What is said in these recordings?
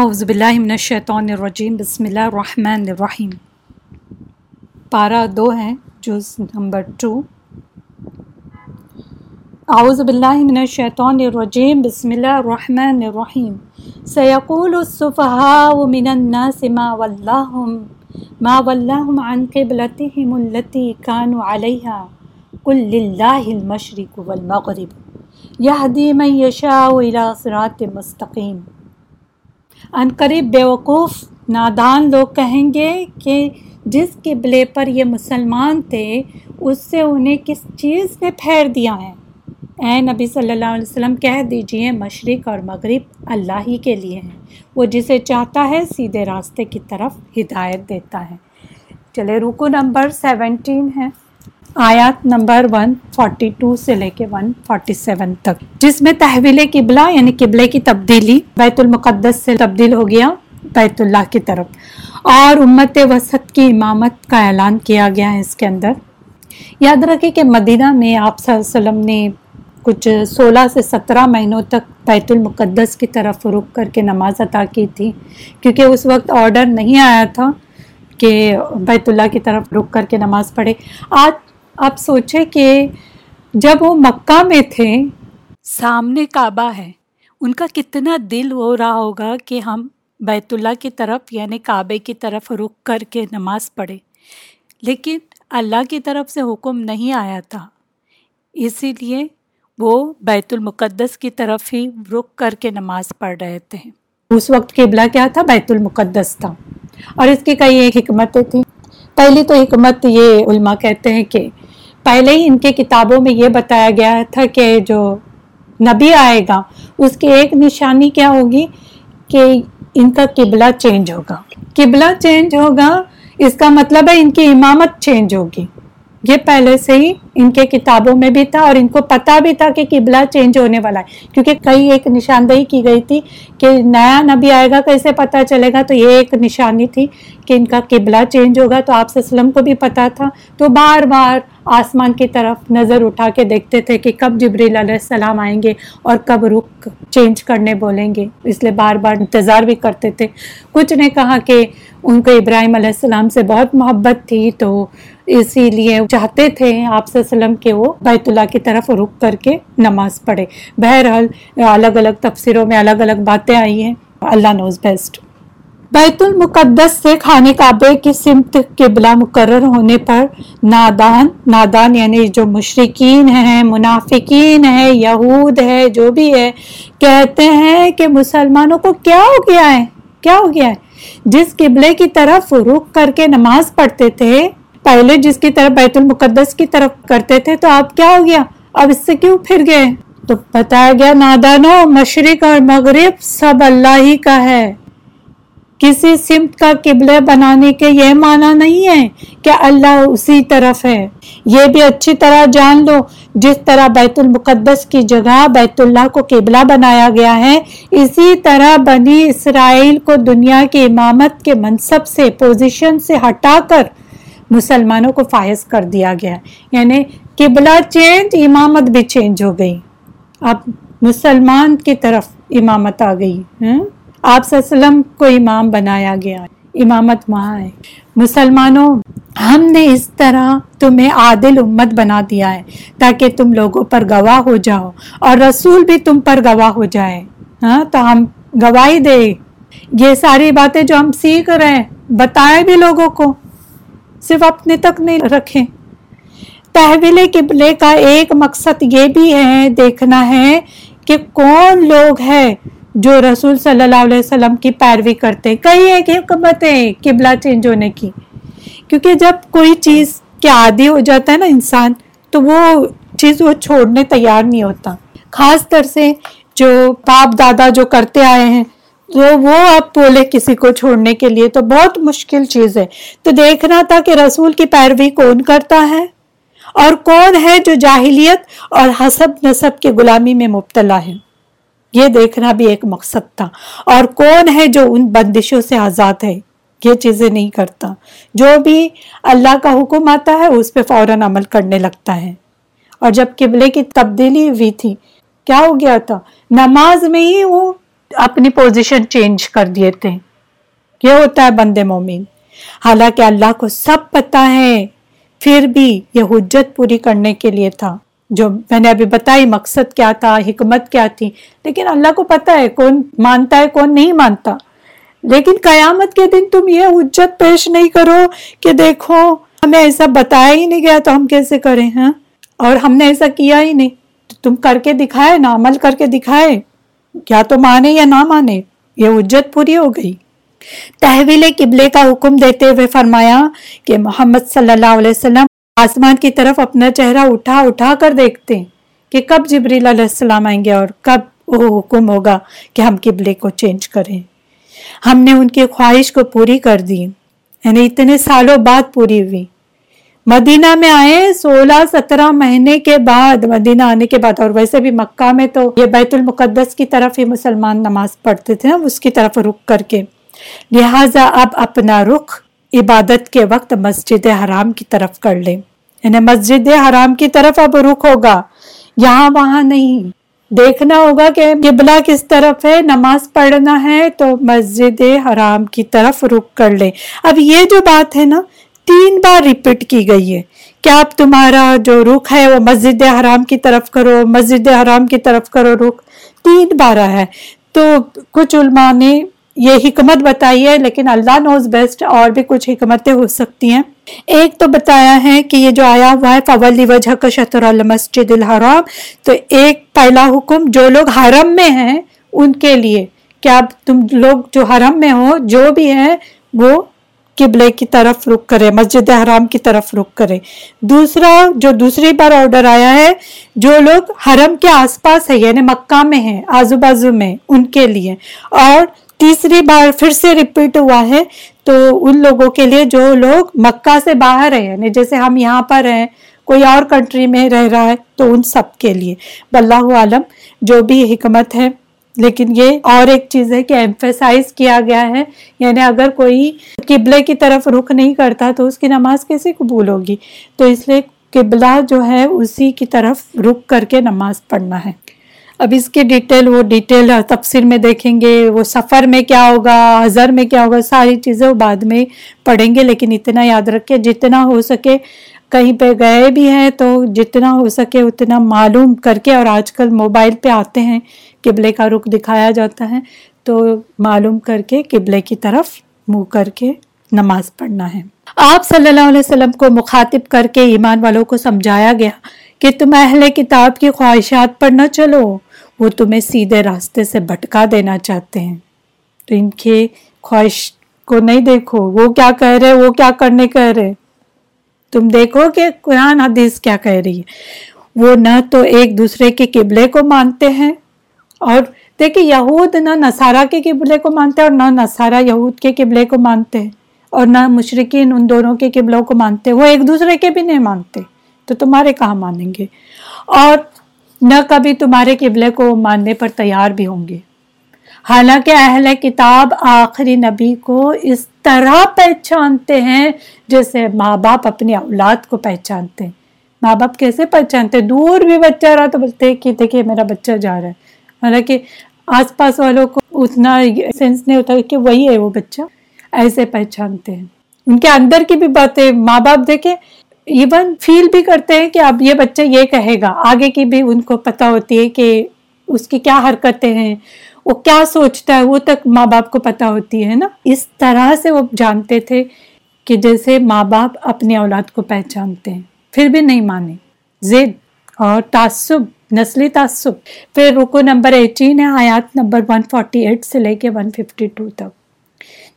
اعوذ باللہ من الشیطان الرجیم، بسم اللہ الرحمن الرحیم۔ پارہ دو ہے، جز نمبر ٹو اعوذ باللہ من الشیطان الرجیم، بسم اللہ الرحمن الرحیم۔ سیقول السفہاء من الناس ما واللہم ما واللہم عن قبلتهم اللتی کانو علیہا۔ قل للہ المشرق والمغرب، یہدی من یشاء الى صراط مستقیم۔ عنقریب بیوقوف نادان لوگ کہیں گے کہ جس قبلے پر یہ مسلمان تھے، اس سے انہیں کس چیز نے پھیر دیا ہے؟ اے نبی صلی اللہ علیہ وسلم، کہہ دیجیے مشرق اور مغرب اللہ ہی کے لیے ہیں۔ وہ جسے چاہتا ہے سیدھے راستے کی طرف ہدایت دیتا ہے۔ چلے، رکو نمبر سیونٹین ہے۔ آیات نمبر 142 سے لے کے 147 تک۔ جس میں تحویل قبلہ یعنی قبلے کی تبدیلی بیت المقدس سے تبدیل ہو گیا بیت اللہ کی طرف۔ اور امت وسط کی امامت کا اعلان کیا گیا ہے اس کے اندر۔ یاد رکھیں کہ مدینہ میں آپ صلی اللہ علیہ وسلم نے کچھ سولہ سے سترہ مہینوں تک بیت المقدس کی طرف رک کر کے نماز عطا کی تھی، کیونکہ اس وقت آرڈر نہیں آیا تھا کہ بیت اللہ کی طرف رک کر کے نماز پڑھے۔ آج آپ سوچیں کہ جب وہ مکہ میں تھے سامنے کعبہ ہے۔ ان کا کتنا دل ہو رہا ہوگا کہ ہم بیت اللہ کی طرف یعنی کعبے کی طرف رخ کر کے نماز پڑھیں۔ لیکن اللہ کی طرف سے حکم نہیں آیا تھا۔ اسی لیے وہ بیت المقدس کی طرف ہی رخ کر کے نماز پڑھ رہے تھے۔ اس وقت قبلہ کیا تھا؟ بیت المقدس تھا۔ اور اس کی کئی ایک حکمتیں تھیں۔ پہلے تو حکمت یہ علماء کہتے ہیں کہ پہلے ہی ان کے کتابوں میں یہ بتایا گیا تھا کہ جو نبی آئے گا، اس کی ایک نشانی کیا ہوگی کہ ان کا قبلہ چینج ہوگا۔ قبلہ چینج ہوگا، اس کا مطلب ہے ان کی امامت چینج ہوگی۔ یہ پہلے سے ہی ان کے کتابوں میں بھی تھا اور ان کو پتا بھی تھا کہ قبلہ چینج ہونے والا ہے۔ کیونکہ کئی ایک نشاندہی کی گئی تھی کہ نیا نبی آئے گا، کیسے پتہ چلے گا؟ تو یہ ایک نشانی تھی کہ ان کا قبلہ چینج ہوگا تو آپ وسلم کو بھی پتہ تھا۔ تو بار بار آسمان کی طرف نظر اٹھا کے دیکھتے تھے کہ کب جبریل علیہ السلام آئیں گے اور کب رخ چینج کرنے بولیں گے۔ اس لیے بار بار انتظار بھی کرتے تھے۔ کچھ نے کہا کہ ان کو ابراہیم علیہ السلام سے بہت محبت تھی تو اسی لیے چاہتے تھے آپ وسلم کے وہ بیت اللہ کی طرف رخ کر کے نماز پڑھے۔ بہرحال، الگ الگ تفسیروں میں الگ الگ باتیں آئی ہیں۔ اللہ نوز بیسٹ بیت المقدس سے خانے کعبے کی سمت قبلہ مقرر ہونے پر نادان نادان یعنی جو مشرقین ہیں، منافقین ہیں، یہود ہے جو بھی ہے کہتے ہیں کہ مسلمانوں کو کیا ہو گیا ہے؟ کیا ہو گیا ہے؟ جس قبلے کی طرف رخ کر کے نماز پڑھتے تھے، پہلے جس کی طرف بیت المقدس کی طرف کرتے تھے، تو آپ کیا ہو گیا؟ اب اس سے کیوں پھر گئے؟ تو بتایا گیا نادانو مشرق اور مغرب سب اللہ ہی کا ہے۔ کسی سمت کا قبلہ بنانے کے یہ معنی نہیں ہے کہ اللہ اسی طرف ہے۔ یہ بھی اچھی طرح جان لو، جس طرح بیت المقدس کی جگہ بیت اللہ کو قبلہ بنایا گیا ہے، اسی طرح بنی اسرائیل کو دنیا کی امامت کے منصب سے پوزیشن سے ہٹا کر مسلمانوں کو فائز کر دیا گیا۔ یعنی قبلہ چینج امامت بھی چینج ہو گئی۔ اب مسلمان کی طرف امامت آ گئی۔ آپ صلی اللہ علیہ وسلم کو امام بنایا گیا۔ امامت وہاں ہے۔ مسلمانوں، ہم نے اس طرح تمہیں عادل امت بنا دیا ہے تاکہ تم لوگوں پر گواہ ہو جاؤ اور رسول بھی تم پر گواہ ہو جائے۔ ہاں تو ہم گواہی دے۔ یہ ساری باتیں جو ہم سیکھ رہے ہیں، بتائیں بھی لوگوں کو۔ صرف اپنے تک نہیں رکھیں۔ تحویل قبلے کا ایک مقصد یہ بھی ہے، دیکھنا ہے کہ کون لوگ ہے جو رسول صلی اللہ علیہ وسلم کی پیروی کرتے ہیں۔ کئی ایک حکمتیں قبلہ چینج ہونے کی۔ کیونکہ جب کوئی چیز کے عادی ہو جاتا ہے نا انسان، تو وہ چیز وہ چھوڑنے تیار نہیں ہوتا۔ خاص طر سے جو باپ دادا جو کرتے آئے ہیں، تو وہ اب بولے کسی کو چھوڑنے کے لیے، تو بہت مشکل چیز ہے۔ تو دیکھنا تھا کہ رسول کی پیروی کون کرتا ہے اور کون ہے جو جاہلیت اور حسب نصب کے غلامی میں مبتلا ہے۔ یہ دیکھنا بھی ایک مقصد تھا۔ اور کون ہے جو ان بندشوں سے آزاد ہے؟ یہ چیزیں نہیں کرتا۔ جو بھی اللہ کا حکم آتا ہے، اس پہ فوراً عمل کرنے لگتا ہے۔ اور جب قبلے کی تبدیلی ہوئی تھی، کیا ہو گیا تھا؟ نماز میں ہی وہ اپنی پوزیشن چینج کر دیے تھے۔ یہ ہوتا ہے بند مومن۔ حالانکہ اللہ کو سب پتہ ہے۔ پھر بھی یہ حجت پوری کرنے کے لیے تھا۔ جو میں نے ابھی بتائی، مقصد کیا تھا، حکمت کیا تھی۔ لیکن اللہ کو پتا ہے کون مانتا ہے، کون نہیں مانتا۔ لیکن قیامت کے دن تم یہ حجت پیش نہیں کرو کہ دیکھو، ہمیں ایسا بتایا ہی نہیں گیا تو ہم کیسے کریں ہیں اور ہم نے ایسا کیا ہی نہیں۔ تم کر کے دکھائے، نا عمل کر کے دکھائے۔ کیا تو مانے یا نہ مانے، یہ حجت پوری ہو گئی۔ تحویل قبلے کا حکم دیتے ہوئے فرمایا کہ محمد صلی اللہ علیہ وسلم آسمان کی طرف اپنا چہرہ اٹھا اٹھا کر دیکھتے ہیں کہ کب جبریل علیہ السلام آئیں گے اور کب وہ حکم ہوگا کہ ہم قبلے کو چینج کریں۔ ہم نے ان کی خواہش کو پوری کر دی۔ یعنی اتنے سالوں بعد پوری ہوئی۔ مدینہ میں آئے سولہ سترہ مہینے کے بعد، مدینہ آنے کے بعد، اور ویسے بھی مکہ میں تو یہ بیت المقدس کی طرف ہی مسلمان نماز پڑھتے تھے، اس کی طرف رک کر کے۔ لہٰذا اب اپنا رخ عبادت کے وقت مسجد حرام کی طرف کر لیں۔ یعنی مسجد حرام کی طرف اب رخ ہوگا۔ یہاں وہاں نہیں۔ دیکھنا ہوگا کہ قبلہ کس طرف ہے۔ نماز پڑھنا ہے تو مسجد حرام کی طرف رک کر لیں۔ اب یہ جو بات ہے نا، تین بار ریپیٹ کی گئی ہے۔ کیا اب تمہارا جو رخ ہے وہ مسجد حرام کی طرف کرو، مسجد حرام کی طرف کرو رخ تین بار ہے۔ تو کچھ علماء نے یہ حکمت بتائی ہے لیکن اللہ نوز بیسٹ اور بھی کچھ حکمتیں ہو سکتی ہیں۔ ایک تو بتایا ہے کہ یہ جو آیا ہوا ہے فولی وجہ کا شطر المسجد الحرام۔ تو ایک پہلا حکم، جو لوگ حرم میں ہیں ان کے لیے۔ کیا اب تم لوگ جو حرم میں ہو، جو بھی ہیں، وہ قبلے کی طرف رک کرے، مسجد حرام کی طرف رک کرے۔ دوسرا، جو دوسری بار آرڈر آیا ہے، جو لوگ حرم کے آس پاس ہے یعنی مکہ میں ہیں، آزو بازو میں، ان کے لیے۔ اور تیسری بار پھر سے ریپیٹ ہوا ہے، تو ان لوگوں کے لیے جو لوگ مکہ سے باہر ہیں یعنی جیسے ہم یہاں پر ہیں، کوئی اور کنٹری میں رہ رہا ہے، تو ان سب کے لیے۔ واللہ عالم، جو بھی حکمت ہے، لیکن یہ اور ایک چیز ہے کہ ایمفیسائز کیا گیا ہے۔ یعنی اگر کوئی قبلے کی طرف رخ نہیں کرتا، تو اس کی نماز کیسے قبول ہوگی؟ تو اس لیے قبلہ جو ہے، اسی کی طرف رک کر کے نماز پڑھنا ہے۔ اب اس کی ڈیٹیل وہ ڈیٹیل تفسیر میں دیکھیں گے، وہ سفر میں کیا ہوگا ہزر میں کیا ہوگا، ساری چیزیں وہ بعد میں پڑھیں گے، لیکن اتنا یاد رکھے جتنا ہو سکے کہیں پہ گئے بھی ہیں تو جتنا ہو سکے اتنا معلوم کر کے، اور آج کل موبائل پہ آتے ہیں، قبلے کا رخ دکھایا جاتا ہے، تو معلوم کر کے قبلے کی طرف منہ کر کے نماز پڑھنا ہے۔ آپ صلی اللہ علیہ وسلم کو مخاطب کر کے ایمان والوں کو سمجھایا گیا کہ تم اہل کتاب کی خواہشات پر نہ چلو۔ وہ تمہیں سیدھے راستے سے بھٹکا دینا چاہتے ہیں۔ تو ان کے خواہش کو نہیں دیکھو۔ وہ کیا کہہ رہے؟ وہ کیا کرنے کہہ رہے؟ تم دیکھو کہ قرآن حدیث کیا کہہ رہی ہے۔ وہ نہ تو ایک دوسرے کے قبلے کو مانتے ہیں اور دیکھیں یہود نہ نصارہ کے قبلے کو مانتے ہیں اور نہ نصارہ یہود کے قبلے کو مانتے ہیں اور نہ مشرقین ان دونوں کے قبلوں کو مانتے۔ وہ ایک دوسرے کے بھی نہیں مانتے۔ تو تمہارے کہاں مانیں گے؟ اور نہ کبھی تمہارے قبلے کو ماننے پر تیار بھی ہوں گے۔ حالانکہ اہل کتاب آخری نبی کو اس طرح پہچانتے ہیں جیسے ماں باپ اپنی اولاد کو پہچانتے ہیں۔ ماں باپ کیسے پہچانتے دور بھی بچہ رہا تو بولتے کہ دیکھیے میرا بچہ جا رہا ہے۔ حالانکہ آس پاس والوں کو اتنا سینس نہیں ہوتا کہ وہی ہے وہ بچہ۔ ایسے پہچانتے ہیں۔ ان کے اندر کی بھی باتیں ماں باپ دیکھے ایون فیل بھی کرتے ہیں کہ اب یہ بچہ یہ کہے گا۔ آگے کی بھی ان کو پتا ہوتی ہے کہ اس کی کیا حرکتیں ہیں، وہ کیا سوچتا ہے، وہ تک ماں باپ کو پتا ہوتی ہے نا۔ اس طرح سے وہ جانتے تھے کہ جیسے ماں باپ اپنی اولاد کو پہچانتے ہیں، پھر بھی نہیں مانے۔ زد اور تعصب، نسلی تعصب۔ پھر رکو نمبر ایٹین ہے، آیات نمبر 148 سے لے کے 152 تک۔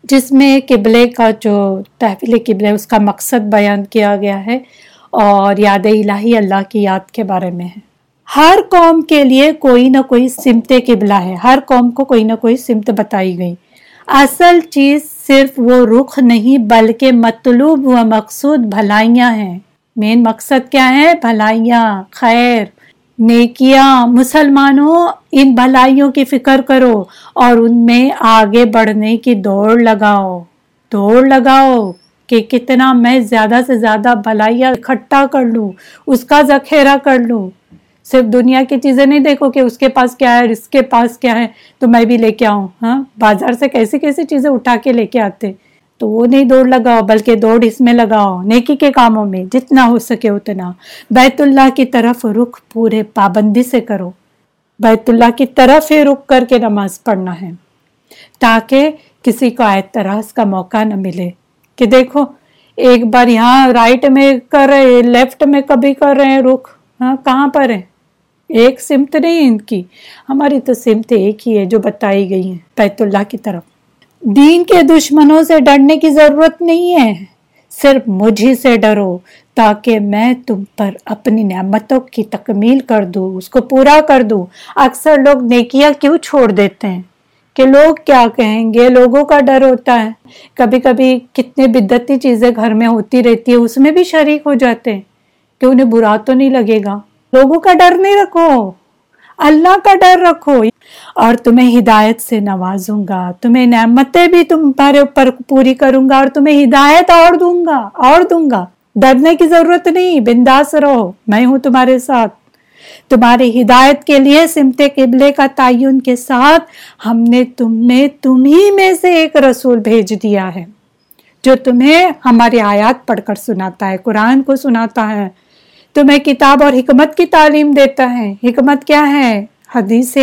جس میں قبلے کا جو تحفیل قبلے، اس کا مقصد بیان کیا گیا ہے اور یاد الہی اللہ کی یاد کے بارے میں ہے۔ ہر قوم کے لیے کوئی نہ کوئی سمت قبلہ ہے۔ ہر قوم کو کوئی نہ کوئی سمت بتائی گئی۔ اصل چیز صرف وہ رخ نہیں، بلکہ مطلوب و مقصود بھلائیاں ہیں۔ مین مقصد کیا ہے؟ بھلائیاں۔ خیر۔ نیکیاں، مسلمانوں، ان بھلائیوں کی فکر کرو اور ان میں آگے بڑھنے کی دوڑ لگاؤ۔ دوڑ لگاؤ کہ کتنا میں زیادہ سے زیادہ بھلائیاں اکٹھا کر لوں، اس کا ذخیرہ کر لوں۔ صرف دنیا کی چیزیں نہیں دیکھو کہ اس کے پاس کیا ہے اس کے پاس کیا ہے، تو میں بھی لے کے آؤں۔ ہاں بازار سے کیسی کیسی چیزیں اٹھا کے لے کے آتے۔ تو وہ نہیں دوڑ لگاؤ، بلکہ دوڑ اس میں لگاؤ، نیکی کے کاموں میں جتنا ہو سکے اتنا۔ بیت اللہ کی طرف رخ پورے پابندی سے کرو۔ بیت اللہ کی طرف ہی رخ کر کے نماز پڑھنا ہے۔ تاکہ کسی کو اعتراض کا موقع نہ ملے۔ کہ دیکھو، ایک بار یہاں رائٹ میں کر رہے لیفٹ میں کبھی کر رہے ہیں رخ۔ ہاں کہاں پر ہے ایک سمت نہیں ان کی۔ ہماری تو سمت ایک ہی ہے جو بتائی گئی ہیں بیت اللہ کی طرف۔ دین کے دشمنوں سے ڈرنے کی ضرورت نہیں ہے۔ صرف مجھے سے ڈرو تاکہ میں تم پر اپنی نعمتوں کی تکمیل کر دوں، اس کو پورا کر دوں۔ اکثر لوگ نیکیاں کیوں چھوڑ دیتے ہیں؟ کہ لوگ کیا کہیں گے؟ لوگوں کا ڈر ہوتا ہے۔ کبھی کبھی کتنے بدتی چیزیں گھر میں ہوتی رہتی ہے اس میں بھی شریک ہو جاتے ہیں۔ کہ انہیں برا تو نہیں لگے گا؟ لوگوں کا ڈر نہیں رکھو۔ اللہ کا ڈر رکھو۔ اور تمہیں ہدایت سے نوازوں گا۔ تمہیں نعمتیں بھی تمہارے اوپر پوری کروں گا اور تمہیں ہدایت اور دوں گا، اور دوں گا۔ ڈرنے کی ضرورت نہیں بنداس رہو۔ میں ہوں تمہارے ساتھ۔ تمہاری ہدایت کے لیے سمت قبلے کا تعین کے ساتھ ہم نے تم میں تمہیں میں سے ایک رسول بھیج دیا ہے، جو تمہیں ہماری آیات پڑھ کر سناتا ہے، قرآن کو سناتا ہے۔ تمہیں کتاب اور حکمت کی تعلیم دیتا ہے۔ حکمت کیا ہے؟ حدیث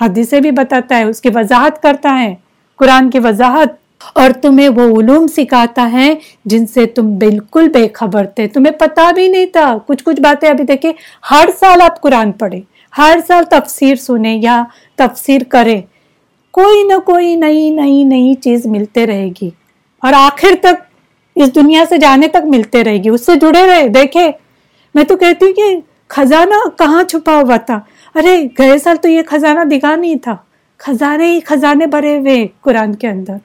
حدیث بھی بتاتا ہے، اس کی وضاحت کرتا ہے۔ قرآن کی وضاحت۔ اور تمہیں وہ علوم سکھاتا ہے جن سے تم بالکل بے خبر تھے۔ تمہیں پتا بھی نہیں تھا۔ کچھ کچھ باتیں ابھی دیکھیں۔ ہر سال آپ قرآن پڑھے ہر سال تفسیر سنیں یا تفسیر کریں۔ کوئی نہ کوئی نئی نئی نئی چیز ملتے رہے گی۔ اور آخر تک، اس دنیا سے جانے تک ملتے رہے گی۔ اس سے جڑے رہے۔ دیکھے میں تو کہتی ہوں کہ خزانہ کہاں چھپا ہوا تھا؟ ارے، گئے سال تو یہ خزانہ دکھا نہیں تھا۔ خزانے ہی خزانے بھرے ہوئے قرآن کے اندر۔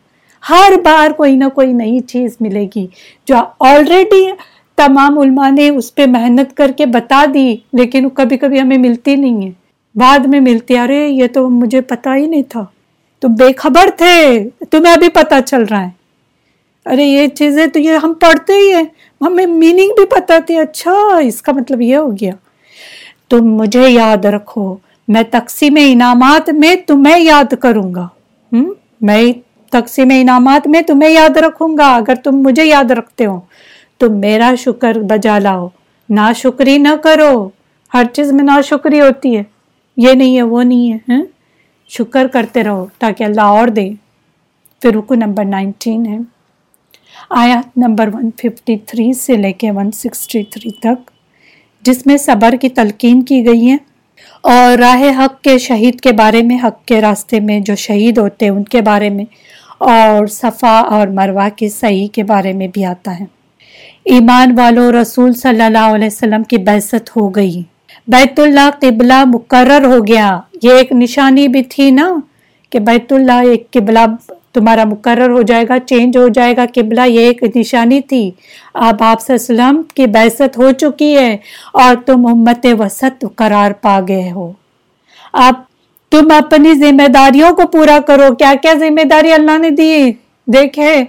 ہر بار کوئی نہ کوئی نئی چیز ملے گی جو آلریڈی تمام علماء نے اس پہ محنت کر کے بتا دی، لیکن کبھی کبھی ہمیں ملتی نہیں ہے۔ بعد میں ملتی ارے، یہ تو مجھے پتا ہی نہیں تھا۔ تم بے خبر تھے، تمہیں ابھی پتا چل رہا ہے۔ ارے یہ چیزیں تو یہ ہم پڑھتے ہی ہیں۔ ہمیں میننگ بھی پتا تھی۔ اچھا اس کا مطلب یہ ہو گیا۔ تم مجھے یاد رکھو، میں تقسیم انعامات میں تمہیں یاد کروں گا۔ میں تقسیم انعامات میں تمہیں یاد رکھوں گا۔ اگر تم مجھے یاد رکھتے ہو تم میرا شکر بجا لاؤ۔ نا شکری نہ کرو۔ ہر چیز میں نا شکری ہوتی ہے۔ یہ نہیں ہے، وہ نہیں ہے۔ شکر کرتے رہو تاکہ اللہ اور دے۔ پھر رکو نمبر نائنٹین ہے۔ آیات نمبر 153 سے لے کے 163 تک، جس میں صبر کی تلقین کی گئی ہے اور راہ حق کے شہید کے بارے میں، حق کے راستے میں جو شہید ہوتے ہیں، ان کے بارے میں اور صفا اور مروا کے صحیح کے بارے میں بھی آتا ہے۔ ایمان والو رسول صلی اللہ علیہ وسلم کی بحثت ہو گئی۔ بیت اللہ قبلہ مقرر ہو گیا۔ یہ ایک نشانی بھی تھی نا کہ بیت اللہ ایک قبلہ تمہارا مقرر ہو جائے گا چینج ہو جائے گا، قبلہ یہ ایک نشانی تھی۔ اب آپ وسلم کی بحثت ہو چکی ہے اور تم امت وسط قرار پا گئے ہو۔ اب تم اپنی ذمہ داریوں کو پورا کرو۔ کیا کیا ذمہ داری اللہ نے دی؟ دیکھے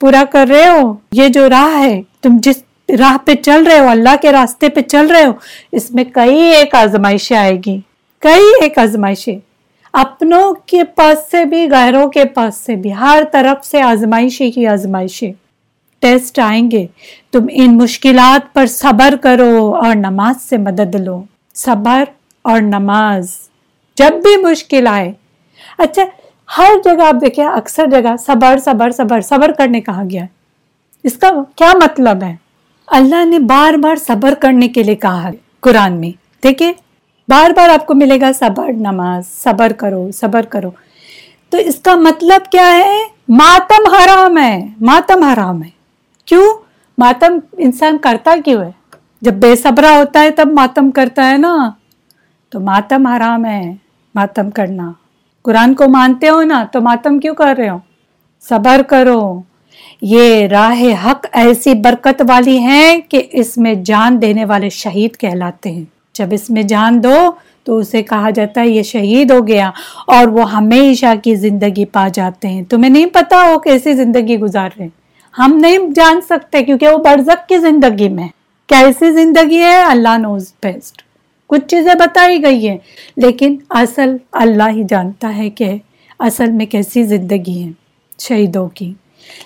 پورا کر رہے ہو۔ یہ جو راہ ہے، تم جس راہ پہ چل رہے ہو، اللہ کے راستے پہ چل رہے ہو، اس میں کئی ایک آزمائشیں آئے گی۔ کئی ایک آزمائشیں۔ اپنوں کے پاس سے بھی، غیروں کے پاس سے بھی، ہر طرف سے آزمائشی کی آزمائشی۔ ٹیسٹ آئیں گے۔ تم ان مشکلات پر صبر کرو اور نماز سے مدد لو۔ صبر اور نماز۔ جب بھی مشکل آئے۔ اچھا ہر جگہ آپ دیکھیں، اکثر جگہ صبر صبر صبر صبر کرنے کہا گیا اس کا کیا مطلب ہے؟ اللہ نے بار بار صبر کرنے کے لیے کہا ہے قرآن میں۔ دیکھیں بار بار آپ کو ملے گا صبر، نماز، صبر کرو صبر کرو۔ تو اس کا مطلب کیا ہے؟ ماتم حرام ہے، ماتم حرام ہے۔ کیوں؟ ماتم انسان کرتا کیوں ہے؟ جب بے صبرا ہوتا ہے تب ماتم کرتا ہے نا۔ تو ماتم حرام ہے، ماتم کرنا۔ قرآن کو مانتے ہو نا، تو ماتم کیوں کر رہے ہو؟ صبر کرو۔ یہ راہ حق ایسی برکت والی ہے کہ اس میں جان دینے والے شہید کہلاتے ہیں۔ جب اس میں جان دو تو اسے کہا جاتا ہے، یہ شہید ہو گیا اور وہ ہمیشہ کی زندگی پا جاتے ہیں۔ تمہیں نہیں پتا ہو کیسی زندگی گزار رہے ہم نہیں جان سکتے کیونکہ وہ برزک کی زندگی میں کیسی زندگی ہے؟ اللہ نوز بیسٹ کچھ چیزیں بتائی گئی ہیں، لیکن اصل اللہ ہی جانتا ہے کہ اصل میں کیسی زندگی ہے، شہیدوں کی۔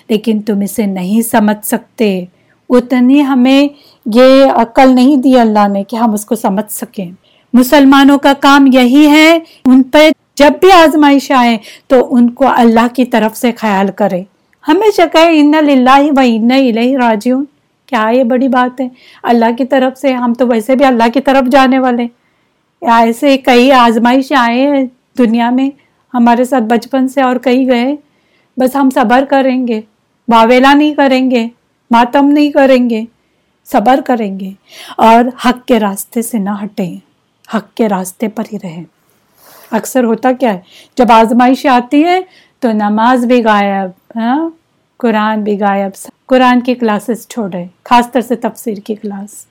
لیکن تم اسے نہیں سمجھ سکتے۔ اتنی ہمیں یہ عقل نہیں دی اللہ نے کہ ہم اس کو سمجھ سکیں۔ مسلمانوں کا کام یہی ہے، ان پہ جب بھی آزمائش آئے تو ان کو اللہ کی طرف سے خیال کرے ہمیشہ کہے ان للہ و ان الیہ راجعون۔ کیا یہ بڑی بات ہے؟ اللہ کی طرف سے ہم تو ویسے بھی اللہ کی طرف جانے والے ایسے کئی آزمائش آئے ہیں دنیا میں، ہمارے ساتھ بچپن سے اور کئی گئے۔ بس ہم صبر کریں گے، واویلا نہیں کریں گے، ماتم نہیں کریں گے۔ صبر کریں گے اور حق کے راستے سے نہ ہٹیں۔ حق کے راستے پر ہی رہیں۔ اکثر ہوتا کیا ہے؟ جب آزمائش آتی ہے تو نماز بھی غائب ہاں؟ قرآن بھی غائب۔ قرآن کی کلاسز چھوڑے خاص طر سے تفسیر کی کلاس۔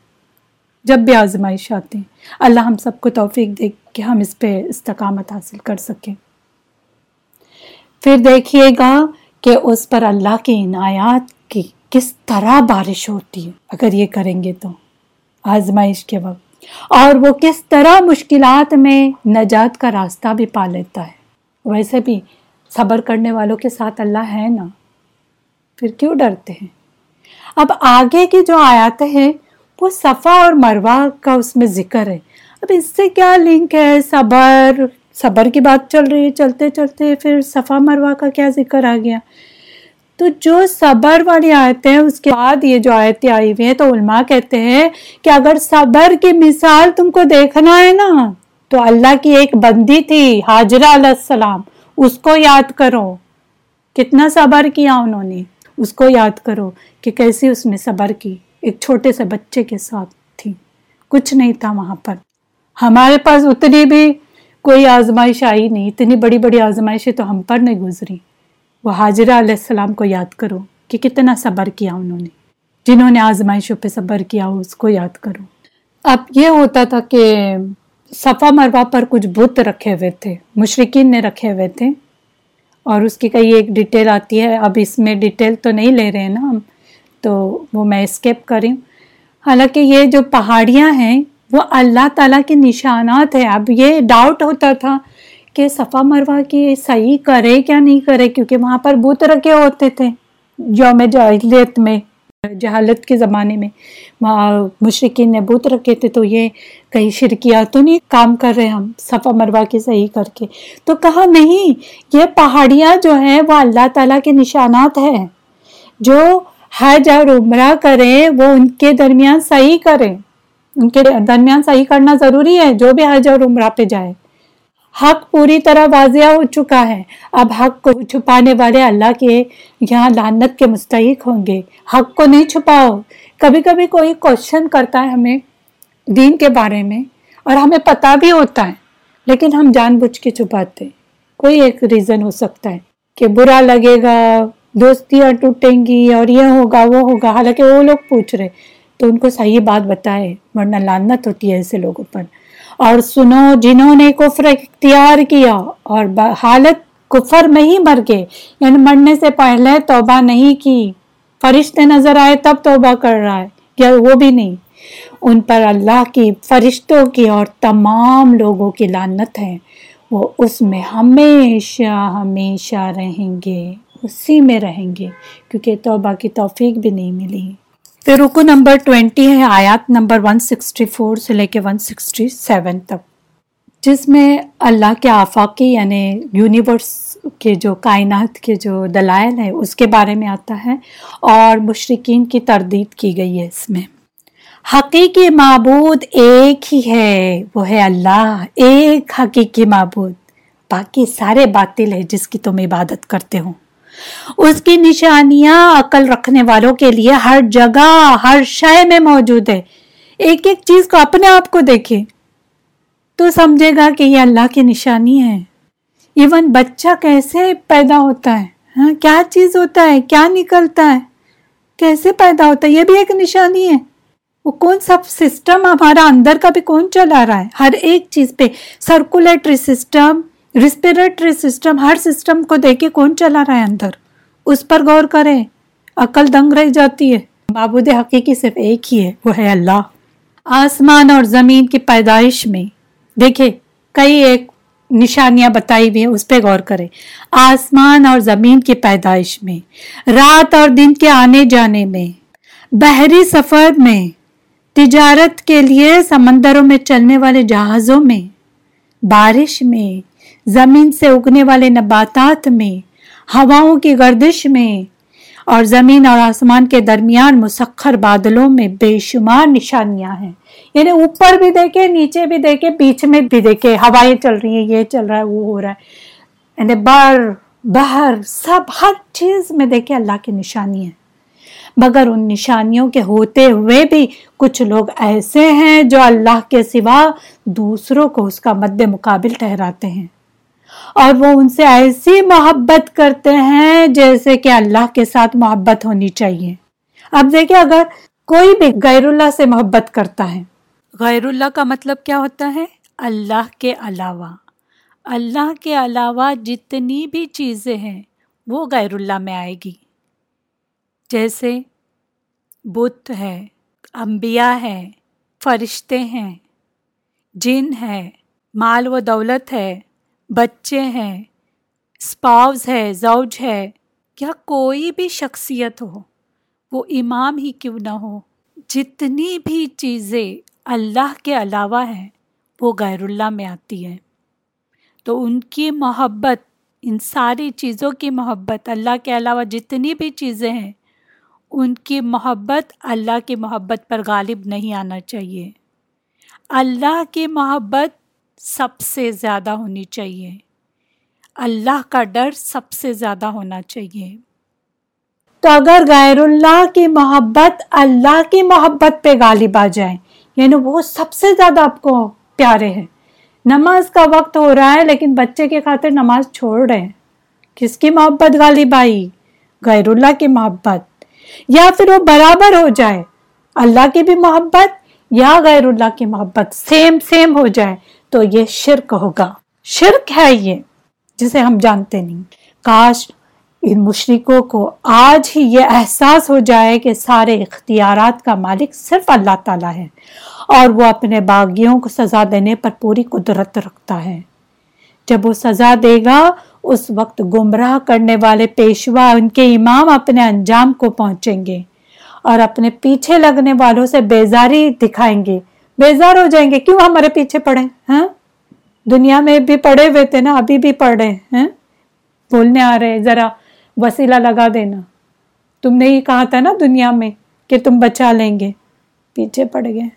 جب بھی آزمائش آتی ہیں اللہ ہم سب کو توفیق دے کہ ہم اس پہ استقامت حاصل کر سکیں۔ پھر دیکھیے گا کہ اس پر اللہ کی عنایات کس طرح بارش ہوتی؟ ہے اگر یہ کریں گے تو آزمائش کے وقت۔ اور وہ کس طرح مشکلات میں نجات کا راستہ بھی پا لیتا ہے۔ ویسے بھی صبر کرنے والوں کے ساتھ اللہ ہے نا؟ پھر کیوں ڈرتے ہیں؟ اب آگے کی جو آیات ہیں، وہ صفا اور مروا کا اس میں ذکر ہے۔ اب اس سے کیا لنک ہے؟ صبر۔ صبر کی بات چل رہی ہے، چلتے چلتے پھر صفا مروا کا کیا ذکر آ گیا؟ تو جو صبر والی آیتیں ہیں، اس کے بعد یہ جو آیتیں آئی ہوئی ہیں، تو علماء کہتے ہیں کہ اگر صبر کی مثال تم کو دیکھنا ہے نا، تو اللہ کی ایک بندی تھی، حاجرہ علیہ السلام، اس کو یاد کرو۔ کتنا صبر کیا انہوں نے۔ اس کو یاد کرو کہ کیسی اس نے صبر کی۔ ایک چھوٹے سے بچے کے ساتھ تھی۔ کچھ نہیں تھا وہاں پر۔ ہمارے پاس اتنی بھی کوئی آزمائش آئی نہیں۔ اتنی بڑی بڑی آزمائشیں تو ہم پر نہیں گزری۔ وہ حاجرہ علیہ السلام کو یاد کرو کہ کتنا صبر کیا انہوں نے، جنہوں نے آزمائشوں پہ صبر کیا اس کو یاد کرو۔ اب یہ ہوتا تھا کہ صفا مروا پر کچھ بت رکھے ہوئے تھے مشرقین نے رکھے ہوئے تھے۔ اور اس کی کئی ایک ڈیٹیل آتی ہے، اب اس میں ڈیٹیل تو نہیں لے رہے ہیں نا ہم، تو وہ میں اسکیپ کریں حالانکہ یہ جو پہاڑیاں ہیں، وہ اللہ تعالیٰ کے نشانات ہیں۔ اب یہ ڈاؤٹ ہوتا تھا کہ صفا مروا کی صحیح کرے کیا نہیں کرے؟ کیونکہ وہاں پر بت رکھے ہوتے تھے، یوم جاہلیت میں، جہالت کے زمانے میں۔ وہاں مشرقین نے بت رکھے تھے تو یہ کہیں شرکیہ تو نہیں کام کر رہے ہم، صفا مروا کی صحیح کر کے۔ تو کہا نہیں، یہ پہاڑیاں جو ہیں وہ اللہ تعالیٰ کے نشانات ہیں۔ جو حج اور عمرہ کریں، وہ ان کے درمیان صحیح کریں۔ ان کے درمیان صحیح کرنا ضروری ہے، جو بھی حج اور عمرہ پہ جائے۔ حق پوری طرح واضح ہو چکا ہے۔ اب حق کو چھپانے والے اللہ کے یہاں لانت کے مستحق ہوں گے۔ حق کو نہیں چھپاؤ۔ کبھی کبھی کوئی کوشچن کرتا ہے ہمیں دین کے بارے میں اور ہمیں پتا بھی ہوتا ہے، لیکن ہم جان بوجھ کے چھپاتے کوئی ایک ریزن ہو سکتا ہے کہ برا لگے گا، دوستیاں ٹوٹیں گی اور یہ ہوگا، وہ ہوگا۔ حالانکہ وہ لوگ پوچھ رہے تو ان کو صحیح بات بتائے، ورنہ لانت ہوتی ہے ایسے لوگوں پر۔ اور سنو، جنہوں نے کفر اختیار کیا اور حالت کفر میں ہی مر گئے یعنی مرنے سے پہلے توبہ نہیں کی۔ فرشتے نظر آئے، تب توبہ کر رہا ہے، یا وہ بھی نہیں۔ ان پر اللہ کی فرشتوں کی اور تمام لوگوں کی لانت ہے۔ وہ اس میں ہمیشہ ہمیشہ رہیں گے، اسی میں رہیں گے، کیونکہ توبہ کی توفیق بھی نہیں ملی۔ پھر رکو نمبر ٹوینٹی ہے، آیات نمبر ون سکسٹی فور سے لے کے ون سکسٹی سیون تک۔ جس میں اللہ کے آفاقی یعنی یونیورس کے جو کائنات کے جو دلائل ہیں، اس کے بارے میں آتا ہے اور مشرقین کی تردید کی گئی ہے اس میں۔ حقیقی معبود ایک ہی ہے، وہ ہے اللہ، ایک حقیقی معبود۔ باقی سارے باطل ہے جس کی تم عبادت کرتے ہو۔ اس کی نشانیاں عقل رکھنے والوں کے لیے ہر جگہ، ہر شے میں موجود ہے۔ ایک ایک چیز کو اپنے آپ کو دیکھے تو سمجھے گا کہ یہ اللہ کی نشانی ہے۔ ایون بچہ کیسے پیدا ہوتا ہے؟ ہاں کیا چیز ہوتا ہے؟ کیا نکلتا ہے؟ کیسے پیدا ہوتا ہے؟ یہ بھی ایک نشانی ہے۔ وہ کون سا سسٹم ہمارا اندر کا بھی کون چلا رہا ہے؟ ہر ایک چیز پہ سرکولیٹری سسٹم ریسپریٹری سسٹم ہر سسٹم کو دیکھے کون چلا رہا ہے اندر؟ اس پر غور کریں۔ عقل دنگ رہ جاتی ہے۔ معبود حقیقی صرف ایک ہی ہے، وہ ہے اللہ۔ آسمان اور زمین کی پیدائش میں۔ دیکھیں، کئی ایک نشانیاں بتائی ہوئی ہیں، اس پہ غور کریں۔ آسمان اور زمین کی پیدائش میں۔ رات اور دن کے آنے جانے میں۔ بحری سفر میں۔ تجارت کے لیے سمندروں میں چلنے والے جہازوں میں۔ بارش میں۔ زمین سے اگنے والے نباتات میں، ہواؤں کی گردش میں، اور زمین اور آسمان کے درمیان مسخر بادلوں میں بے شمار نشانیاں ہیں۔ یعنی اوپر بھی دیکھے، نیچے بھی دیکھے، بیچ میں بھی دیکھے، ہوائیں چل رہی ہیں، یہ چل رہا ہے، وہ ہو رہا ہے۔ یعنی بر بہر سب، ہر چیز میں دیکھے اللہ کی نشانی ہے مگر ان نشانیوں کے ہوتے ہوئے بھی کچھ لوگ ایسے ہیں جو اللہ کے سوا دوسروں کو اس کا مد مقابل ٹھہراتے ہیں۔ اور وہ ان سے ایسی محبت کرتے ہیں جیسے کہ اللہ کے ساتھ محبت ہونی چاہیے۔ اب دیکھیں اگر کوئی بھی غیر اللہ سے محبت کرتا ہے۔ غیر اللہ کا مطلب کیا ہوتا ہے؟ اللہ کے علاوہ۔ اللہ کے علاوہ جتنی بھی چیزیں ہیں، وہ غیر اللہ میں آئے گی۔ جیسے بت ہے، انبیاء ہے فرشتے ہیں، جن ہے مال و دولت ہے۔ بچے ہیں، اسپاؤز ہے، زوج ہے کیا کوئی بھی شخصیت ہو، وہ امام ہی کیوں نہ ہو؟ جتنی بھی چیزیں اللہ کے علاوہ ہیں، وہ غیر اللہ میں آتی ہیں۔ تو ان کی محبت، ان ساری چیزوں کی محبت اللہ کے علاوہ جتنی بھی چیزیں ہیں، ان کی محبت اللہ کی محبت پر غالب نہیں آنا چاہیے۔ اللہ کی محبت سب سے زیادہ ہونی چاہیے۔ اللہ کا ڈر سب سے زیادہ ہونا چاہیے۔ تو اگر غیر اللہ کی محبت اللہ کی محبت پہ غالب آ جائے یعنی وہ سب سے زیادہ آپ کو پیارے ہیں۔ نماز کا وقت ہو رہا ہے، لیکن بچے کے خاطر نماز چھوڑ رہے ہیں۔ کس کی محبت غالب آئی؟ غیر اللہ کی محبت۔ یا پھر وہ برابر ہو جائے، اللہ کی بھی محبت یا غیر اللہ کی محبت۔ سیم سیم ہو جائے۔ تو یہ شرک ہوگا۔ شرک ہے یہ، جسے ہم جانتے نہیں۔ کاش ان مشرقوں کو آج ہی یہ احساس ہو جائے کہ سارے اختیارات کا مالک صرف اللہ تعالیٰ ہے اور وہ اپنے باغیوں کو سزا دینے پر پوری قدرت رکھتا ہے۔ جب وہ سزا دے گا، اس وقت گمراہ کرنے والے پیشوا ان کے امام اپنے انجام کو پہنچیں گے اور اپنے پیچھے لگنے والوں سے بیزاری دکھائیں گے۔ بیزار ہو جائیں گے۔ کیوں ہمارے پیچھے پڑے ہیں؟ ہاں؟ دنیا میں بھی پڑے ہوئے تھے نا، ابھی بھی پڑھ رہے ہیں ہاں؟ بولنے آ رہے ذرا وسیلہ لگا دینا۔ تم نے ہی کہا تھا نا دنیا میں کہ تم بچا لیں گے۔ پیچھے پڑ گئے۔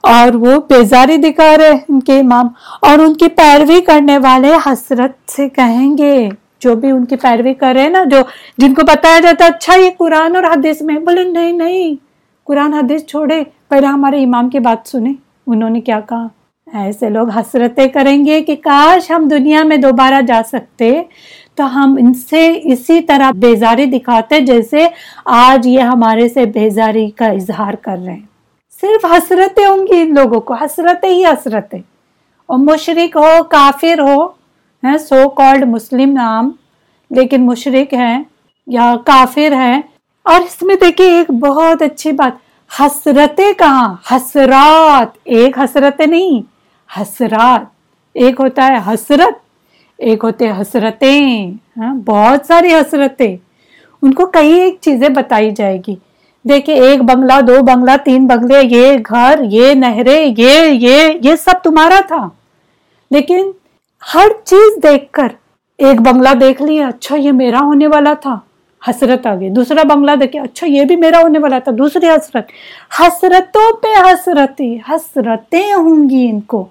اور وہ بیزاری دکھا رہے ان کے امام۔ اور ان کی پیروی کرنے والے حسرت سے کہیں گے۔ جو بھی ان کی پیروی کر رہے نا، جو جن کو بتایا جاتا اچھا یہ قرآن اور حدیث میں۔ بولے، نہیں نہیں۔ قرآن حدیث چھوڑے، پہلے ہمارے امام کی بات سنیں۔ انہوں نے کیا کہا؟ ایسے لوگ حسرتیں کریں گے کہ کاش ہم دنیا میں دوبارہ جا سکتے۔ تو ہم ان سے اسی طرح بیزاری دکھاتے جیسے آج یہ ہمارے سے بیزاری کا اظہار کر رہے ہیں۔ صرف حسرتیں ہوں گی ان لوگوں کو، حسرتیں ہی حسرتیں۔ اور مشرق ہو، کافر ہو سو کالڈ مسلم نام، لیکن مشرق ہیں یا کافر ہیں اور اس میں دیکھیے ایک بہت اچھی بات، حسرتیں کہاں؟ حسرات، ایک حسرتیں نہیں، حسرات۔ ایک ہوتا ہے حسرت، ایک ہوتے حسرتیں۔ ہاں بہت ساری حسرتیں۔ ان کو کئی ایک چیزیں بتائی جائے گی۔ دیکھیں ایک بنگلہ، دو بنگلہ، تین بنگلے، یہ گھر، یہ نہریں، یہ یہ یہ سب تمہارا تھا۔ لیکن ہر چیز دیکھ کر، ایک بنگلہ دیکھ لیا اچھا یہ میرا ہونے والا تھا۔ حسرت آ گئی۔ دوسرا بنگلہ دیکھے اچھا یہ بھی میرا ہونے والا تھا۔ دوسری حسرت۔ حسرتوں پہ حسرتیں حسرتیں ہوں گی ان کو۔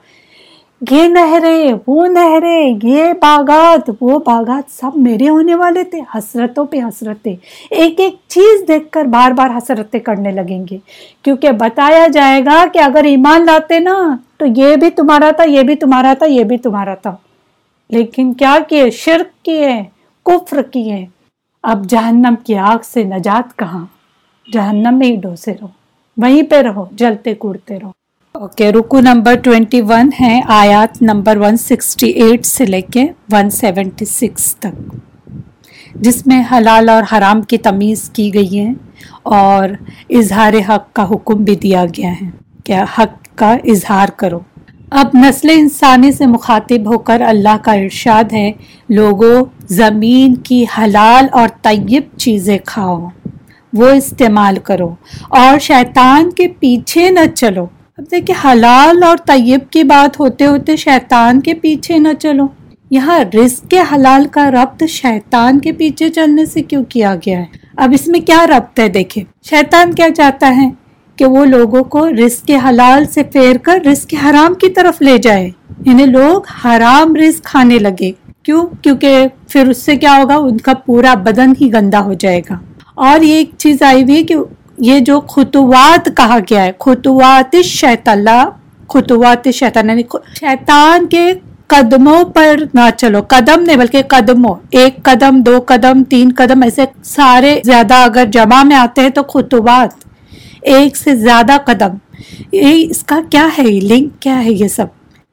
یہ نہریں، وہ نہریں، یہ باغات، وہ باغات سب میرے ہونے والے تھے۔ حسرتوں پہ حسرتیں۔ ایک ایک چیز دیکھ کر بار بار حسرتیں کرنے لگیں گے۔ کیونکہ بتایا جائے گا کہ اگر ایمان لاتے نا، تو یہ بھی تمہارا تھا، یہ بھی تمہارا تھا، یہ بھی تمہارا تھا۔ لیکن کیا کیے؟ شرک کیے، کفر کیے۔ اب جہنم کی آگ سے نجات کہاں؟ جہنم میں ہی ڈوسے رہو، وہیں پہ رہو، جلتے کوڑتے رہو۔ اوکے رکو نمبر ٹوینٹی ون ہے، آیات نمبر ون سکسٹی ایٹ سے لے کے ون سیونٹی سکس تک۔ جس میں حلال اور حرام کی تمیز کی گئی ہے اور اظہار حق کا حکم بھی دیا گیا ہے۔ کیا حق کا اظہار کرو؟ اب نسل انسانی سے مخاطب ہو کر اللہ کا ارشاد ہے لوگوں زمین کی حلال اور طیب چیزیں کھاؤ، وہ استعمال کرو اور شیطان کے پیچھے نہ چلو۔ اب دیکھیں حلال اور طیب کی بات ہوتے ہوتے شیطان کے پیچھے نہ چلو۔ یہاں رزق کے حلال کا ربط شیطان کے پیچھے چلنے سے کیوں کیا گیا ہے؟ اب اس میں کیا ربط ہے؟ دیکھیں شیطان کیا چاہتا ہے؟ کہ وہ لوگوں کو رزق کے حلال سے پھیر کر رزق کے حرام کی طرف لے جائے۔ انہیں لوگ حرام رزق کھانے لگے۔ کیوں؟ کیونکہ پھر اس سے کیا ہوگا؟ ان کا پورا بدن ہی گندا ہو جائے گا۔ اور یہ ایک چیز آئی ہوئی ہے کہ یہ جو خطوات کہا گیا ہے، خطوات شیطان خطوات شیطان یعنی شیطان کے قدموں پر نہ چلو، قدم نہیں بلکہ قدموں، ایک قدم، دو قدم، تین قدم، ایسے سارے زیادہ اگر جمع میں آتے ہیں تو خطوات۔ ایک سے زیادہ قدم۔ یہ اس کا کیا ہے؟ لنک کیا ہے یہ سب؟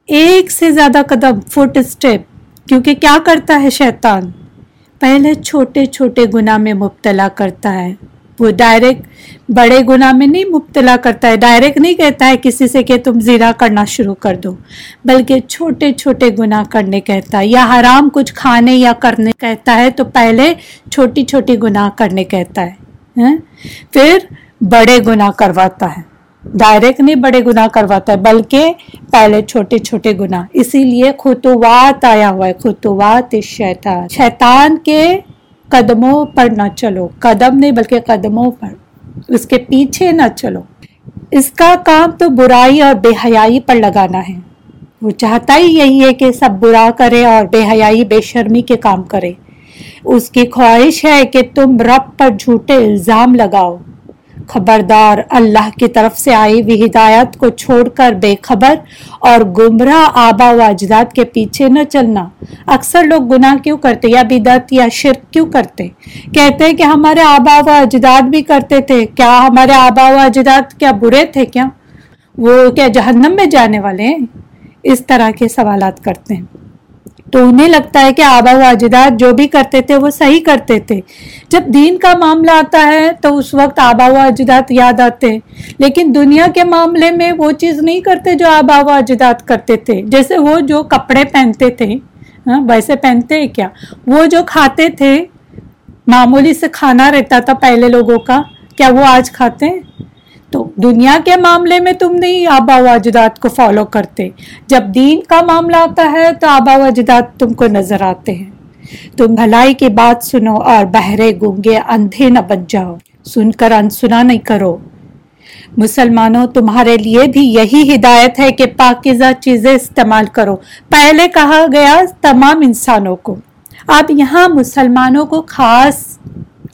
ایک سے زیادہ قدم فٹ اسٹیپ کیونکہ کیا کرتا ہے شیطان؟ پہلے چھوٹے چھوٹے گناہ میں مبتلا کرتا ہے۔ وہ ڈائریکٹ بڑے گناہ میں نہیں مبتلا کرتا ہے ڈائریکٹ نہیں کہتا ہے کسی سے کہ تم زیرہ کرنا شروع کر دو، بلکہ چھوٹے چھوٹے گناہ کرنے کہتا ہے۔ یا حرام کچھ کھانے یا کرنے کہتا ہے تو پہلے چھوٹی چھوٹی گناہ کرنے کہتا ہے۔ ہاں؟ پھر بڑے گناہ کرواتا ہے۔ ڈائریکٹ نہیں بڑے گناہ کرواتا ہے، بلکہ پہلے چھوٹے چھوٹے گناہ۔ اسی لیے خطوات آیا ہوا ہے، خطوات شیطان۔ شیطان کے قدموں پر نہ چلو۔ قدم نہیں بلکہ قدموں پر۔ اس کے پیچھے نہ چلو۔ اس کا کام تو برائی اور بے حیائی پر لگانا ہے۔ وہ چاہتا ہی یہی ہے کہ سب برا کرے اور بے حیائی، بے شرمی کے کام کرے۔ اس کی خواہش ہے کہ تم رب پر جھوٹے الزام لگاؤ۔ خبردار اللہ کی طرف سے آئی ہوئی ہدایت کو چھوڑ کر بے خبر اور گمراہ آبا و اجداد کے پیچھے نہ چلنا۔ اکثر لوگ گناہ کیوں کرتے یا بدت یا شرک کیوں کرتے؟ کہتے ہیں کہ ہمارے آبا و اجداد بھی کرتے تھے۔ کیا ہمارے آبا و اجداد کیا برے تھے کیا؟ وہ کیا جہنم میں جانے والے ہیں؟ اس طرح کے سوالات کرتے ہیں۔ تو انہیں لگتا ہے کہ آبا و اجداد جو بھی کرتے تھے وہ صحیح کرتے تھے۔ جب دین کا معاملہ آتا ہے تو اس وقت آبا و اجداد یاد آتے ہیں۔ لیکن دنیا کے معاملے میں وہ چیز نہیں کرتے جو آبا و اجداد کرتے تھے۔ جیسے وہ جو کپڑے پہنتے تھے ہاں ویسے پہنتے ہیں کیا؟ وہ جو کھاتے تھے، معمولی سے کھانا رہتا تھا پہلے لوگوں کا، کیا وہ آج کھاتے ہیں؟ تو دنیا کے معاملے میں تم نہیں آبا و اجداد کو فالو کرتے۔ جب دین کا معاملہ آتا ہے تو آبا و اجداد تم کو نظر آتے ہیں۔ تم بھلائی کی بات سنو اور بہرے گونگے اندھے نہ بچ جاؤ۔ سن کر انسنا نہیں کرو۔ مسلمانوں، تمہارے لیے بھی یہی ہدایت ہے کہ پاکیزہ چیزیں استعمال کرو۔ پہلے کہا گیا تمام انسانوں کو۔ اب یہاں مسلمانوں کو خاص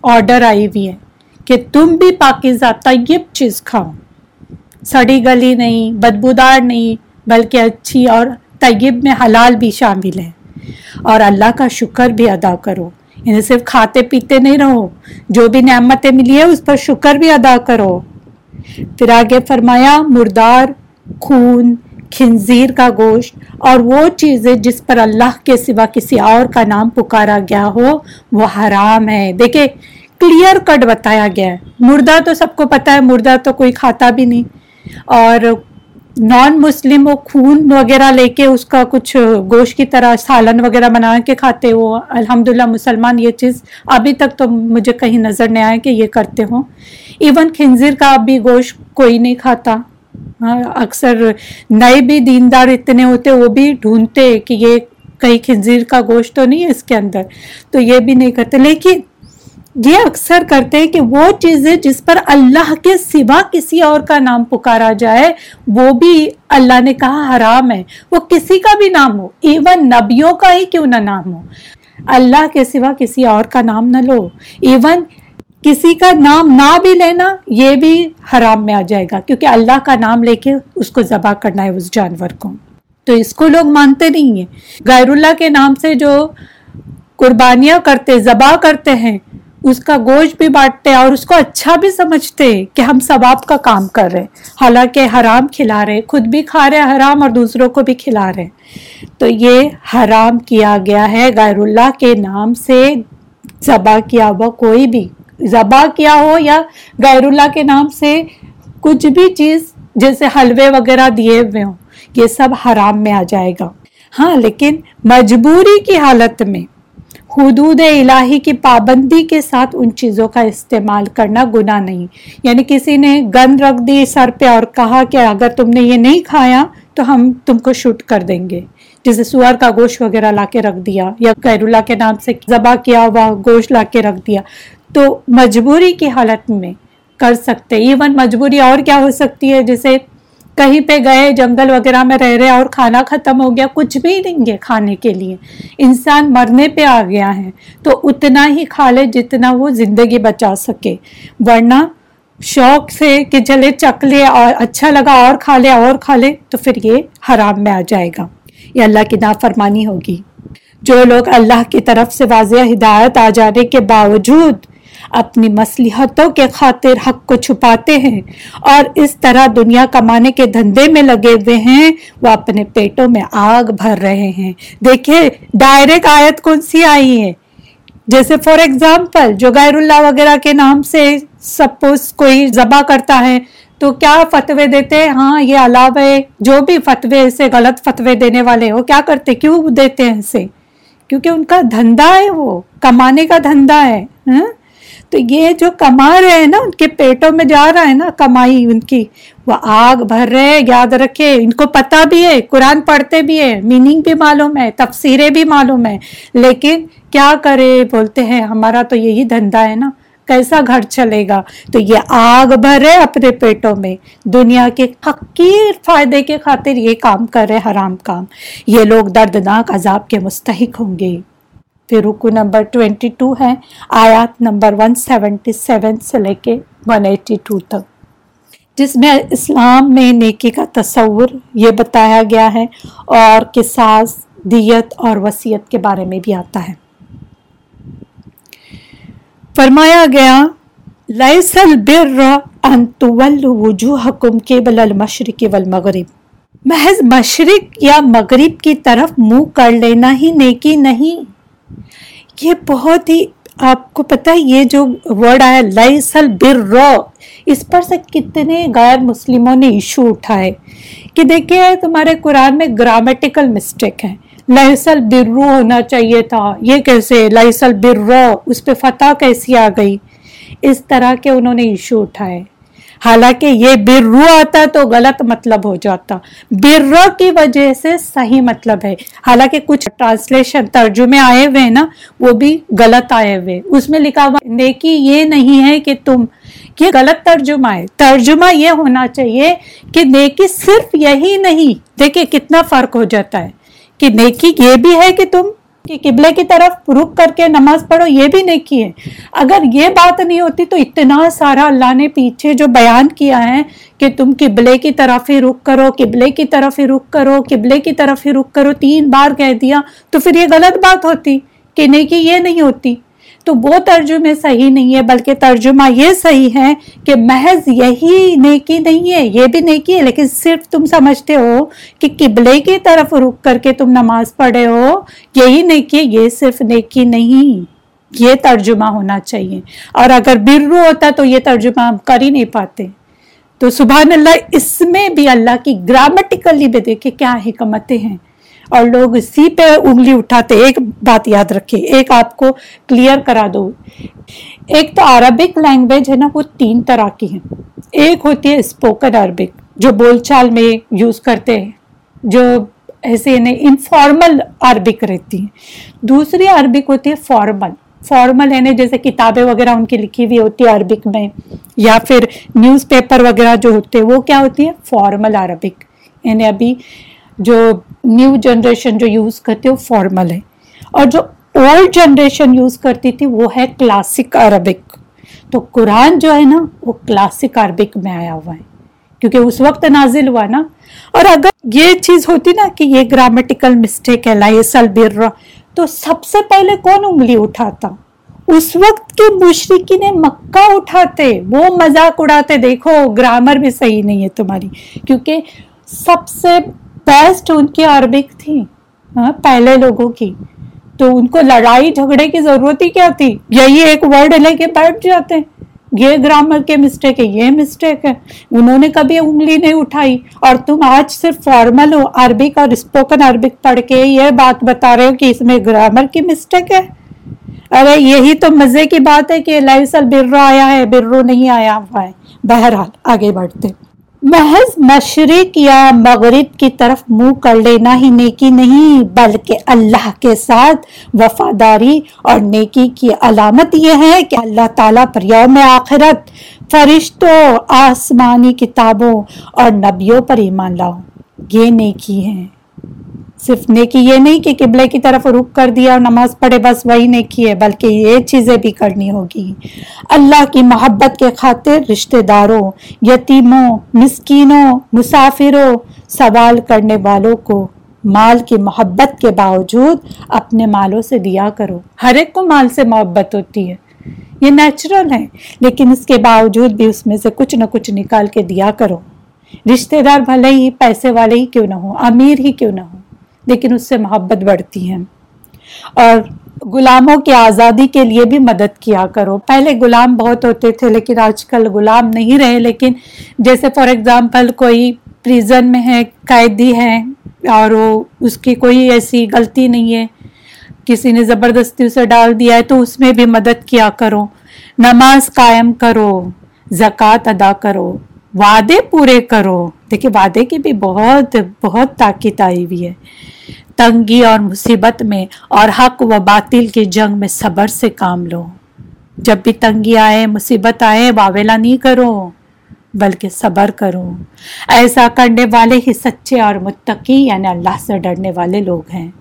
آرڈر آئی ہوئی ہے۔ کہ تم بھی پاکیزہ طیب چیز کھاؤ۔ سڑی گلی نہیں، بدبودار نہیں، بلکہ اچھی اور طیب میں حلال بھی شامل ہے۔ اور اللہ کا شکر بھی ادا کرو۔ انہیں صرف کھاتے پیتے نہیں رہو، جو بھی نعمتیں ملی ہے اس پر شکر بھی ادا کرو۔ پھر آگے فرمایا، مردار، خون کھنزیر کا گوشت اور وہ چیزیں جس پر اللہ کے سوا کسی اور کا نام پکارا گیا ہو، وہ حرام ہے۔ دیکھیں کلیئر کٹ بتایا گیا ہے۔ مردہ تو سب کو پتا ہے مردہ تو کوئی کھاتا بھی نہیں۔ اور نان مسلم وہ خون وغیرہ لے کے اس کا کچھ گوشت کی طرح سالن وغیرہ بنا کے کھاتے وہ۔ الحمدللہ مسلمان یہ چیز ابھی تک تو مجھے کہیں نظر نہیں آیا کہ یہ کرتے ہوں۔ ایون خنزیر کا اب بھی گوشت کوئی نہیں کھاتا۔ ہاں، اکثر نئے بھی دیندار اتنے ہوتے وہ بھی ڈھونڈتے کہ یہ کہیں خنزیر کا گوشت تو نہیں ہے اس کے اندر۔ تو یہ بھی نہیں کرتے۔ لیکن یہ اکثر کرتے ہیں کہ وہ چیزیں جس پر اللہ کے سوا کسی اور کا نام پکارا جائے، وہ بھی اللہ نے کہا حرام ہے۔ وہ کسی کا بھی نام ہو ایون نبیوں کا ہی کیوں نہ نام ہو۔ اللہ کے سوا کسی اور کا نام نہ لو۔ ایون کسی کا نام نہ بھی لینا، یہ بھی حرام میں آ جائے گا۔ کیونکہ اللہ کا نام لے کے اس کو ذبح کرنا ہے اس جانور کو۔ تو اس کو لوگ مانتے نہیں ہیں۔ غیر اللہ کے نام سے جو قربانیاں کرتے، ذبح کرتے ہیں اس کا گوشت بھی بانٹتے اور اس کو اچھا بھی سمجھتے کہ ہم ثواب کا کام کر رہے حالانکہ حرام کھلا رہے خود بھی کھا رہے حرام اور دوسروں کو بھی کھلا رہے تو یہ حرام کیا گیا ہے، غیر اللہ کے نام سے ذبح کیا ہوا کوئی بھی۔ ذبح کیا ہو یا غیر اللہ کے نام سے کچھ بھی چیز جیسے حلوے وغیرہ دیے ہوئے ہوں، یہ سب حرام میں آ جائے گا۔ ہاں لیکن مجبوری کی حالت میں حدود الہی کی پابندی کے ساتھ ان چیزوں کا استعمال کرنا گناہ نہیں۔ یعنی کسی نے گند رکھ دی سر پہ اور کہا کہ اگر تم نے یہ نہیں کھایا تو ہم تم کو شوٹ کر دیں گے۔ جیسے سور کا گوشت وغیرہ لا کے رکھ دیا یا خیر اللہ کے نام سے ذبح کیا ہوا گوشت لا کے رکھ دیا۔ تو مجبوری کی حالت میں کر سکتے ایون مجبوری اور کیا ہو سکتی ہے؟ جیسے کہیں پہ گئے، جنگل وغیرہ میں رہ رہے اور کھانا ختم ہو گیا، کچھ بھی دیں گے کھانے کے لیے۔ انسان مرنے پہ آ گیا ہے۔ تو اتنا ہی کھا لے جتنا وہ زندگی بچا سکے۔ ورنہ شوق سے کہ چلے چک لے، اور اچھا لگا، اور کھا لے، اور کھا لے، تو پھر یہ حرام میں آ جائے گا۔ یہ اللہ کی نافرمانی ہوگی۔ جو لوگ اللہ کی طرف سے واضح ہدایت آ جانے کے باوجود اپنی مصلحتوں کے خاطر حق کو چھپاتے ہیں اور اس طرح دنیا کمانے کے دھندے میں لگے ہوئے ہیں، وہ اپنے پیٹوں میں آگ بھر رہے ہیں۔ دیکھیں ڈائریکٹ آیت کون سی آئی ہے؟ جیسے فور ایگزامپل جو غیر اللہ وغیرہ کے نام سے سپوز کوئی ذبح کرتا ہے، تو کیا فتوے دیتے ہاں یہ علاوہ جو بھی فتوے سے غلط فتوے دینے والے وہ کیا کرتے؟ کیوں دیتے ہیں اسے؟ کیونکہ ان کا دھندا ہے وہ، کمانے کا دھندا ہے۔ ہاں؟ تو یہ جو کما رہے ہیں نا، ان کے پیٹوں میں جا رہا ہے نا کمائی، ان کی۔ وہ آگ بھر رہے یاد رکھے۔ ان کو پتا بھی ہے، قرآن پڑھتے بھی ہے۔ میننگ بھی معلوم ہے، تفسیریں بھی معلوم ہے لیکن کیا کرے؟ بولتے ہیں، ہمارا تو یہی دھندا ہے نا۔ کیسا گھر چلے گا؟ تو یہ آگ بھرے اپنے پیٹوں میں۔ دنیا کے حقیر فائدے کے خاطر یہ کام کر رہے، حرام کام۔ یہ لوگ دردناک عذاب کے مستحق ہوں گے۔ پھر رکو نمبر 22 ہے، آیات نمبر 177 سے لے کے 182 تک۔ جس میں اسلام میں نیکی کا تصور یہ بتایا گیا ہے اور قصاص، دیت اور وسیعت کے بارے میں بھی آتا ہے۔ فرمایا گیا، لَيْسَ الْبِرَّ أَن تُوَلُّ وُجُوهَكُمْ قِبْلَ الْمَشْرِقِ وَالْمَغْرِبِ۔ محض مشرق یا مغرب کی طرف منہ کر لینا ہی نیکی نہیں۔ یہ بہت ہی آپ کو پتہ ہے، یہ جو ورڈ آیا لائسل بر رو اس پر سے کتنے غیر مسلموں نے ایشو اٹھائے۔ کہ دیکھیں، تمہارے قرآن میں گرامیٹیکل مسٹیک ہے۔ لائسل برو ہونا چاہیے تھا۔ یہ کیسے؟ لائسل برو اس پہ فتح کیسی آ گئی؟ اس طرح کے انہوں نے ایشو اٹھائے۔ حالانکہ یہ برو آتا تو غلط مطلب ہو جاتا۔ برو کی وجہ سے صحیح مطلب ہے۔ حالانکہ کچھ ٹرانسلیشن ترجمے آئے ہوئے نا، وہ بھی غلط آئے ہوئے اس میں لکھا ہوا نیکی یہ نہیں ہے کہ تم، یہ غلط ترجمہ ہے۔ ترجمہ یہ ہونا چاہیے کہ نیکی صرف یہی نہیں دیکھیں کتنا فرق ہو جاتا ہے۔ کہ نیکی یہ بھی ہے کہ تم کہ قبلے کی طرف رک کر کے نماز پڑھو، یہ بھی نیکی ہے اگر یہ بات نہیں ہوتی تو اتنا سارا اللہ نے پیچھے جو بیان کیا ہے کہ تم قبلے کی طرف ہی رک کرو، قبلے کی طرف ہی رک کرو، قبلے کی طرف ہی رک کرو، تین بار کہہ دیا تو پھر یہ غلط بات ہوتی کہ نہیں، کہ یہ نہیں ہوتی۔ تو وہ ترجمے صحیح نہیں ہے، بلکہ ترجمہ یہ صحیح ہے کہ محض یہی نیکی نہیں ہے، یہ بھی نیکی ہے، لیکن صرف تم سمجھتے ہو کہ قبلے کی طرف رک کر کے تم نماز پڑھے ہو، یہی نیکی ہے، یہ صرف نیکی نہیں، یہ ترجمہ ہونا چاہیے۔ اور اگر برو ہوتا تو یہ ترجمہ ہم کر ہی نہیں پاتے۔ تو سبحان اللہ، اس میں بھی اللہ کی گرامیٹیکلی بھی دیکھے کیا حکمتیں ہیں۔ اور لوگ اسی پہ انگلی اٹھاتے، ایک بات یاد رکھے ایک آپ کو کلیئر کرا دو۔ ایک تو عربک لینگویج ہے نا، وہ تین طرح کی ہیں۔ ایک ہوتی ہے اسپوکن عربک جو بول چال میں یوز کرتے ہیں، جو ایسے یعنی انفارمل عربک رہتی ہیں۔ دوسری عربک ہوتی ہے فارمل فارمل یعنی جیسے کتابیں وغیرہ ان کی لکھی ہوئی ہوتی ہے عربک میں، یا پھر نیوز پیپر وغیرہ جو ہوتے ہیں، وہ کیا ہوتی ہے فارمل عربک یعنی ابھی جو نیو جنریشن جو یوز کرتی وہ فارمل ہے۔ اور جو اولڈ جنریشن یوز کرتی تھی وہ ہے کلاسک عربک تو قرآن جو ہے نا وہ کلاسک عربک میں آیا ہوا ہے۔ کیونکہ اس وقت نازل ہوا نا۔ اور اگر یہ چیز ہوتی نا کہ یہ گرامیٹیکل مسٹیک ہے لائسل بر۔ تو سب سے پہلے کون انگلی اٹھاتا؟ اس وقت کے مشرقی نے مکہ اٹھاتے۔ وہ مذاق اڑاتے۔ دیکھو گرامر بھی صحیح نہیں ہے تمہاری۔ کیونکہ سب سے بیسٹ ان کی عربک تھی. ہاں پہلے لوگوں کی. تو ان کو لڑائی جھگڑے کی ضرورت ہی کیا تھی؟ یہی ایک ورڈ لے کے بیٹھ جاتے. یہ گرامر کے مسٹیک ہے، یہ مسٹیک ہے. انہوں نے کبھی انگلی نہیں اٹھائی. اور تم آج صرف فارمل ہو عربک اور اسپوکن عربک پڑھ کے یہ بات بتا رہے ہو کہ اس میں گرامر کی مسٹیک ہے. ارے، یہی تو مزے کی بات ہے کہ لائف لائسل برو آیا ہے، برو نہیں آیا ہوا ہے. بہرحال، آگے بڑھتے. محض مشرق یا مغرب کی طرف منہ کر لینا ہی نیکی نہیں، بلکہ اللہ کے ساتھ وفاداری اور نیکی کی علامت یہ ہے کہ اللہ تعالیٰ پر یوم آخرت فرشتوں، آسمانی کتابوں اور نبیوں پر ایمان لاؤ۔ یہ نیکی ہے۔ صرف نیکی یہ نہیں کہ قبلے کی طرف رک کر دیا اور نماز پڑھے، بس وہی نیکی ہے، بلکہ یہ چیزیں بھی کرنی ہوگی۔ اللہ کی محبت کے خاطر رشتہ داروں، یتیموں، مسکینوں، مسافروں سوال کرنے والوں کو مال کی محبت کے باوجود اپنے مالوں سے دیا کرو۔ ہر ایک کو مال سے محبت ہوتی ہے۔ یہ نیچرل ہے، لیکن اس کے باوجود بھی اس میں سے کچھ نہ کچھ نکال کے دیا کرو۔ رشتہ دار بھلے ہی، پیسے والے ہی کیوں نہ ہو امیر ہی کیوں نہ ہو لیکن اس سے محبت بڑھتی ہے۔ اور غلاموں کی آزادی کے لیے بھی مدد کیا کرو۔ پہلے غلام بہت ہوتے تھے، لیکن آج کل غلام نہیں رہے۔ لیکن جیسے فار ایگزامپل کوئی پریزن میں ہے، قیدی ہے، اور وہ اس کی کوئی ایسی غلطی نہیں ہے۔ کسی نے زبردستی اسے ڈال دیا ہے تو اس میں بھی مدد کیا کرو۔ نماز قائم کرو، زکوٰۃ ادا کرو، وعدے پورے کرو۔ دیکھیں وعدے کی بھی بہت بہت طاقت آئی ہوئی ہے۔ تنگی اور مصیبت میں اور حق و باطل کی جنگ میں صبر سے کام لو۔ جب بھی تنگی آئے، مصیبت آئے، واویلا نہیں کرو، بلکہ صبر کرو۔ ایسا کرنے والے ہی سچے اور متقی یعنی اللہ سے ڈرنے والے لوگ ہیں۔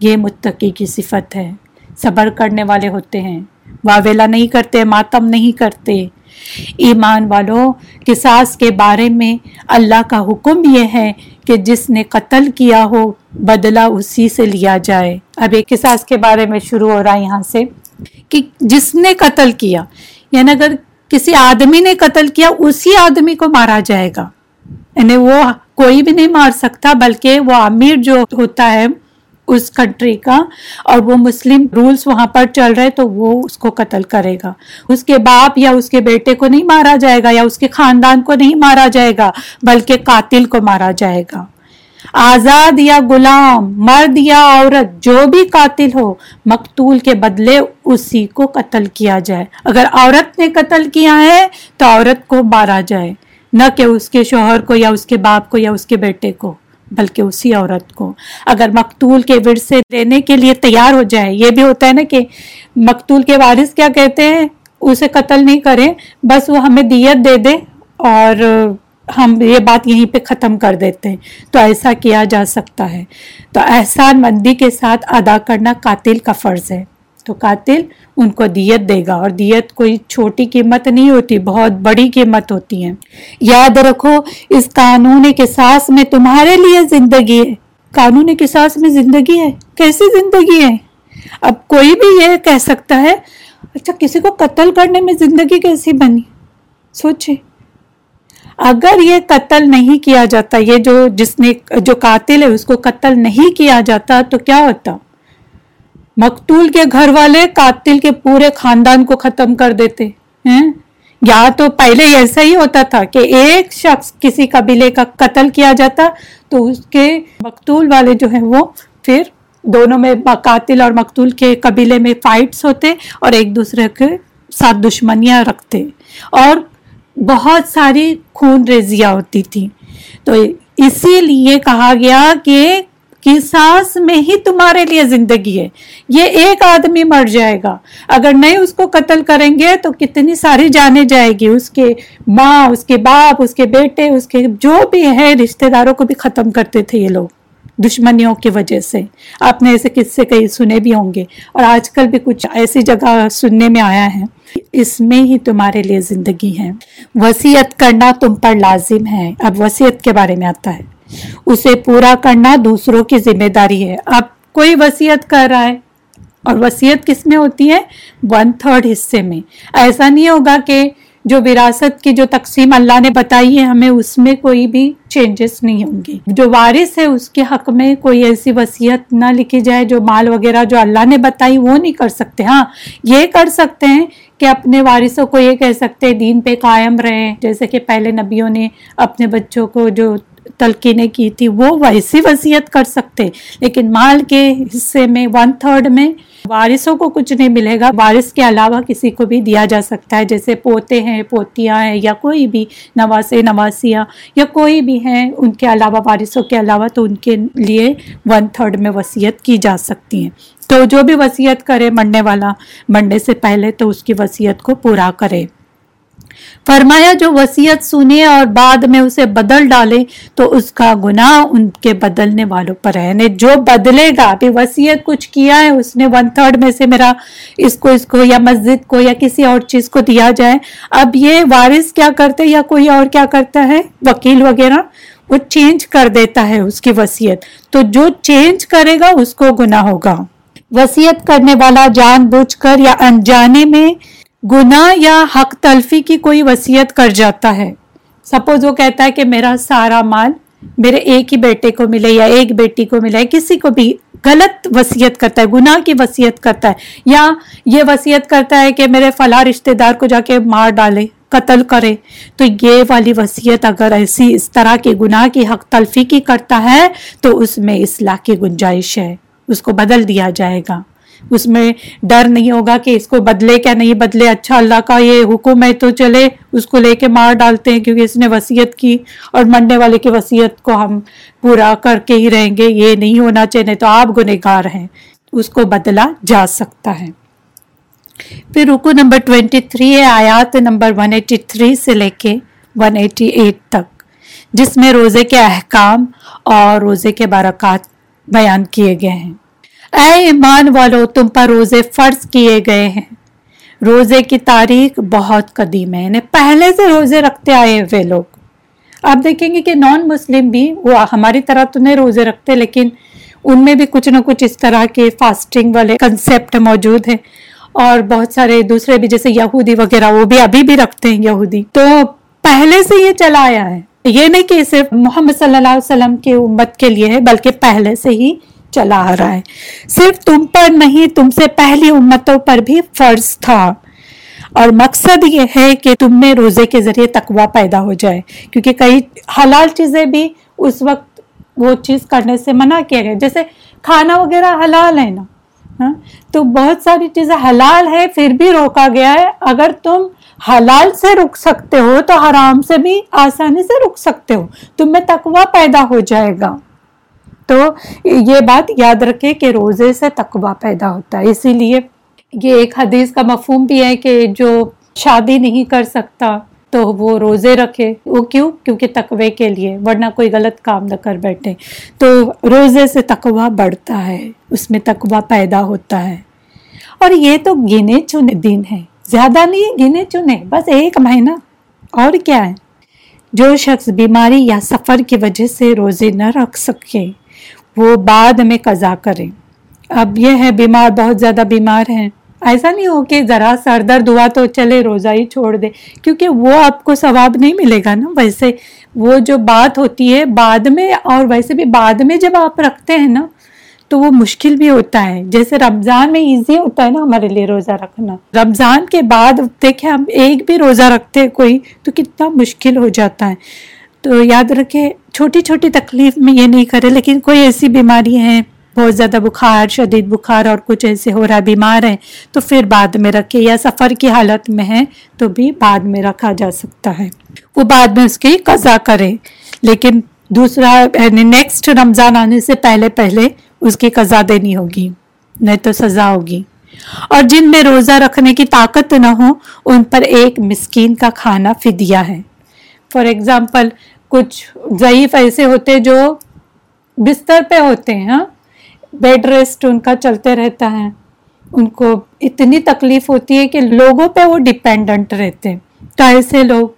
یہ متقی کی صفت ہے۔ صبر کرنے والے ہوتے ہیں۔ واویلا نہیں کرتے، ماتم نہیں کرتے۔ ایمان والوں قصاص کے بارے میں اللہ کا حکم یہ ہے کہ جس نے قتل کیا ہو، بدلہ اسی سے لیا جائے۔ اب ایک قصاص کے بارے میں شروع ہو رہا ہے یہاں سے کہ جس نے قتل کیا یعنی اگر کسی آدمی نے قتل کیا، اسی آدمی کو مارا جائے گا۔ یعنی وہ کوئی بھی نہیں مار سکتا، بلکہ وہ امیر جو ہوتا ہے اس کنٹری کا اور وہ مسلم رولز وہاں پر چل رہے تو وہ اس کو قتل کرے گا۔ اس کے باپ یا اس کے بیٹے کو نہیں مارا جائے گا یا اس کے خاندان کو نہیں مارا جائے گا، بلکہ قاتل کو مارا جائے گا۔ آزاد یا غلام، مرد یا عورت، جو بھی قاتل ہو، مقتول کے بدلے اسی کو قتل کیا جائے۔ اگر عورت نے قتل کیا ہے تو عورت کو مارا جائے، نہ کہ اس کے شوہر کو یا اس کے باپ کو یا اس کے بیٹے کو۔ بلکہ اسی عورت کو۔ اگر مقتول کے ورثے دینے کے لیے تیار ہو جائے، یہ بھی ہوتا ہے نا کہ مقتول کے وارث کیا کہتے ہیں؟ اسے قتل نہیں کریں، بس وہ ہمیں دیت دے دے اور ہم یہ بات یہیں پہ ختم کر دیتے ہیں۔ تو ایسا کیا جا سکتا ہے؟ تو احسان مندی کے ساتھ ادا کرنا قاتل کا فرض ہے۔ تو قاتل ان کو دیت دے گا اور دیت کوئی چھوٹی قیمت نہیں ہوتی، بہت بڑی قیمت ہوتی ہے۔ یاد رکھو، اس قانون کے ساس میں تمہارے لیے زندگی ہے۔ قانون کے ساس میں زندگی ہے؟ کیسی زندگی ہے؟ اب کوئی بھی یہ کہہ سکتا ہے اچھا کسی کو قتل کرنے میں زندگی کیسی بنی؟ سوچے۔ اگر یہ قتل نہیں کیا جاتا، یہ جو جس نے، جو قاتل ہے، اس کو قتل نہیں کیا جاتا، تو کیا ہوتا؟ مقتول کے گھر والے قاتل کے پورے خاندان کو ختم کر دیتے، ہیں؟ یا تو پہلے ایسا ہی ہوتا تھا کہ ایک شخص کسی قبیلے کا قتل کیا جاتا، تو اس کے مقتول والے جو ہیں وہ پھر دونوں میں قاتل اور مقتول کے قبیلے میں فائٹس ہوتے اور ایک دوسرے کے ساتھ دشمنیاں رکھتے۔ اور بہت ساری خون ریزیاں ہوتی تھی تو اسی لیے کہا گیا کہ سانس میں ہی تمہارے لیے زندگی ہے۔ یہ ایک آدمی مر جائے گا۔ اگر نہیں اس کو قتل کریں گے تو کتنی ساری جانے جائے گی۔ اس کے ماں، اس کے باپ، اس کے بیٹے، اس کے جو بھی ہے رشتہ داروں کو بھی ختم کرتے تھے یہ لوگ دشمنیوں کی وجہ سے۔ آپ نے ایسے قصے کئی سنے بھی ہوں گے۔ اور آج کل بھی کچھ ایسی جگہ سننے میں آیا ہے۔ اس میں ہی تمہارے لیے زندگی ہے۔ وسیعت کرنا تم پر لازم ہے۔ اب وسیعت کے بارے میں آتا ہے۔ اسے پورا کرنا دوسروں کی ذمہ داری ہے۔ اب کوئی وسیعت کر رہا ہے اور وسیعت کس میں ہوتی ہے؟ ون تھرڈ حصے میں۔ ایسا نہیں ہوگا کہ جو وراثت کی جو تقسیم اللہ نے بتائی ہے، ہمیں اس میں کوئی بھی چینجز نہیں ہوں گی۔ جو وارث ہے، اس کے حق میں کوئی ایسی وصیت نہ لکھی جائے جو مال وغیرہ جو اللہ نے بتائی، وہ نہیں کر سکتے۔ ہاں یہ کر سکتے ہیں کہ اپنے وارثوں کو یہ کہہ سکتے دین پہ قائم رہیں۔ جیسے کہ پہلے نبیوں نے اپنے بچوں کو جو تلقینیں کی تھی، وہ ویسی وصیت کر سکتے۔ لیکن مال کے حصے میں ون تھرڈ میں وارثوں کو کچھ نہیں ملے گا۔ وارث کے علاوہ کسی کو بھی دیا جا سکتا ہے، جیسے پوتے ہیں، پوتیاں ہیں، یا کوئی بھی نواسے، نواسیاں، یا کوئی بھی ہیں۔ ان کے علاوہ، وارثوں کے علاوہ تو ان کے لیے ون تھرڈ میں وصیت کی جا سکتی ہیں تو جو بھی وصیت کرے مرنے والا، مرنے سے پہلے تو اس کی وصیت کو پورا کرے۔ فرمایا، جو وسیعت سنے اور بعد میں اسے بدل ڈالے، تو اس کا گناہ ان کے بدلنے والوں پر ہے۔ یعنی جو بدلے گا، ابھی وسیعت کچھ کیا ہے، اس نے ون تھرڈ میں سے میرا اس کو اس کو یا مسجد کو یا کسی اور چیز کو دیا جائے۔ اب یہ وارث کیا کرتے یا کوئی اور کیا کرتا ہے؟ وکیل وغیرہ۔ وہ چینج کر دیتا ہے اس کی وسیعت تو جو چینج کرے گا، اس کو گناہ ہوگا۔ وسیعت کرنے والا جان بوجھ کر یا انجانے میں گناہ یا حق تلفی کی کوئی وصیت کر جاتا ہے۔ سپوز وہ کہتا ہے کہ میرا سارا مال میرے ایک ہی بیٹے کو ملے یا ایک بیٹی کو ملے، کسی کو بھی غلط وصیت کرتا ہے، گناہ کی وصیت کرتا ہے، یا یہ وصیت کرتا ہے کہ میرے فلاں رشتہ دار کو جا کے مار ڈالے، قتل کرے۔ تو یہ والی وصیت اگر ایسی اس طرح کے گناہ کی حق تلفی کی کرتا ہے، تو اس میں اصلاح کی گنجائش ہے، اس کو بدل دیا جائے گا۔ اس میں ڈر نہیں ہوگا کہ اس کو بدلے کیا نہیں بدلے۔ اچھا اللہ کا یہ حکم ہے تو چلے، اس کو لے کے مار ڈالتے ہیں کیونکہ اس نے وسیعت کی اور مرنے والے کی وسیعت کو ہم پورا کر کے ہی رہیں گے۔ یہ نہیں ہونا چاہیے، تو آپ گنےگار ہیں۔ اس کو بدلا جا سکتا ہے۔ پھر رکو نمبر 23 ہے، آیات نمبر 183 سے لے کے 188 تک، جس میں روزے کے احکام اور روزے کے برکات بیان کیے گئے ہیں۔ اے ایمان والو، تم پر روزے فرض کیے گئے ہیں۔ روزے کی تاریخ بہت قدیم ہے یعنی پہلے سے روزے رکھتے آئے ہوئے لوگ۔ آپ دیکھیں گے کہ نان مسلم بھی، وہ ہماری طرح تو نہیں روزے رکھتے، لیکن ان میں بھی کچھ نہ کچھ اس طرح کے فاسٹنگ والے کنسیپٹ موجود ہیں۔ اور بہت سارے دوسرے بھی، جیسے یہودی وغیرہ، وہ بھی ابھی بھی رکھتے ہیں یہودی۔ تو پہلے سے یہ چلا آیا ہے۔ یہ نہیں کہ صرف محمد صلی اللہ علیہ وسلم کی امت کے لیے ہے، بلکہ پہلے سے ہی چلا آ رہا ہے۔ صرف تم پر نہیں، تم سے پہلی امتوں پر بھی فرض تھا۔ اور مقصد یہ ہے کہ تم میں روزے کے ذریعے تقوی پیدا ہو جائے۔ کیونکہ کئی حلال چیزیں بھی اس وقت وہ چیز کرنے سے منع کیا گیا جیسے کھانا وغیرہ حلال ہے نا ہاں؟ تو بہت ساری چیزیں حلال ہے پھر بھی روکا گیا ہے۔ اگر تم حلال سے رک سکتے ہو تو حرام سے بھی آسانی سے رک سکتے ہو۔ تم میں تقوی پیدا ہو جائے گا۔ تو یہ بات یاد رکھے کہ روزے سے تقوی پیدا ہوتا ہے۔ اسی لیے یہ ایک حدیث کا مفہوم بھی ہے کہ جو شادی نہیں کر سکتا تو وہ روزے رکھے۔ وہ کیوں؟ کیونکہ تقوی کے لیے، ورنہ کوئی غلط کام نہ کر بیٹھے۔ تو روزے سے تقوی بڑھتا ہے، اس میں تقوی پیدا ہوتا ہے۔ اور یہ تو گنے چنے دن ہے زیادہ نہیں، گنے چنے۔ بس ایک مہینہ۔ اور کیا ہے؟ جو شخص بیماری یا سفر کی وجہ سے روزے نہ رکھ سکے وہ بعد میں قضا کریں۔ اب یہ ہے بیمار، بہت زیادہ بیمار ہیں۔ ایسا نہیں ہو کہ ذرا سر درد ہوا تو چلے، روزہ ہی چھوڑ دے۔ کیونکہ وہ آپ کو ثواب نہیں ملے گا نا۔ ویسے وہ جو بات ہوتی ہے بعد میں، اور ویسے بھی بعد میں جب آپ رکھتے ہیں نا، تو وہ مشکل بھی ہوتا ہے۔ جیسے رمضان میں ایزی ہوتا ہے نا ہمارے لیے روزہ رکھنا۔ رمضان کے بعد دیکھیں، ہم ایک بھی روزہ رکھتے کوئی تو کتنا مشکل ہو جاتا ہے۔ تو یاد رکھے چھوٹی چھوٹی تکلیف میں یہ نہیں کرے لیکن کوئی ایسی بیماری ہے بہت زیادہ بخار، شدید بخار اور کچھ ایسے ہو رہا بیمار ہے تو پھر بعد میں رکھے یا سفر کی حالت میں ہے تو بھی بعد میں رکھا جا سکتا ہے۔ وہ بعد میں اس کی قضا کرے لیکن دوسرا یعنی نیکسٹ رمضان آنے سے پہلے پہلے اس کی قضا دینی ہوگی، نہیں تو سزا ہوگی۔ اور جن میں روزہ رکھنے کی طاقت نہ ہو، ان پر ایک مسکین کا کھانا فدیہ ہے۔ فار ایگزامپل کچھ ضعیف ایسے ہوتے جو بستر پہ ہوتے ہیں ہاں؟ بیڈ ریسٹ ان کا چلتے رہتا ہے۔ ان کو اتنی تکلیف ہوتی ہے کہ لوگوں پہ وہ ڈپینڈنٹ رہتے ہیں۔ تو ایسے لوگ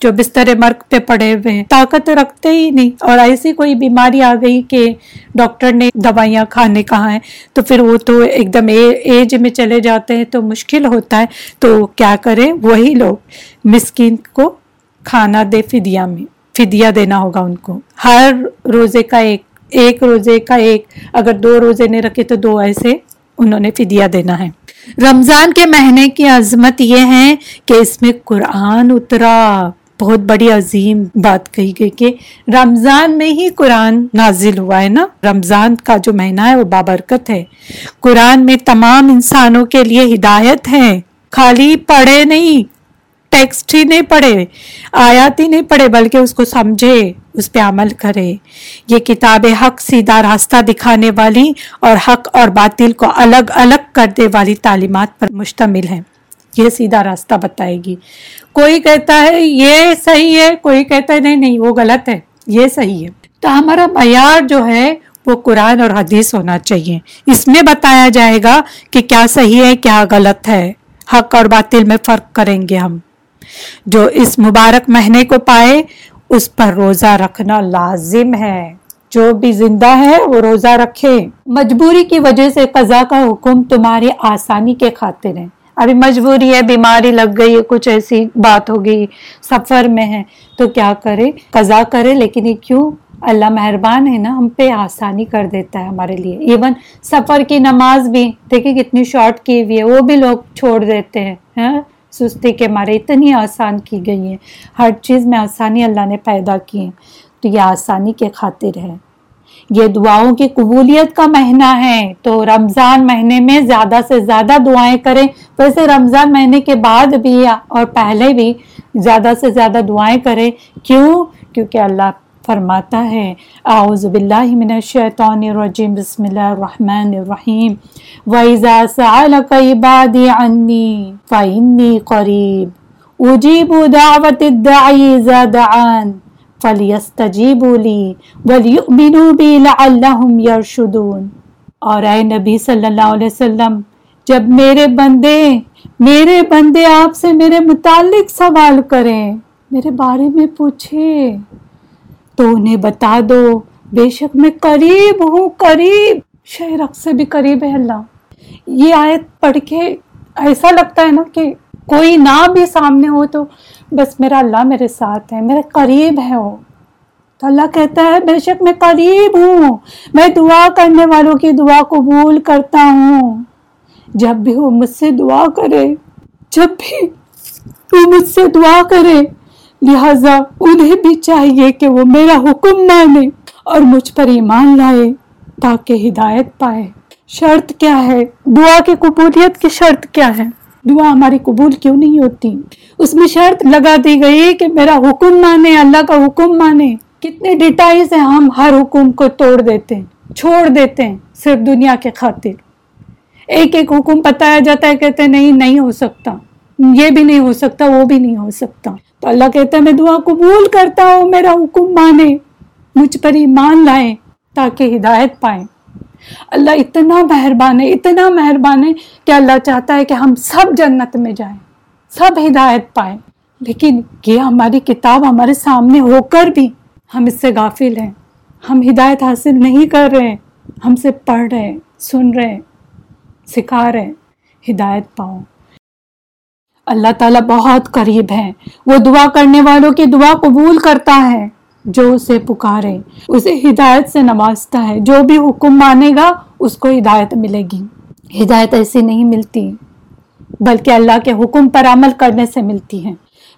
جو بستر مرک پہ پڑے ہوئے ہیں، طاقت رکھتے ہی نہیں۔ اور ایسی کوئی بیماری آ گئی کہ ڈاکٹر نے دوائیاں کھانے کہا ہے تو پھر وہ تو ایک دم ایج میں چلے جاتے ہیں، تو مشکل ہوتا ہے۔ تو کیا کریں، وہی لوگ مسکین کو کھانا دے فدیا میں۔ فدیہ دینا ہوگا ان کو۔ ہر روزے کا ایک ایک روزے کا ایک، اگر دو روزے نہیں رکھے تو دو ایسے انہوں نے فدیہ دینا ہے۔ رمضان کے مہینے کی عظمت یہ ہے کہ اس میں قرآن اترا۔ بہت بڑی عظیم بات کہی گئی کہ رمضان میں ہی قرآن نازل ہوا ہے نا۔ رمضان کا جو مہینہ ہے وہ بابرکت ہے۔ قرآن میں تمام انسانوں کے لیے ہدایت ہے۔ خالی پڑھے نہیں۔ ٹیکسٹ ہی نہیں پڑھے، آیات ہی نہیں پڑھے، بلکہ اس کو سمجھے، اس پہ عمل کرے۔ یہ کتاب حق سیدھا راستہ دکھانے والی اور حق اور باطل کو الگ الگ کرنے والی تعلیمات پر مشتمل ہے یہ سیدھا راستہ بتائے گی۔ کوئی کہتا ہے یہ صحیح ہے، کوئی کہتا ہے نہیں نہیں، وہ غلط ہے۔ یہ صحیح ہے۔ تو ہمارا معیار جو ہے، وہ قرآن اور حدیث ہونا چاہیے۔ اس میں بتایا جائے گا کہ کیا صحیح ہے، کیا غلط ہے۔ حق اور باطل میں فرق کریں گے ہم۔ جو اس مبارک مہینے کو پائے، اس پر روزہ رکھنا لازم ہے۔ جو بھی زندہ ہے، وہ روزہ رکھے۔ مجبوری کی وجہ سے قضا کا حکم تمہاری آسانی کے خاطر ہے۔ ابھی مجبوری ہے، بیماری لگ گئی ہے، کچھ ایسی بات ہو گئی، سفر میں ہے، تو کیا کرے؟ قضا کرے، لیکن یہ کیوں؟ اللہ مہربان ہے نا، ہم پہ آسانی کر دیتا ہے ہمارے لیے۔ ایون سفر کی نماز بھی دیکھیں کتنی شارٹ کی ہوئی ہے، وہ بھی لوگ چھوڑ دیتے ہیں ہاں؟ سستی کے مارے اتنی آسان کی گئی ہے ہر چیز میں آسانی اللہ نے پیدا کی ہے تو یہ آسانی کے خاطر ہے۔ یہ دعاؤں کی قبولیت کا مہینہ ہے۔ تو رمضان مہینے میں زیادہ سے زیادہ دعائیں کریں۔ ویسے رمضان مہینے کے بعد بھی اور پہلے بھی زیادہ سے زیادہ دعائیں کریں۔ کیوں؟ کیونکہ اللہ فرماتا ہے، اعوذ باللہ من الشیطان الرجیم، بسم اللہ الرحمن الرحیم۔ وَإِذَا سَعَلَكَ عِبَادِ عَنِّي، فَإِنِّي قَرِيب۔ اجیب دعوت الدعی اذا دعان، فَلْيَسْتَجِيبُوا لِي وَلْيُؤْمِنُوا بِي لَعَلَّهُمْ يَرْشُدُونَ۔ اور اے نبی صلی اللہ علیہ وسلم، جب میرے بندے میرے بندے آپ سے میرے متعلق سوال کریں، میرے بارے میں پوچھے تو انہیں بتا دو۔ بے شک میں قریب ہوں، قریب۔ شہرک سے بھی قریب ہے اللہ۔ یہ آیت پڑھ کے ایسا لگتا ہے نا کہ کوئی نہ بھی سامنے ہو تو بس میرا اللہ میرے ساتھ ہے، میرے قریب ہے وہ۔ تو اللہ کہتا ہے، بے شک میں قریب ہوں۔ میں دعا کرنے والوں کی دعا قبول کرتا ہوں۔ جب بھی وہ مجھ سے دعا کرے، جب بھی وہ مجھ سے دعا کرے۔ لہذا انہیں بھی چاہیے کہ وہ میرا حکم مانے اور مجھ پر ایمان لائے تاکہ ہدایت پائے۔ شرط کیا ہے؟ دعا کی قبولیت کی شرط کیا ہے؟ دعا ہماری قبول کیوں نہیں ہوتی؟ اس میں شرط لگا دی گئی کہ میرا حکم مانے، اللہ کا حکم مانے۔ کتنے ڈیٹائی سے ہم ہر حکم کو توڑ دیتے ہیں، چھوڑ دیتے ہیں، صرف دنیا کے خاطر۔ ایک ایک حکم بتایا جاتا ہے، کہتے نہیں نہیں ہو سکتا۔ یہ بھی نہیں ہو سکتا، وہ بھی نہیں ہو سکتا۔ تو اللہ کہتا ہے، میں دعا قبول کرتا ہوں، میرا حکم مانے مجھ پر ایمان لائیں تاکہ ہدایت پائیں۔ اللہ اتنا مہربان ہے، اتنا مہربان ہے کہ اللہ چاہتا ہے کہ ہم سب جنت میں جائیں، سب ہدایت پائیں۔ لیکن یہ ہماری کتاب ہمارے سامنے ہو کر بھی ہم اس سے غافل ہیں۔ ہم ہدایت حاصل نہیں کر رہے ہم سے پڑھ رہے سن رہے سکھا رہے ہیں، ہدایت پاؤں۔ اللہ تعالیٰ بہت قریب ہے۔ وہ دعا کرنے والوں کی دعا قبول کرتا ہے، جو اسے پکارے، اسے ہدایت سے نوازتا ہے۔ جو بھی حکم مانے گا، اس کو ہدایت ملے گی۔ ہدایت ایسی نہیں ملتی، بلکہ اللہ کے حکم پر عمل کرنے سے ملتی ہے۔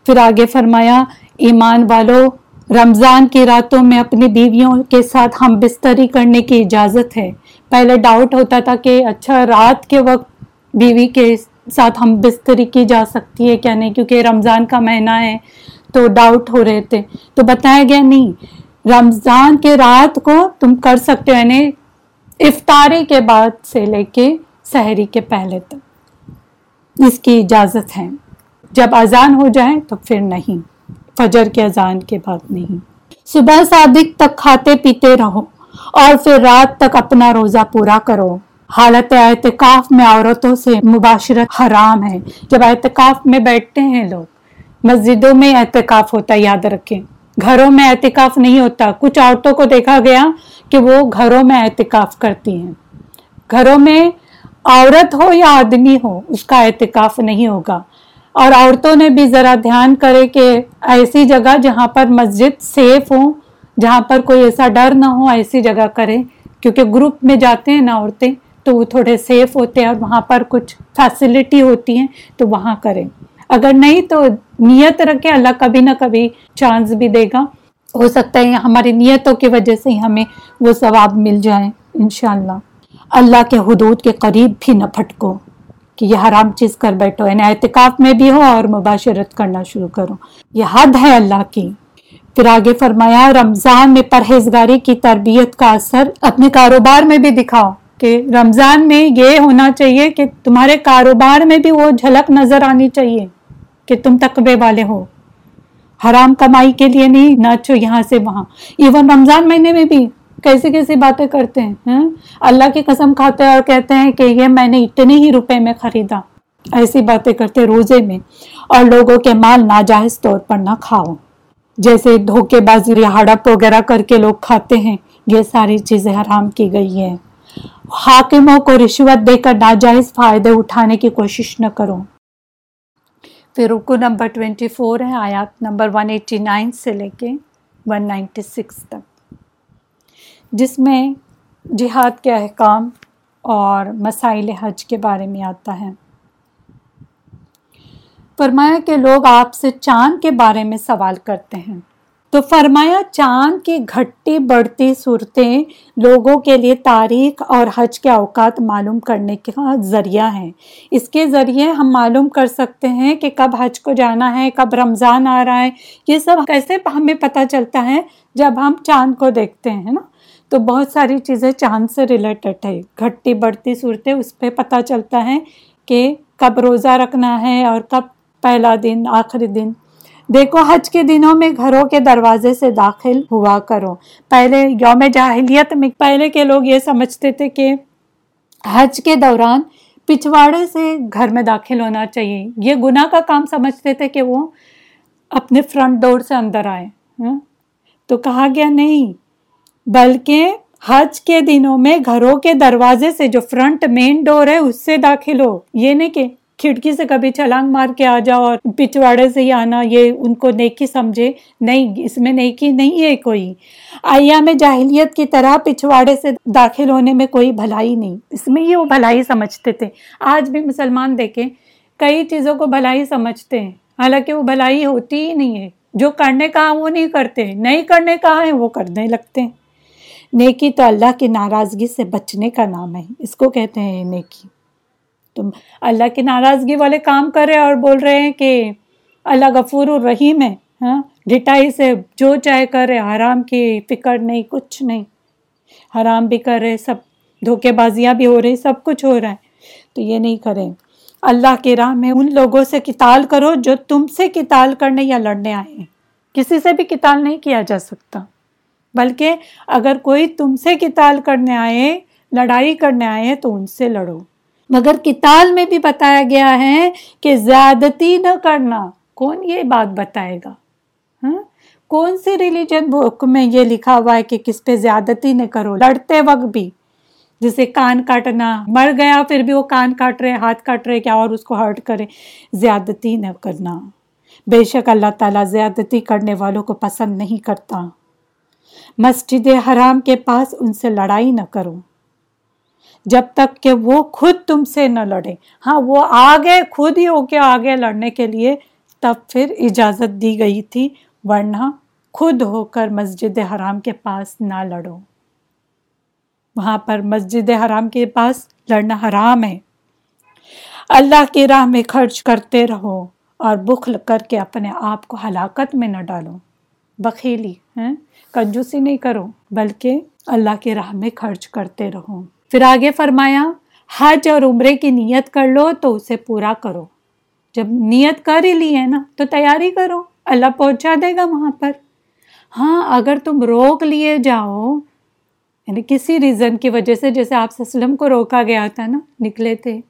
پھر آگے فرمایا، ایمان والو، رمضان کی راتوں میں اپنی بیویوں کے ساتھ ہم بستری کرنے کی اجازت ہے۔ پہلے ڈاؤٹ ہوتا تھا کہ اچھا رات کے وقت بیوی کے ساتھ ہم بستری کی جا سکتی ہے کیا نہیں؟ کیونکہ رمضان کا مہینہ ہے تو ڈاؤٹ ہو رہے تھے۔ تو بتایا گیا نہیں، رمضان کے رات کو تم کر سکتے ہو یعنی افطاری کے بعد سے لے کے سحری کے پہلے تک۔ اس کی اجازت ہے۔ جب اذان ہو جائے تو پھر نہیں۔ فجر کے اذان کے بعد نہیں۔ صبح صادق تک کھاتے پیتے رہو اور پھر رات تک اپنا روزہ پورا کرو۔ حالت اعتکاف میں عورتوں سے مباشرت حرام ہے۔ جب اعتکاف میں بیٹھتے ہیں لوگ، مسجدوں میں اعتکاف ہوتا ہے، یاد رکھیں۔ گھروں میں اعتکاف نہیں ہوتا۔ کچھ عورتوں کو دیکھا گیا کہ وہ گھروں میں اعتکاف کرتی ہیں۔ گھروں میں عورت ہو یا آدمی ہو، اس کا اعتکاف نہیں ہوگا۔ اور عورتوں نے بھی ذرا دھیان کرے کہ ایسی جگہ جہاں پر مسجد سیف ہو، جہاں پر کوئی ایسا ڈر نہ ہو، ایسی جگہ کرے۔ کیونکہ گروپ میں جاتے ہیں نا عورتیں تو وہ تھوڑے سیف ہوتے ہیں اور وہاں پر کچھ فیسلٹی ہوتی ہیں، تو وہاں کریں۔ اگر نہیں تو نیت رکھے اللہ کبھی نہ کبھی چانس بھی دے گا۔ ہو سکتا ہے ہماری نیتوں کی وجہ سے ہی ہمیں وہ ثواب مل جائیں انشاءاللہ۔ اللہ کے حدود کے قریب بھی نہ پھٹکو کہ یہ حرام چیز کر بیٹھو یعنی اعتکاف میں بھی ہو اور مباشرت کرنا شروع کرو۔ یہ حد ہے اللہ کی۔ پھر آگے فرمایا، رمضان میں پرہیزگاری کی تربیت کا اثر اپنے کاروبار میں بھی دکھاؤ۔ کہ رمضان میں یہ ہونا چاہیے کہ تمہارے کاروبار میں بھی وہ جھلک نظر آنی چاہیے کہ تم تقبے والے ہو۔ حرام کمائی کے لیے نہیں ناچو یہاں سے وہاں۔ ایون رمضان مہینے میں بھی کیسی کیسی باتیں کرتے ہیں ہاں؟ اللہ کی قسم کھاتے ہیں اور کہتے ہیں کہ یہ میں نے اتنے ہی روپے میں خریدا۔ ایسی باتیں کرتے روزے میں اور لوگوں کے مال ناجائز طور پر نہ کھاؤ۔ جیسے دھوکے بازی ہڑپ وغیرہ کر کے لوگ کھاتے ہیں، یہ ساری چیزیں حرام کی گئی ہیں۔ حاکموں کو رشوت دے کر ناجائز فائدے اٹھانے کی کوشش نہ کرو پھر رکو نمبر 24 ہے، آیات نمبر 189 سے لے کے 196 تک۔ جس میں جہاد کے احکام اور مسائل حج کے بارے میں آتا ہے۔ فرمایا کہ لوگ آپ سے چاند کے بارے میں سوال کرتے ہیں۔ تو فرمایا، چاند کی گھٹی بڑھتی صورتیں لوگوں کے لیے تاریخ اور حج کے اوقات معلوم کرنے کا ذریعہ ہے اس کے ذریعے ہم معلوم کر سکتے ہیں کہ کب حج کو جانا ہے، کب رمضان آ رہا ہے۔ یہ سب کیسے ہمیں پتہ چلتا ہے جب ہم چاند کو دیکھتے ہیں نا؟ تو بہت ساری چیزیں چاند سے ریلیٹڈ ہے۔ گھٹی بڑھتی صورتیں اس پہ پتہ چلتا ہے کہ کب روزہ رکھنا ہے اور کب پہلا دن، آخری دن۔ دیکھو، حج کے دنوں میں گھروں کے دروازے سے داخل ہوا کرو۔ پہلے یوم جاہلیت میں، پہلے کے لوگ یہ سمجھتے تھے کہ حج کے دوران پچھواڑے سے گھر میں داخل ہونا چاہیے۔ یہ گناہ کا کام سمجھتے تھے کہ وہ اپنے فرنٹ ڈور سے اندر آئے۔ ہاں؟ تو کہا گیا نہیں، بلکہ حج کے دنوں میں گھروں کے دروازے سے جو فرنٹ مین ڈور ہے، اس سے داخل ہو۔ یہ نہیں کہ کھڑکی سے کبھی چھلانگ مار کے آ جاؤ اور پچھواڑے سے ہی آنا، یہ ان کو نیکی سمجھے۔ نہیں، اس میں نیکی نہیں ہے کوئی۔ ایام جاہلیت کی طرح پچھواڑے سے داخل ہونے میں کوئی بھلائی نہیں۔ اس میں یہ وہ بھلائی سمجھتے تھے۔ آج بھی مسلمان دیکھیں، کئی چیزوں کو بھلائی سمجھتے ہیں۔ حالانکہ وہ بھلائی ہوتی ہی نہیں ہے۔ جو کرنے کا وہ نہیں کرتے نہیں کرنے کا ہے وہ کرنے لگتے ہیں۔ نیکی تو اللہ کی ناراضگی سے بچنے کا نام ہے۔ اس کو کہتے ہیں نیکی۔ تم اللہ کی ناراضگی والے کام کر رہے اور بول رہے ہیں کہ اللہ غفور الرحیم ہے ہاں؟ ڈٹائی سے جو چاہے کر رہے، حرام کی فکر نہیں، کچھ نہیں۔ حرام بھی کر رہے، سب دھوکے بازیاں بھی ہو رہی، سب کچھ ہو رہا ہے۔ تو یہ نہیں کریں۔ اللہ کے راہ میں ان لوگوں سے کتال کرو جو تم سے کتال کرنے یا لڑنے آئے ہیں۔ کسی سے بھی کتال نہیں کیا جا سکتا۔ بلکہ اگر کوئی تم سے کتال کرنے آئے، لڑائی کرنے آئے، تو ان سے لڑو۔ مگر کتال میں بھی بتایا گیا ہے کہ زیادتی نہ کرنا، کون یہ بات بتائے گا؟ ہاں؟ کون سی ریلیجن بک میں یہ لکھا ہوا ہے کہ کس پہ زیادتی نہ کرو؟ لڑتے وقت بھی۔ جسے کان کاٹنا، مر گیا پھر بھی وہ کان کاٹ رہے، ہاتھ کاٹ رہے، کیا اور اس کو ہرٹ کرے؟ زیادتی نہ کرنا۔ بے شک اللہ تعالیٰ زیادتی کرنے والوں کو پسند نہیں کرتا۔ مسجد حرام کے پاس ان سے لڑائی نہ کرو۔ جب تک کہ وہ خود تم سے نہ لڑے۔ ہاں وہ آگے خود ہی ہو کے آگے لڑنے کے لیے تب پھر اجازت دی گئی تھی، ورنہ خود ہو کر مسجد حرام کے پاس نہ لڑو۔ وہاں پر مسجد حرام کے پاس لڑنا حرام ہے۔ اللہ کی راہ میں خرچ کرتے رہو اور بخل کر کے اپنے آپ کو ہلاکت میں نہ ڈالو۔ بخیلی ہیں کنجوسی نہیں کرو، بلکہ اللہ کی راہ میں خرچ کرتے رہو۔ پھر آگے فرمایا، حج اور عمرے کی نیت کر لو تو اسے پورا کرو۔ جب نیت کر ہی لی ہے نا، تو تیاری کرو۔ اللہ پہنچا دے گا وہاں پر۔ ہاں اگر تم روک لیے جاؤ یعنی کسی ریزن کی وجہ سے، جیسے آپ وسلم کو روکا گیا تھا نا، نکلے تھے،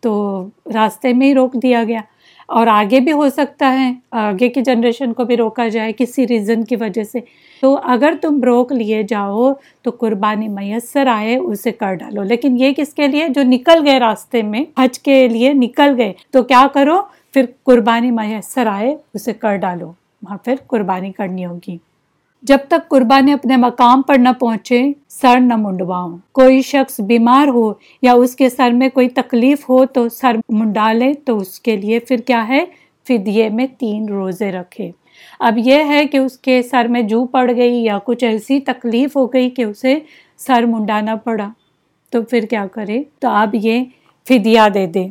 تو راستے میں ہی روک دیا گیا۔ اور آگے بھی ہو سکتا ہے، آگے کی جنریشن کو بھی روکا جائے کسی ریزن کی وجہ سے۔ تو اگر تم روک لیے جاؤ تو قربانی میسر آئے، اسے کر ڈالو۔ لیکن یہ کس کے لیے؟ جو نکل گئے راستے میں، حج کے لیے نکل گئے۔ تو کیا کرو؟ پھر قربانی میسر آئے، اسے کر ڈالو۔ وہاں پھر قربانی کرنی ہوگی۔ جب تک قربانی اپنے مقام پر نہ پہنچے، سر نہ منڈواؤں۔ کوئی شخص بیمار ہو یا اس کے سر میں کوئی تکلیف ہو تو سر منڈا لے تو اس کے لیے پھر کیا ہے؟ فدیے میں تین روزے رکھے۔ اب یہ ہے کہ اس کے سر میں جو پڑ گئی یا کچھ ایسی تکلیف ہو گئی کہ اسے سر منڈانا پڑا، تو پھر کیا کرے؟ تو اب یہ فدیہ دے دے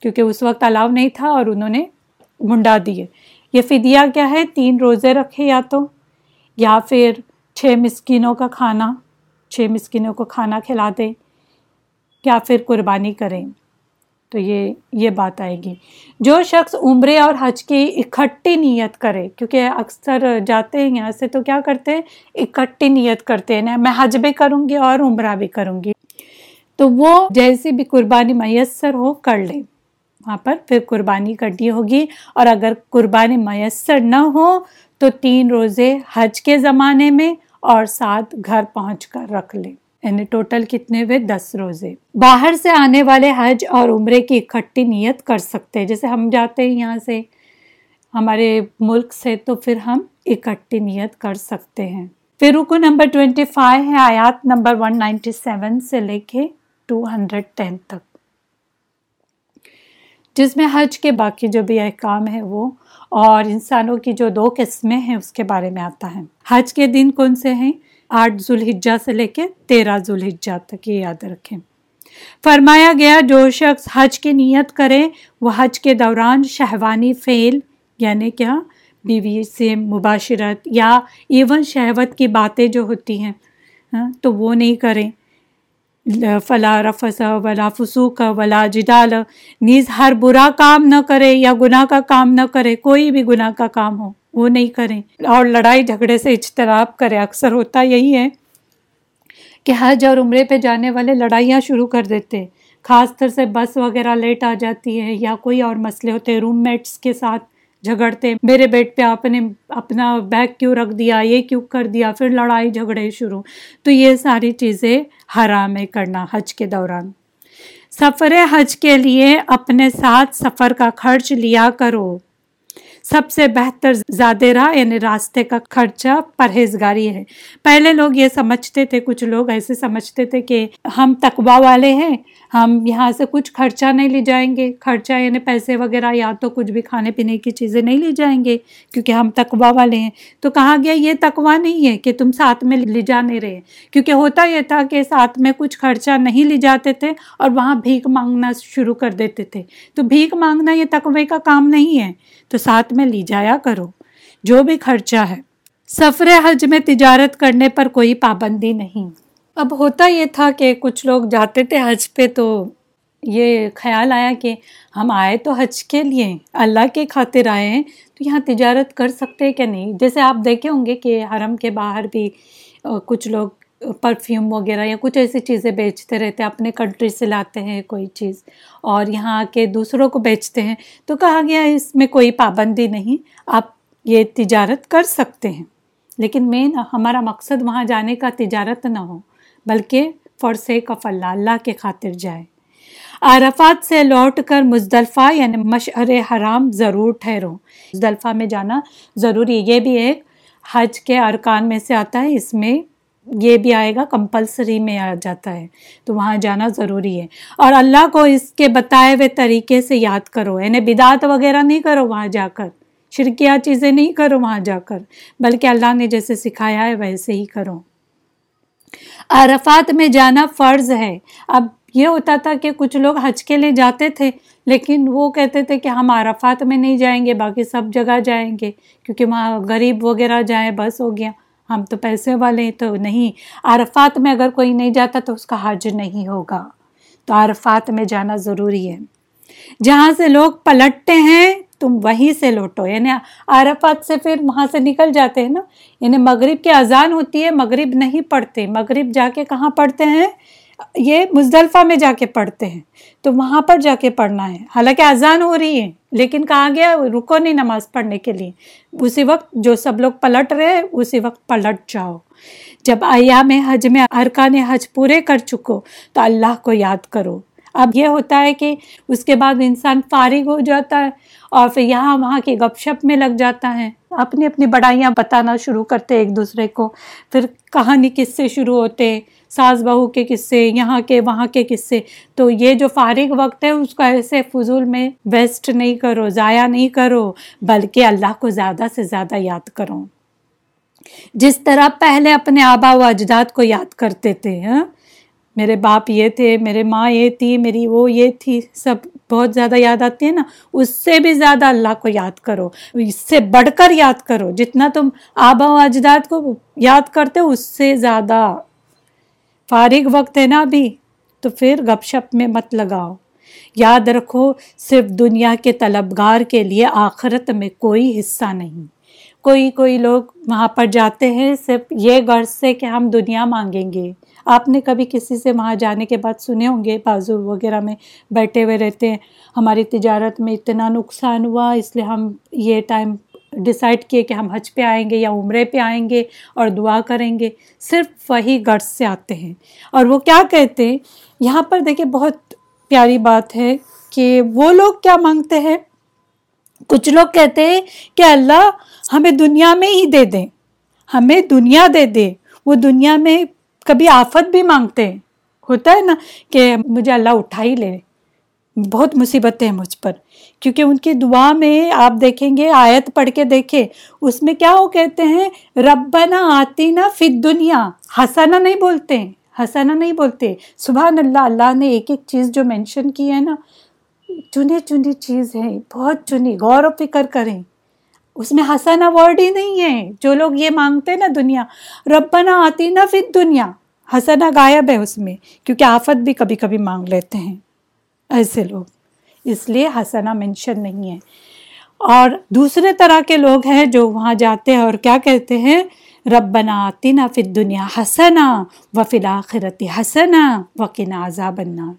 کیونکہ اس وقت الاؤ نہیں تھا اور انہوں نے منڈا دیے۔ یہ فدیہ کیا ہے؟ تین روزے رکھے یا تو، یا پھر چھ مسکینوں کا کھانا، چھ مسکینوں کو کھانا کھلا دیں یا پھر قربانی کریں۔ تو یہ یہ بات آئے گی۔ جو شخص عمرے اور حج کی اکٹھی نیت کرے، کیونکہ اکثر جاتے ہیں یہاں سے تو کیا کرتے ہیں؟ اکٹھی نیت کرتے ہیں۔ میں حج بھی کروں گی اور عمرہ بھی کروں گی۔ تو وہ جیسی بھی قربانی میسر ہو، کر لیں۔ وہاں پر پھر قربانی کرنی ہوگی۔ اور اگر قربانی میسر نہ ہو، تو تین روزے حج کے زمانے میں اور ساتھ گھر پہنچ کر رکھ لیں۔ یعنی ٹوٹل کتنے ہوئے؟ دس روزے۔ باہر سے آنے والے حج اور عمرے کی اکٹھی نیت کر سکتے ہیں۔ جیسے ہم جاتے ہیں یہاں سے، ہمارے ملک سے تو پھر ہم اکٹھی نیت کر سکتے ہیں۔ پھر رکو نمبر ٹوینٹی فائیو ہے، آیات نمبر ون نائنٹی سیون سے لے کے ٹو ہنڈریڈ ٹین تک۔ جس میں حج کے باقی جو بھی احکام ہے وہ اور انسانوں کی جو دو قسمیں ہیں، اس کے بارے میں آتا ہے۔ حج کے دن کون سے ہیں؟ آٹھ ذوالحجہ سے لے کے تیرہ ذوالحجہ تک یہ یاد رکھیں۔ فرمایا گیا، جو شخص حج کی نیت کرے، وہ حج کے دوران شہوانی فعل یعنی کیا، بیوی سے مباشرت یا ایون شہوت کی باتیں جو ہوتی ہیں ہاں، تو وہ نہیں کریں۔ فلا رفس ولا فسوق ولا جدال، نیز ہر برا کام نہ کرے یا گناہ کا کام نہ کرے، کوئی بھی گناہ کا کام ہو۔ وہ نہیں کریں۔ اور لڑائی جھگڑے سے اجتراب کرے، اکثر ہوتا یہی ہے کہ حج اور عمرے پہ جانے والے لڑائیاں شروع کر دیتے۔ خاص طر سے بس وغیرہ لیٹ آ جاتی ہے یا کوئی اور مسئلے ہوتے روم میٹس کے ساتھ جھگڑتے۔ میرے بیٹ پہ آپ نے اپنا بیگ کیوں رکھ دیا، یہ کیوں کر دیا؟ پھر لڑائی جھگڑے شروع۔ تو یہ ساری چیزیں حرام ہے کرنا حج کے دوران۔ سفر حج کے لیے اپنے ساتھ سفر کا خرچ لیا کرو۔ سب سے بہتر زیادہ راہ یعنی راستے کا خرچہ پرہیزگاری ہے۔ پہلے لوگ یہ سمجھتے تھے، کچھ لوگ ایسے سمجھتے تھے کہ ہم تقوا والے ہیں، ہم یہاں سے کچھ خرچہ نہیں لے جائیں گے۔ خرچہ یعنی پیسے وغیرہ یا تو کچھ بھی کھانے پینے کی چیزیں نہیں لے جائیں گے کیونکہ ہم تقوا والے ہیں۔ تو کہا گیا یہ تقوا نہیں ہے کہ تم ساتھ میں لے جا نہیں رہے۔ کیونکہ ہوتا یہ تھا کہ ساتھ میں کچھ خرچہ نہیں لے جاتے تھے اور وہاں بھیک مانگنا شروع کر دیتے تھے۔ تو بھیک مانگنا یہ تقوے کا کام نہیں ہے۔ تو ساتھ میں لی جایا کرو۔ جو بھی خرچہ ہے۔ سفر حج میں تجارت کرنے پر کوئی پابندی نہیں۔ اب ہوتا یہ تھا کہ کچھ لوگ جاتے تھے حج پہ تو یہ خیال آیا کہ ہم آئے تو حج کے لیے۔ اللہ کے خاطر آئے ہیں تو یہاں تجارت کر سکتے کہ نہیں؟ جیسے آپ دیکھے ہوں گے کہ حرم کے باہر بھی کچھ لوگ پرفیوم وغیرہ یا کچھ ایسی چیزیں بیچتے رہتے ہیں، اپنے کنٹری سے لاتے ہیں کوئی چیز، اور یہاں آ کے دوسروں کو بیچتے ہیں۔ تو کہا گیا اس میں کوئی پابندی نہیں، آپ یہ تجارت کر سکتے ہیں۔ لیکن مین ہمارا مقصد وہاں جانے کا تجارت نہ ہو، بلکہ فور سیک آف اللہ اللہ کے خاطر جائے۔ عرفات سے لوٹ کر مزدلفہ یعنی مشعر حرام ضرور ٹھہرو۔ مزدلفہ میں جانا ضروری، یہ بھی ایک حج کے ارکان میں سے آتا ہے، اس میں یہ بھی آئے گا کمپلسری میں آ جاتا ہے۔ تو وہاں جانا ضروری ہے۔ اور اللہ کو اس کے بتائے ہوئے طریقے سے یاد کرو۔ یعنی بدعت وغیرہ نہیں کرو وہاں جا کر۔ شرکیہ چیزیں نہیں کرو وہاں جا کر۔ بلکہ اللہ نے جیسے سکھایا ہے ویسے ہی کرو۔ عرفات میں جانا فرض ہے۔ اب یہ ہوتا تھا کہ کچھ لوگ حج کے لیے جاتے تھے، لیکن وہ کہتے تھے کہ ہم عرفات میں نہیں جائیں گے، باقی سب جگہ جائیں گے۔ کیونکہ وہاں غریب وغیرہ جائیں، بس ہو گیا۔ ہم تو پیسے والے تو نہیں۔ عرفات میں اگر کوئی نہیں جاتا تو اس کا حج نہیں ہوگا۔ تو عرفات میں جانا ضروری ہے۔ جہاں سے لوگ پلٹتے ہیں، تم وہیں سے لوٹو۔ یعنی عرفات سے پھر وہاں سے نکل جاتے ہیں نا۔ یعنی مغرب کی اذان ہوتی ہے، مغرب نہیں پڑھتے۔ مغرب جا کے کہاں پڑھتے ہیں؟ یہ مزدلفہ میں جا کے پڑھتے ہیں، تو وہاں پر جا کے پڑھنا ہے۔ حالانکہ اذان ہو رہی ہے، لیکن کہا گیا رکو نہیں نماز پڑھنے کے لیے۔ اسی وقت جو سب لوگ پلٹ رہے اسی وقت پلٹ جاؤ۔ جب ایام حج میں ارکان حج پورے کر چکو، تو اللہ کو یاد کرو۔ اب یہ ہوتا ہے کہ اس کے بعد انسان فارغ ہو جاتا ہے اور پھر یہاں وہاں کی گپ شپ میں لگ جاتا ہے۔ اپنی اپنی بڑائیاں بتانا شروع کرتے ایک دوسرے کو۔ پھر کہانی کس سے شروع ہوتے ساس بہو کے قصے، یہاں کے، وہاں کے قصے۔ تو یہ جو فارغ وقت ہے، اس کو ایسے فضول میں ویسٹ نہیں کرو، ضائع نہیں کرو، بلکہ اللہ کو زیادہ سے زیادہ یاد کرو۔ جس طرح پہلے اپنے آبا و اجداد کو یاد کرتے تھے ہاں؟ میرے باپ یہ تھے، میرے ماں یہ تھی، میری وہ یہ تھی، سب بہت زیادہ یاد آتی ہے نا؟ اس سے بھی زیادہ اللہ کو یاد کرو، اس سے بڑھ کر یاد کرو۔ جتنا تم آبا و اجداد کو یاد کرتے ہو، اس سے زیادہ فارغ وقت ہے نا ابھی، تو پھر گپ شپ میں مت لگاؤ۔ یاد رکھو، صرف دنیا کے طلبگار کے لیے آخرت میں کوئی حصہ نہیں۔ کوئی کوئی لوگ وہاں پر جاتے ہیں، صرف یہ غرض سے کہ ہم دنیا مانگیں گے۔ آپ نے کبھی کسی سے وہاں جانے کے بعد سنے ہوں گے، بازو وغیرہ میں بیٹھے ہوئے رہتے ہیں۔ ہماری تجارت میں اتنا نقصان ہوا، اس لیے ہم یہ ٹائم ڈسائڈ کیے کہ ہم حج پہ آئیں گے یا عمرے پہ آئیں گے اور دعا کریں گے، صرف وہی غرض سے آتے ہیں۔ اور وہ کیا کہتے ہیں؟ یہاں پر دیکھیں، بہت پیاری بات ہے کہ وہ لوگ کیا مانگتے ہیں؟ کچھ لوگ کہتے ہیں کہ اللہ ہمیں دنیا میں ہی دے دیں، ہمیں دنیا دے دے۔ وہ دنیا میں کبھی آفت بھی مانگتے ہیں۔ ہوتا ہے نا کہ مجھے اللہ اٹھا ہی لے۔ بہت مصیبتیں ہیں مجھ پر۔ کیونکہ ان کی دعا میں آپ دیکھیں گے، آیت پڑھ کے دیکھے اس میں کیا وہ کہتے ہیں؟ ربنا آتی نا فت دنیا ہسنا نہیں بولتے ہسنا نہیں بولتے۔ سبحان اللہ اللہ نے ایک ایک چیز جو مینشن کی ہے نا چنی چنی چیز ہے بہت چنی، غور و فکر کریں۔ اس میں حسنا ورڈ ہی نہیں ہے۔ جو لوگ یہ مانگتے ہیں نا دنیا، ربنا آتی نا پھر دنیا حسنا غائب ہے اس میں، کیونکہ آفت بھی کبھی کبھی مانگ لیتے ہیں۔ ایسے لوگ۔ اس لیے حسنا مینشن نہیں ہے۔ اور دوسرے طرح کے لوگ ہیں جو وہاں جاتے ہیں اور کیا کہتے ہیں؟ ربنا آتی نا دنیا حسنا و فلاخرتی حسنا وکن عذاب النار۔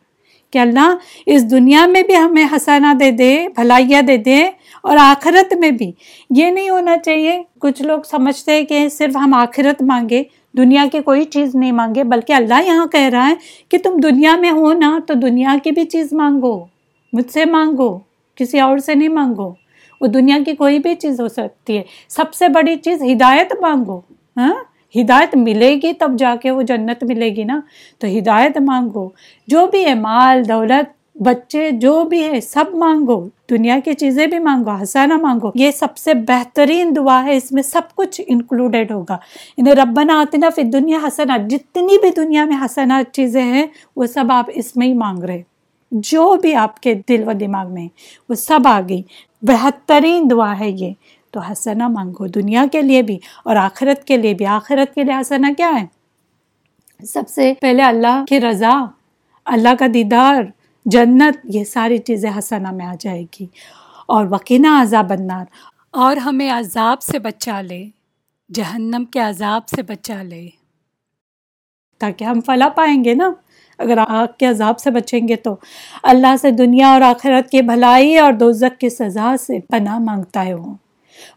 کہ اللہ اس دنیا میں بھی ہمیں ہنسانا دے دے، بھلائیاں دے دے اور آخرت میں بھی۔ یہ نہیں ہونا چاہیے۔ کچھ لوگ سمجھتے ہیں کہ صرف ہم آخرت مانگے دنیا کی کوئی چیز نہیں مانگے، بلکہ اللہ یہاں کہہ رہا ہے کہ تم دنیا میں ہو نا تو دنیا کی بھی چیز مانگو، مجھ سے مانگو، کسی اور سے نہیں مانگو۔ وہ دنیا کی کوئی بھی چیز ہو سکتی ہے۔ سب سے بڑی چیز ہدایت مانگو ہاں؟ ہدایت ملے گی تب جا کے وہ جنت ملے گی نا۔ تو ہدایت مانگو۔ جو بھی ہے، مال، دولت بچے جو بھی ہے سب مانگو، دنیا کی چیزیں بھی مانگو ہسانا مانگو، یہ سب سے بہترین دعا ہے، اس میں سب کچھ انکلوڈیڈ ہوگا۔ انہیں ربنا آتنا پھر دنیا ہسنا جتنی بھی دنیا میں ہسنا چیزیں ہیں، وہ سب آپ اس میں ہی مانگ رہے۔ جو بھی آپ کے دل و دماغ میں وہ سب آ گئی۔ بہترین دعا ہے یہ۔ تو حسنا مانگو، دنیا کے لیے بھی اور آخرت کے لیے بھی۔ آخرت کے لیے حسنا کیا ہے؟ سب سے پہلے اللہ کی رضا، اللہ کا دیدار جنت، یہ ساری چیزیں حسنا میں آ جائے گی۔ اور وکینا عذاب النار۔ اور ہمیں عذاب سے بچا لے، جہنم کے عذاب سے بچا لے۔ تاکہ ہم فلا پائیں گے نا۔ اگر آگ کے عذاب سے بچیں گے تو اللہ سے دنیا اور آخرت کی بھلائی اور دوزک کی سزا سے پناہ مانگتا ہے وہ۔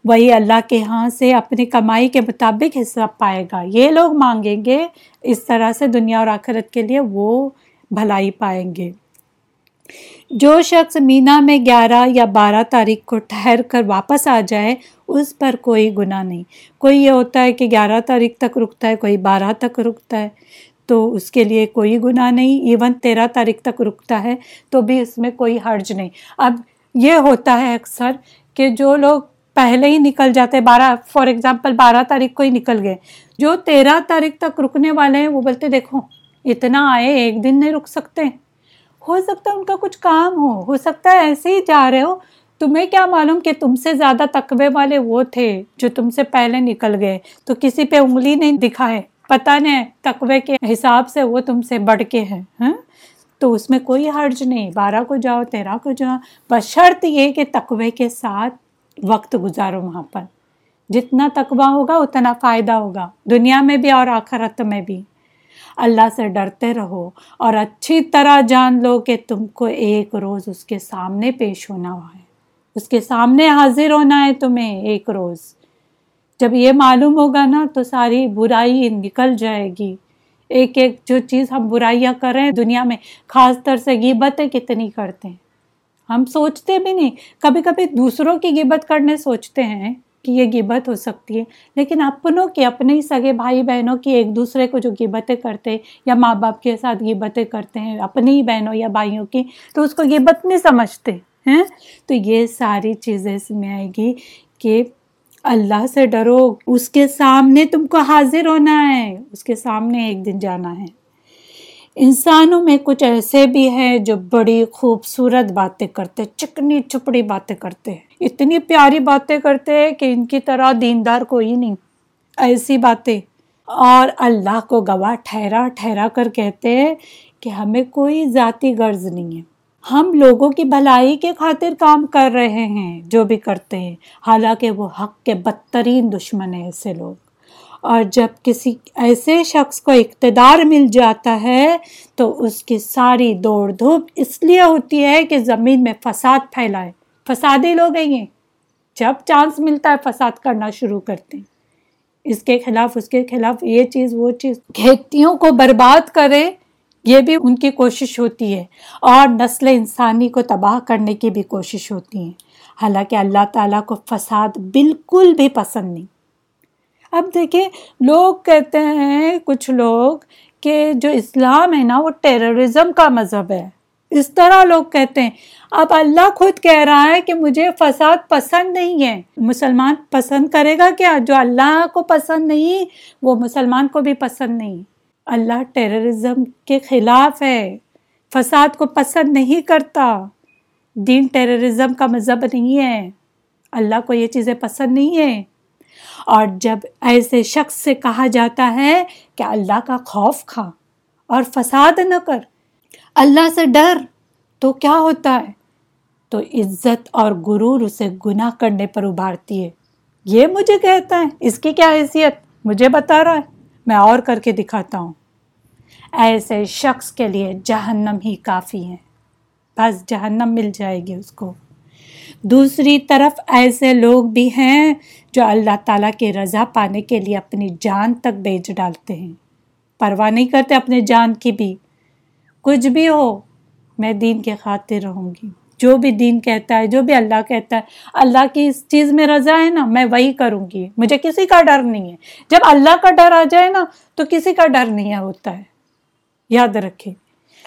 وہی اللہ کے ہاں سے اپنی کمائی کے مطابق حصہ پائے گا۔ یہ لوگ مانگیں گے اس طرح سے دنیا اور آخرت کے لیے وہ بھلائی پائیں گے۔ جو شخص مینا میں گیارہ یا بارہ تاریخ کو ٹھہر کر واپس آ جائے، اس پر کوئی گناہ نہیں۔ کوئی یہ ہوتا ہے کہ گیارہ تاریخ تک رکتا ہے، کوئی بارہ تک رکتا ہے، تو اس کے لیے کوئی گناہ نہیں۔ ایون تیرہ تاریخ تک رکتا ہے، تو بھی اس میں کوئی حرج نہیں۔ اب یہ ہوتا ہے اکثر کہ جو لوگ پہلے ہی نکل جاتے، بارہ، فار ایگزامپل بارہ تاریخ کو ہی نکل گئے۔ جو تیرہ تاریخ تک رکنے والے ہیں، وہ بولتے، دیکھو، اتنا آئے، ایک دن نہیں رک سکتے۔ ہو سکتا ہے ان کا کچھ کام ہو ہو سکتا ہے ایسے ہی جا رہے ہو۔ تمہیں کیا معلوم کہ تم سے زیادہ تقوی والے وہ تھے جو تم سے پہلے نکل گئے؟ تو کسی پہ انگلی نہیں دکھائے۔ پتہ نہیں تقوی کے حساب سے وہ تم سے بڑھ کے ہیں ہاں؟ تو اس میں کوئی حرج نہیں۔ بارہ کو جاؤ، تیرہ کو جاؤ۔ بس شرط یہ کہ تقوی کے ساتھ وقت گزارو وہاں پر۔ جتنا تقوی ہوگا، اتنا فائدہ ہوگا۔ دنیا میں بھی اور آخرت میں بھی۔ اللہ سے ڈرتے رہو اور اچھی طرح جان لو کہ تم کو ایک روز اس کے سامنے پیش ہونا ہے۔ اس کے سامنے حاضر ہونا ہے تمہیں ایک روز۔ جب یہ معلوم ہوگا نا تو ساری برائی نکل جائے گی۔ ایک ایک جو چیز ہم برائیاں کر رہے ہیں دنیا میں، خاص طر سے غیبتیں کتنی کرتے ہیں۔ ہم سوچتے بھی نہیں، کبھی کبھی دوسروں کی غیبت کرنے سوچتے ہیں۔ کہ یہ غیبت ہو سکتی ہے۔ لیکن اپنوں کی اپنے ہی سگے بھائی بہنوں کی ایک دوسرے کو جو غیبتیں کرتے یا ماں باپ کے ساتھ غیبتیں کرتے ہیں، اپنی ہی بہنوں یا بھائیوں کی، تو اس کو غیبت نہیں سمجھتے، ہیں؟ تو یہ ساری چیزیں اس میں آئے گی کہ اللہ سے ڈرو، اس کے سامنے تم کو حاضر ہونا ہے، اس کے سامنے ایک دن جانا ہے۔ انسانوں میں کچھ ایسے بھی ہیں جو بڑی خوبصورت باتیں کرتے چکنی چپڑی باتیں کرتے ہیں۔ اتنی پیاری باتیں کرتے ہیں کہ ان کی طرح دیندار کوئی نہیں۔ ایسی باتیں۔ اور اللہ کو گواہ ٹھہرا ٹھہرا کر کہتے ہیں کہ ہمیں کوئی ذاتی غرض نہیں ہے۔ ہم لوگوں کی بھلائی کے خاطر کام کر رہے ہیں جو بھی کرتے ہیں۔ حالانکہ وہ حق کے بدترین دشمن ہیں ایسے لوگ۔ اور جب کسی ایسے شخص کو اقتدار مل جاتا ہے، تو اس کی ساری دوڑ دھوپ اس لیے ہوتی ہے کہ زمین میں فساد پھیلائے۔ فسادی لوگ ہیں یہ۔ جب چانس ملتا ہے فساد کرنا شروع کرتے ہیں۔ اس کے خلاف، اس کے خلاف یہ چیز، وہ چیز۔ کھیتیوں کو برباد کرے، یہ بھی ان کی کوشش ہوتی ہے۔ اور نسل انسانی کو تباہ کرنے کی بھی کوشش ہوتی ہے۔ حالانکہ اللہ تعالیٰ کو فساد بالکل بھی پسند نہیں۔ اب دیکھیں، لوگ کہتے ہیں، کچھ لوگ کہ جو اسلام ہے نا، وہ ٹیررزم کا مذہب ہے۔ اس طرح لوگ کہتے ہیں۔ اب اللہ خود کہہ رہا ہے کہ مجھے فساد پسند نہیں ہے۔ مسلمان پسند کرے گا کیا؟ جو اللہ کو پسند نہیں، وہ مسلمان کو بھی پسند نہیں۔ اللہ ٹیررزم کے خلاف ہے۔ فساد کو پسند نہیں کرتا۔ دین ٹیررزم کا مذہب نہیں ہے۔ اللہ کو یہ چیزیں پسند نہیں ہیں۔ اور جب ایسے شخص سے کہا جاتا ہے کہ اللہ کا خوف کھا اور فساد نہ کر، اللہ سے ڈر، تو کیا ہوتا ہے؟ تو عزت اور غرور اسے گناہ کرنے پر ابھارتی ہے۔ یہ مجھے کہتا ہے، اس کی کیا حیثیت؟ مجھے بتا رہا ہے، میں اور کر کے دکھاتا ہوں۔ ایسے شخص کے لیے جہنم ہی کافی ہے۔ بس جہنم مل جائے گی اس کو۔ دوسری طرف ایسے لوگ بھی ہیں جو اللہ تعالیٰ کی رضا پانے کے لیے اپنی جان تک بیچ ڈالتے ہیں۔ پرواہ نہیں کرتے اپنے جان کی بھی۔ کچھ بھی ہو، میں دین کے خاطر رہوں گی۔ جو بھی دین کہتا ہے، جو بھی اللہ کہتا ہے، اللہ کی اس چیز میں رضا ہے نا، میں وہی کروں گی۔ مجھے کسی کا ڈر نہیں ہے۔ جب اللہ کا ڈر آ جائے نا، تو کسی کا ڈر نہیں ہوتا ہے۔ یاد رکھے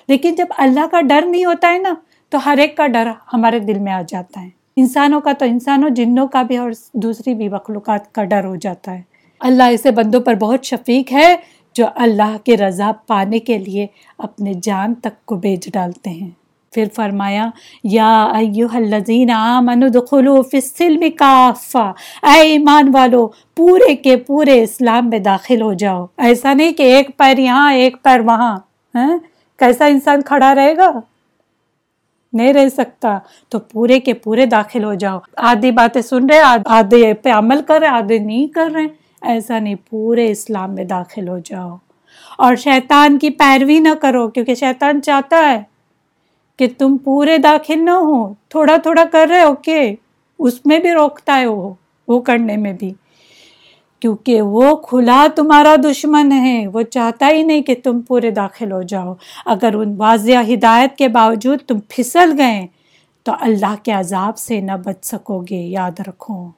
لیکن جب اللہ کا ڈر نہیں ہوتا ہے نا، تو ہر ایک کا ڈر ہمارے دل میں آ جاتا ہے۔ انسانوں کا تو انسانوں، جنوں کا بھی اور دوسری بھی مخلوقات کا ڈر ہو جاتا ہے۔ اللہ ایسے بندوں پر بہت شفیق ہے جو اللہ کے رضا پانے کے لیے اپنے جان تک کو بیچ ڈالتے ہیں۔ پھر فرمایا، یا ایوہ الذین آمنوا دخلوا فی السلم کافا اے ایمان والو، پورے کے پورے اسلام میں داخل ہو جاؤ۔ ایسا نہیں کہ ایک پیر یہاں، ایک پیر وہاں۔ ہاں؟ کیسا انسان کھڑا رہے گا؟ نہیں رہ سکتا۔ تو پورے کے پورے داخل ہو جاؤ۔ آدھی باتیں سن رہے آدھے پہ عمل کر رہے آدھے نہیں کر رہے ایسا نہیں، پورے اسلام میں داخل ہو جاؤ۔ اور شیطان کی پیروی نہ کرو، کیونکہ شیطان چاہتا ہے کہ تم پورے داخل نہ ہو۔ تھوڑا تھوڑا کر رہے ہو کہ اس میں بھی روکتا ہے، وہ وہ کرنے میں بھی۔ کیونکہ وہ کھلا تمہارا دشمن ہے، وہ چاہتا ہی نہیں کہ تم پورے داخل ہو جاؤ۔ اگر ان واضح ہدایت کے باوجود تم پھسل گئے، تو اللہ کے عذاب سے نہ بچ سکو گے، یاد رکھو۔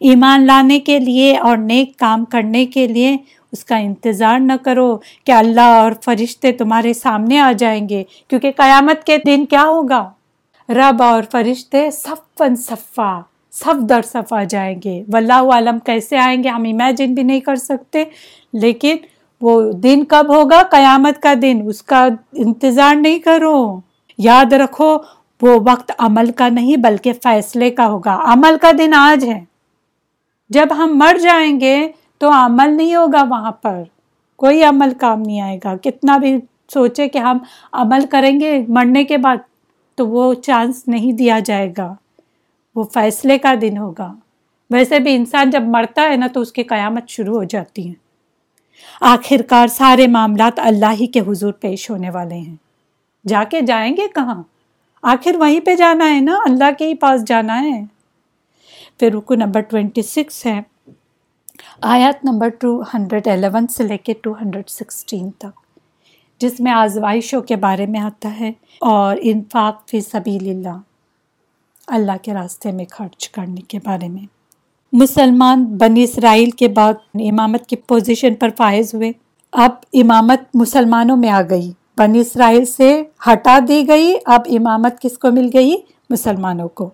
ایمان لانے کے لیے اور نیک کام کرنے کے لیے اس کا انتظار نہ کرو کہ اللہ اور فرشتے تمہارے سامنے آ جائیں گے، کیونکہ قیامت کے دن کیا ہوگا؟ رب اور فرشتے صفن صفا۔ صف در صف آ جائیں گے۔ واللہ عالم کیسے آئیں گے ہم امیجن بھی نہیں کر سکتے، لیکن وہ دن کب ہوگا؟ قیامت کا دن۔ اس کا انتظار نہیں کرو۔ یاد رکھو، وہ وقت عمل کا نہیں، بلکہ فیصلے کا ہوگا۔ عمل کا دن آج ہے۔ جب ہم مر جائیں گے تو عمل نہیں ہوگا وہاں پر۔ کوئی عمل کام نہیں آئے گا۔ کتنا بھی سوچے کہ ہم عمل کریں گے، مرنے کے بعد تو وہ چانس نہیں دیا جائے گا۔ وہ فیصلے کا دن ہوگا۔ ویسے بھی انسان جب مرتا ہے نا تو اس کی قیامت شروع ہو جاتی ہے۔ آخر کار سارے معاملات اللہ ہی کے حضور پیش ہونے والے ہیں۔ جا کے جائیں گے کہاں؟ آخر وہیں پہ جانا ہے نا؟ اللہ کے ہی پاس جانا ہے۔ پھر رکو نمبر ٹوینٹی سکس ہے۔ آیات نمبر 211 سے لے کے 216 تک۔ جس میں آزمائشوں کے بارے میں آتا ہے اور انفاق فی سبیل اللہ۔ اللہ کے راستے میں خرچ کرنے کے بارے میں۔ مسلمان بنی اسرائیل کے بعد امامت کی پوزیشن پر فائز ہوئے۔ اب امامت مسلمانوں میں آ گئی۔ بنی اسرائیل سے ہٹا دی گئی، اب امامت کس کو مل گئی؟ مسلمانوں کو۔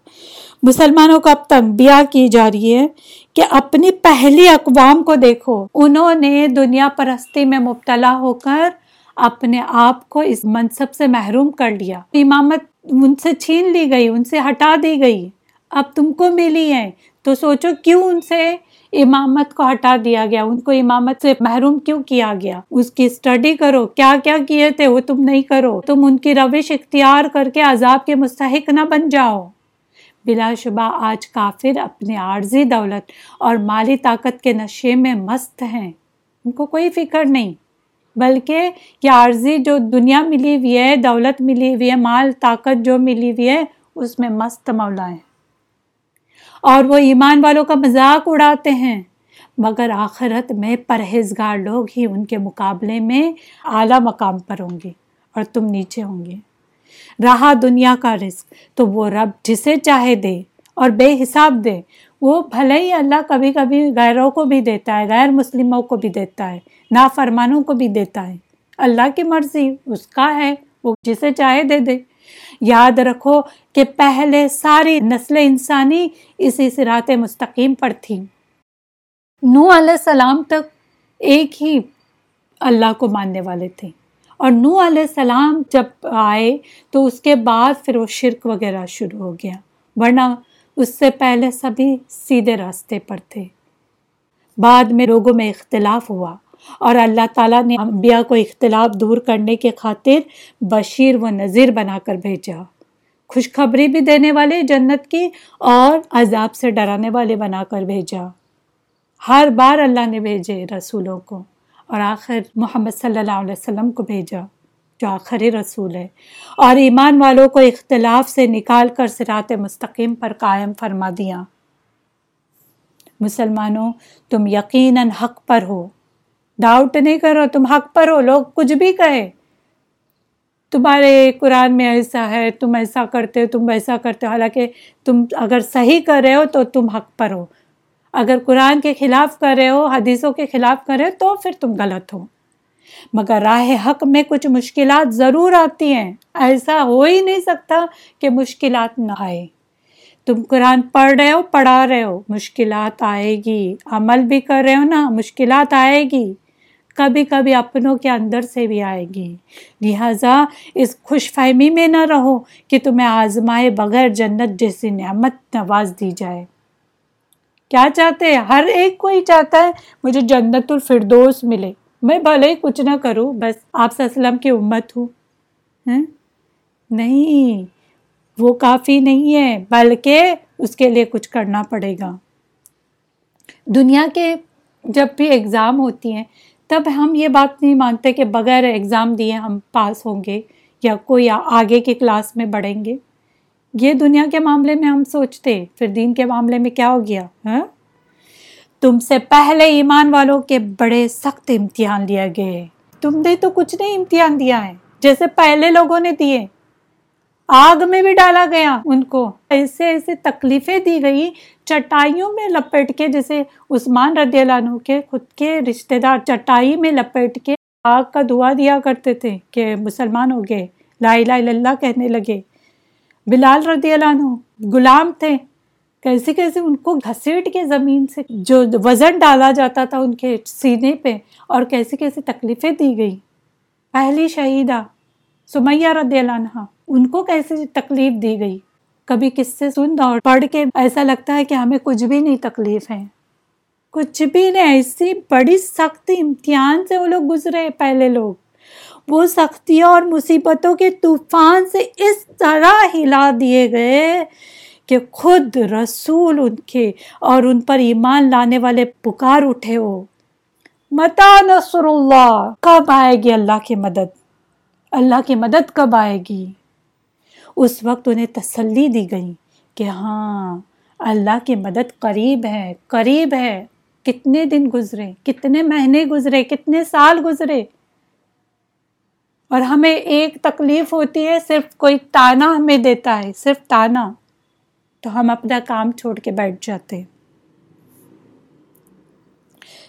مسلمانوں کو اب تنبیہ کی جا رہی ہے کہ اپنی پہلی اقوام کو دیکھو۔ انہوں نے دنیا پرستی میں مبتلا ہو کر اپنے آپ کو اس منصب سے محروم کر لیا۔ امامت ان سے چھین لی گئی، ان سے ہٹا دی گئی۔ اب تم کو ملی ہے تو سوچو کیوں ان سے امامت کو ہٹا دیا گیا؟ ان کو امامت سے محروم کیوں کیا گیا؟ اس کی اسٹڈی کرو۔ کیا کیا کیے تھے؟ وہ تم نہیں کرو۔ تم ان کی روش اختیار کر کے عذاب کے مستحق نہ بن جاؤ۔ بلا شبہ آج کافر اپنے عارضی دولت اور مالی طاقت کے نشے میں مست ہیں۔ ان کو کوئی فکر نہیں۔ بلکہ یہ عارضی جو دنیا ملی ہوئی ہے، دولت ملی ہوئی ہے، مال، طاقت جو ملی ہوئی ہے، اس میں مست مولا ہے اور وہ ایمان والوں کا مذاق اڑاتے ہیں۔ مگر آخرت میں پرہیزگار لوگ ہی ان کے مقابلے میں اعلیٰ مقام پر ہوں گے اور تم نیچے ہوں گے۔ رہا دنیا کا رزق تو وہ رب جسے چاہے دے اور بے حساب دے۔ وہ بھلے ہی اللہ کبھی کبھی غیروں کو بھی دیتا ہے، غیر مسلموں کو بھی دیتا ہے، نافرمانوں کو بھی دیتا ہے۔ اللہ کی مرضی، اس کا ہے، وہ جسے چاہے دے دے۔ یاد رکھو کہ پہلے ساری نسل انسانی اسی سرات مستقیم پر تھی نو علیہ السلام تک ایک ہی اللہ کو ماننے والے تھے۔ اور نو علیہ السلام جب آئے تو اس کے بعد پھر وہ شرک وغیرہ شروع ہو گیا۔ ورنہ اس سے پہلے سبھی سیدھے راستے پر تھے۔ بعد میں لوگوں میں اختلاف ہوا اور اللہ تعالیٰ نے انبیاء کو اختلاف دور کرنے کے خاطر بشیر و نذیر بنا کر بھیجا۔ خوشخبری بھی دینے والے جنت کی اور عذاب سے ڈرانے والے بنا کر بھیجا۔ ہر بار اللہ نے بھیجے رسولوں کو اور آخر محمد صلی اللہ علیہ وسلم کو بھیجا۔ جو آخری رسول ہے۔ اور ایمان والوں کو اختلاف سے نکال کر سرات مستقیم پر قائم فرما دیا۔ مسلمانوں، تم یقیناً حق پر ہو۔ ڈاؤٹ نہیں کرو، تم حق پر ہو۔ لوگ کچھ بھی کہے۔ تمہارے قرآن میں ایسا ہے، تم ایسا کرتے ہو، تم ویسا کرتے ہو۔ حالانکہ تم اگر صحیح کر رہے ہو تو تم حق پر ہو۔ اگر قرآن کے خلاف کر رہے ہو، حدیثوں کے خلاف کر رہے ہو تو پھر تم غلط ہو۔ مگر راہ حق میں کچھ مشکلات ضرور آتی ہیں۔ ایسا ہو ہی نہیں سکتا کہ مشکلات نہ آئے۔ تم قرآن پڑھ رہے ہو، پڑھا رہے ہو۔ مشکلات آئے گی، عمل بھی کر رہے ہو نا، مشکلات آئے گی۔ کبھی کبھی اپنوں کے اندر سے بھی آئے گی۔ لہٰذا اس خوش فہمی میں نہ رہو کہ تمہیں آزمائے بغیر جنت جیسی نعمت نواز دی جائے۔ کیا چاہتے ہیں؟ ہر ایک کو ہی چاہتا ہے مجھے جنت الفردوس ملے۔ میں بھلے ہی کچھ نہ کروں، بس آپ وسلم کی امت ہوں۔ ہاں؟ نہیں، وہ کافی نہیں ہے، بلکہ اس کے لیے کچھ کرنا پڑے گا۔ دنیا کے جب بھی ایگزام ہوتی ہیں، تب ہم یہ بات نہیں مانتے کہ بغیر ایگزام دیے ہم پاس ہوں گے یا کوئی آگے کی کلاس میں بڑھیں گے۔ یہ دنیا کے معاملے میں ہم سوچتے، پھر دین کے معاملے میں کیا ہو گیا؟ ہاں؟ تم سے پہلے ایمان والوں کے بڑے سخت امتحان لیا گئے۔ تم نے تو کچھ نہیں امتحان دیا ہے، جیسے پہلے لوگوں نے دیے۔ آگ میں بھی ڈالا گیا۔ ان کو ایسے ایسے تکلیفیں دی گئی، چٹائیوں میں لپیٹ کے، جیسے عثمان رضی اللہ عنہ کے خود کے رشتے دار چٹائی میں لپیٹ کے آگ کا دعا دیا کرتے تھے کہ مسلمان ہو گئے، لا الہ الا اللہ کہنے لگے۔ بلال رضی اللہ عنہ غلام تھے۔ کیسے کیسے ان کو گھسیٹ کے زمین سے جو وزن ڈالا جاتا تھا ان کے سینے پہ اور کیسے کیسے تکلیفیں دی گئی۔ پہلی شہیدہ سمیہ رضی اللہ عنہ، ان کو کیسے تکلیف دی گئی؟ کبھی کس سے سن اور پڑھ کے ایسا لگتا ہے کہ ہمیں کچھ بھی نہیں تکلیف ہے۔ کچھ بھی نہیں، ایسی بڑی سخت امتحان سے وہ لوگ گزرے پہلے لوگ۔ وہ سختیوں اور مصیبتوں کے طوفان سے اس طرح ہلا دیے گئے کہ خود رسول ان کے اور ان پر ایمان لانے والے پکار اٹھے ہو۔ متا نصر اللہ، کب آئے گی اللہ کی مدد؟ اللہ کی مدد کب آئے گی؟ اس وقت انہیں تسلی دی گئی کہ ہاں اللہ کی مدد قریب ہے قریب ہے۔ کتنے دن گزرے، کتنے مہینے گزرے، کتنے سال گزرے۔ اور ہمیں ایک تکلیف ہوتی ہے، صرف کوئی تانا ہمیں دیتا ہے، صرف تانا۔ تو ہم اپنا کام چھوڑ کے بیٹھ جاتے۔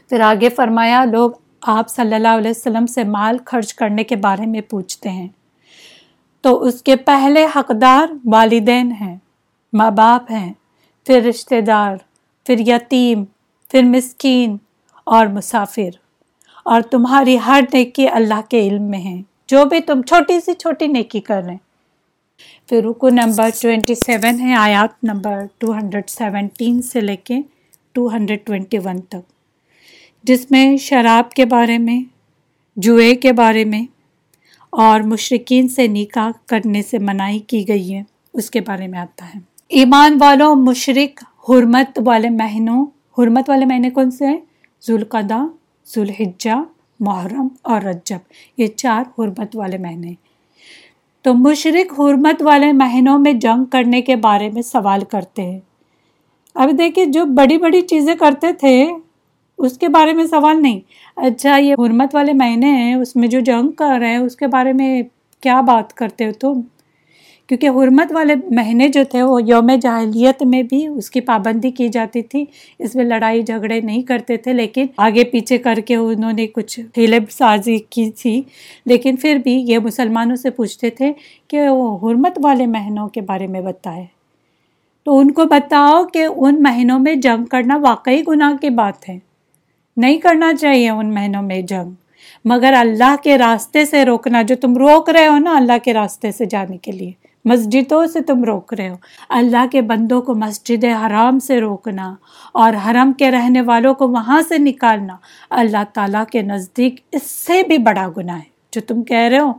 پھر آگے فرمایا، لوگ آپ صلی اللہ علیہ وسلم سے مال خرچ کرنے کے بارے میں پوچھتے ہیں۔ تو اس کے پہلے حقدار والدین ہیں، ماں باپ ہیں، پھر رشتہ دار، پھر یتیم، پھر مسکین اور مسافر۔ اور تمہاری ہر نیکی اللہ کے علم میں ہے۔ جو بھی تم چھوٹی سی چھوٹی نیکی کر رہے ہیں پھر رکو نمبر ٹوینٹی سیون ہے، آیات نمبر ٹو ہنڈریڈ سیونٹین سے لے کے ٹو ہنڈریڈ ٹوینٹی ون تک۔ جس میں شراب کے بارے میں، جوئے کے بارے میں اور مشرقین سے نکاح کرنے سے منائی کی گئی ہے، اس کے بارے میں آتا ہے۔ ایمان والوں مشرق حرمت والے مہینوں، حرمت والے مہینے کون سے ہیں؟ ذوالقدہ ذوالحجہ، محرم اور رجب۔ یہ چار حرمت والے مہینے۔ تو مشرق حرمت والے مہینوں میں جنگ کرنے کے بارے میں سوال کرتے ہیں۔ اب دیکھیے، جو بڑی بڑی چیزیں کرتے تھے، اس کے بارے میں سوال نہیں۔ اچھا یہ حرمت والے مہینے ہیں، اس میں جو جنگ کر رہے ہیں، اس کے بارے میں کیا بات کرتے ہو تم؟ کیونکہ حرمت والے مہینے جو تھے وہ یوم جاہلیت میں بھی اس کی پابندی کی جاتی تھی۔ اس میں لڑائی جھگڑے نہیں کرتے تھے، لیکن آگے پیچھے کر کے انہوں نے کچھ ہیلب سازی کی تھی۔ لیکن پھر بھی یہ مسلمانوں سے پوچھتے تھے کہ وہ حرمت والے مہینوں کے بارے میں بتائے تو ان کو بتاؤ کہ ان مہینوں میں جنگ کرنا واقعی گناہ کی بات ہے۔ نہیں کرنا چاہیے ان مہینوں میں جنگ۔ مگر اللہ کے راستے سے روکنا، جو تم روک رہے ہو نا اللہ کے راستے سے جانے کے لیے۔ مسجدوں سے تم روک رہے ہو۔ اللہ کے بندوں کو مسجد حرام سے روکنا اور حرم کے رہنے والوں کو وہاں سے نکالنا اللہ تعالیٰ کے نزدیک اس سے بھی بڑا گناہ ہے۔ جو تم کہہ رہے ہو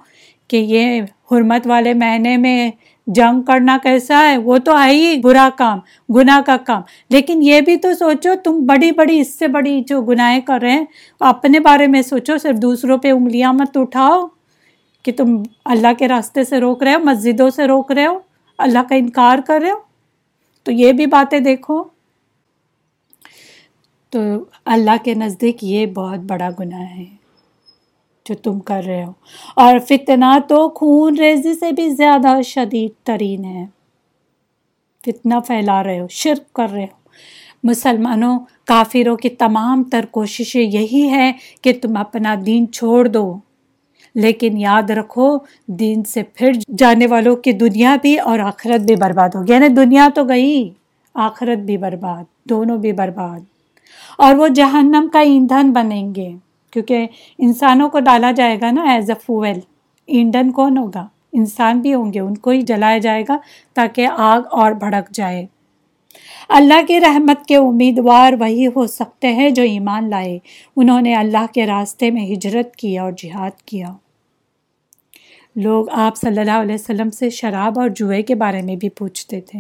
کہ یہ حرمت والے مہینے میں جنگ کرنا کیسا ہے، وہ تو ہے ہی برا کام، گناہ کا کام۔ لیکن یہ بھی تو سوچو، تم بڑی بڑی، اس سے بڑی جو گناہیں کر رہے ہیں، اپنے بارے میں سوچو، صرف دوسروں پہ انگلیاں مت اٹھاؤ۔ کہ تم اللہ کے راستے سے روک رہے ہو، مسجدوں سے روک رہے ہو، اللہ کا انکار کر رہے ہو۔ تو یہ بھی باتیں دیکھو۔ تو اللہ کے نزدیک یہ بہت بڑا گناہ ہے جو تم کر رہے ہو۔ اور فتنہ تو خون ریزی سے بھی زیادہ شدید ترین ہے۔ فتنہ پھیلا رہے ہو، شرک کر رہے ہو۔ مسلمانوں، کافروں کی تمام تر کوششیں یہی ہے کہ تم اپنا دین چھوڑ دو۔ لیکن یاد رکھو، دین سے پھر جانے والوں کی دنیا بھی اور آخرت بھی برباد ہو گیا یعنی دنیا تو گئی، آخرت بھی برباد، دونوں بھی برباد۔ اور وہ جہنم کا ایندھن بنیں گے۔ کیونکہ انسانوں کو ڈالا جائے گا نا ایز اے فویل ایندھن کون ہوگا؟ انسان بھی ہوں گے، ان کو ہی جلایا جائے گا تاکہ آگ اور بھڑک جائے۔ اللہ کی رحمت کے امیدوار وہی ہو سکتے ہیں جو ایمان لائے۔ انہوں نے اللہ کے راستے میں ہجرت کیا اور جہاد کیا۔ لوگ آپ صلی اللہ علیہ وسلم سے شراب اور جوئے کے بارے میں بھی پوچھتے تھے۔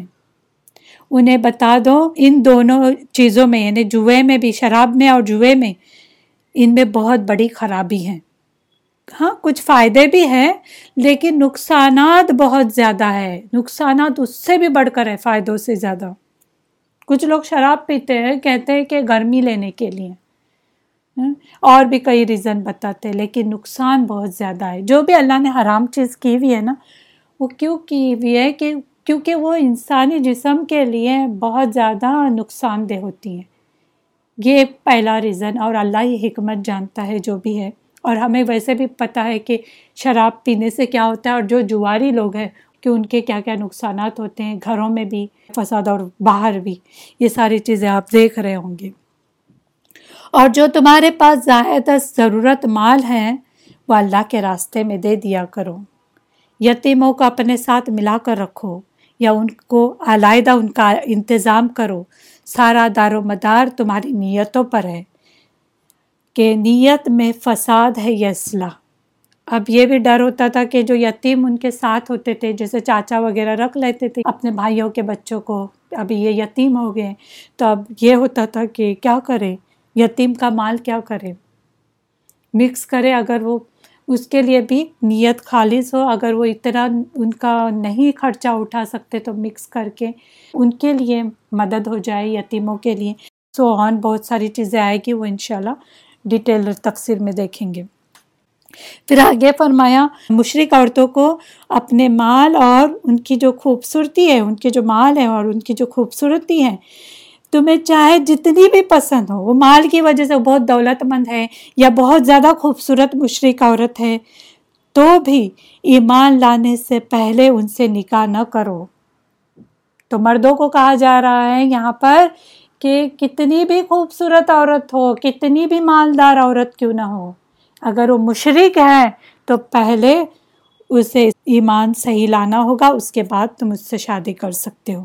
انہیں بتا دو، ان دونوں چیزوں میں یعنی جوئے میں بھی، شراب میں اور جوئے میں، ان میں بہت بڑی خرابی ہے۔ ہاں کچھ فائدے بھی ہیں، لیکن نقصانات بہت زیادہ ہے۔ نقصانات اس سے بھی بڑھ کر ہے، فائدوں سے زیادہ۔ کچھ لوگ شراب پیتے ہیں، کہتے ہیں کہ گرمی لینے کے لیے۔ ہاں؟ اور بھی کئی ریزن بتاتے لیکن نقصان بہت زیادہ ہے۔ جو بھی اللہ نے حرام چیز کی ہوئی ہے نا، وہ کیوں کی ہوئی ہے کہ کیونکہ وہ انسانی جسم کے لیے بہت زیادہ نقصان دہ ہوتی ہیں۔ یہ پہلا ریزن اور اللہ ہی حکمت جانتا ہے جو بھی ہے۔ اور ہمیں ویسے بھی پتہ ہے کہ شراب پینے سے کیا ہوتا ہے اور جو جواری لوگ ہیں، کہ ان کے کیا کیا نقصانات ہوتے ہیں، گھروں میں بھی، فساد اور باہر بھی۔ یہ ساری چیزیں آپ دیکھ رہے ہوں گے۔ اور جو تمہارے پاس زائد ضرورت مال ہے وہ اللہ کے راستے میں دے دیا کرو۔ یتیموں کو اپنے ساتھ ملا کر رکھو یا ان کو علیحدہ ان کا انتظام کرو۔ سارا دار و مدار تمہاری نیتوں پر ہے کہ نیت میں فساد ہے یہ اصلاح۔ اب یہ بھی ڈر ہوتا تھا کہ جو یتیم ان کے ساتھ ہوتے تھے، جیسے چاچا وغیرہ رکھ لیتے تھے اپنے بھائیوں کے بچوں کو، ابھی یہ یتیم ہو گئے۔ تو اب یہ ہوتا تھا کہ کیا کرے؟ یتیم کا مال کیا کرے؟ مکس کرے اگر وہ اس کے لیے بھی نیت خالص ہو، اگر وہ اتنا ان کا نہیں خرچہ اٹھا سکتے تو مکس کر کے ان کے لیے مدد ہو جائے یتیموں کے لیے۔ سو آن بہت ساری چیزیں آئے گی، وہ انشاءاللہ ڈیٹیل تفسیر میں دیکھیں گے۔ پھر آگے فرمایا، مشرق عورتوں کو اپنے مال اور ان کی جو خوبصورتی ہے، ان کے جو مال ہے اور ان کی جو خوبصورتی ہے تمہیں چاہے جتنی بھی پسند ہو، وہ مال کی وجہ سے بہت دولت مند ہے یا بہت زیادہ خوبصورت مشرق عورت ہے، تو بھی ایمان لانے سے پہلے ان سے نکاح نہ کرو۔ تو مردوں کو کہا جا رہا ہے یہاں پر کہ کتنی بھی خوبصورت عورت ہو، کتنی بھی مالدار عورت کیوں نہ ہو، اگر وہ مشرق ہے تو پہلے اسے ایمان صحیح لانا ہوگا، اس کے بعد تم اس سے شادی کر سکتے ہو۔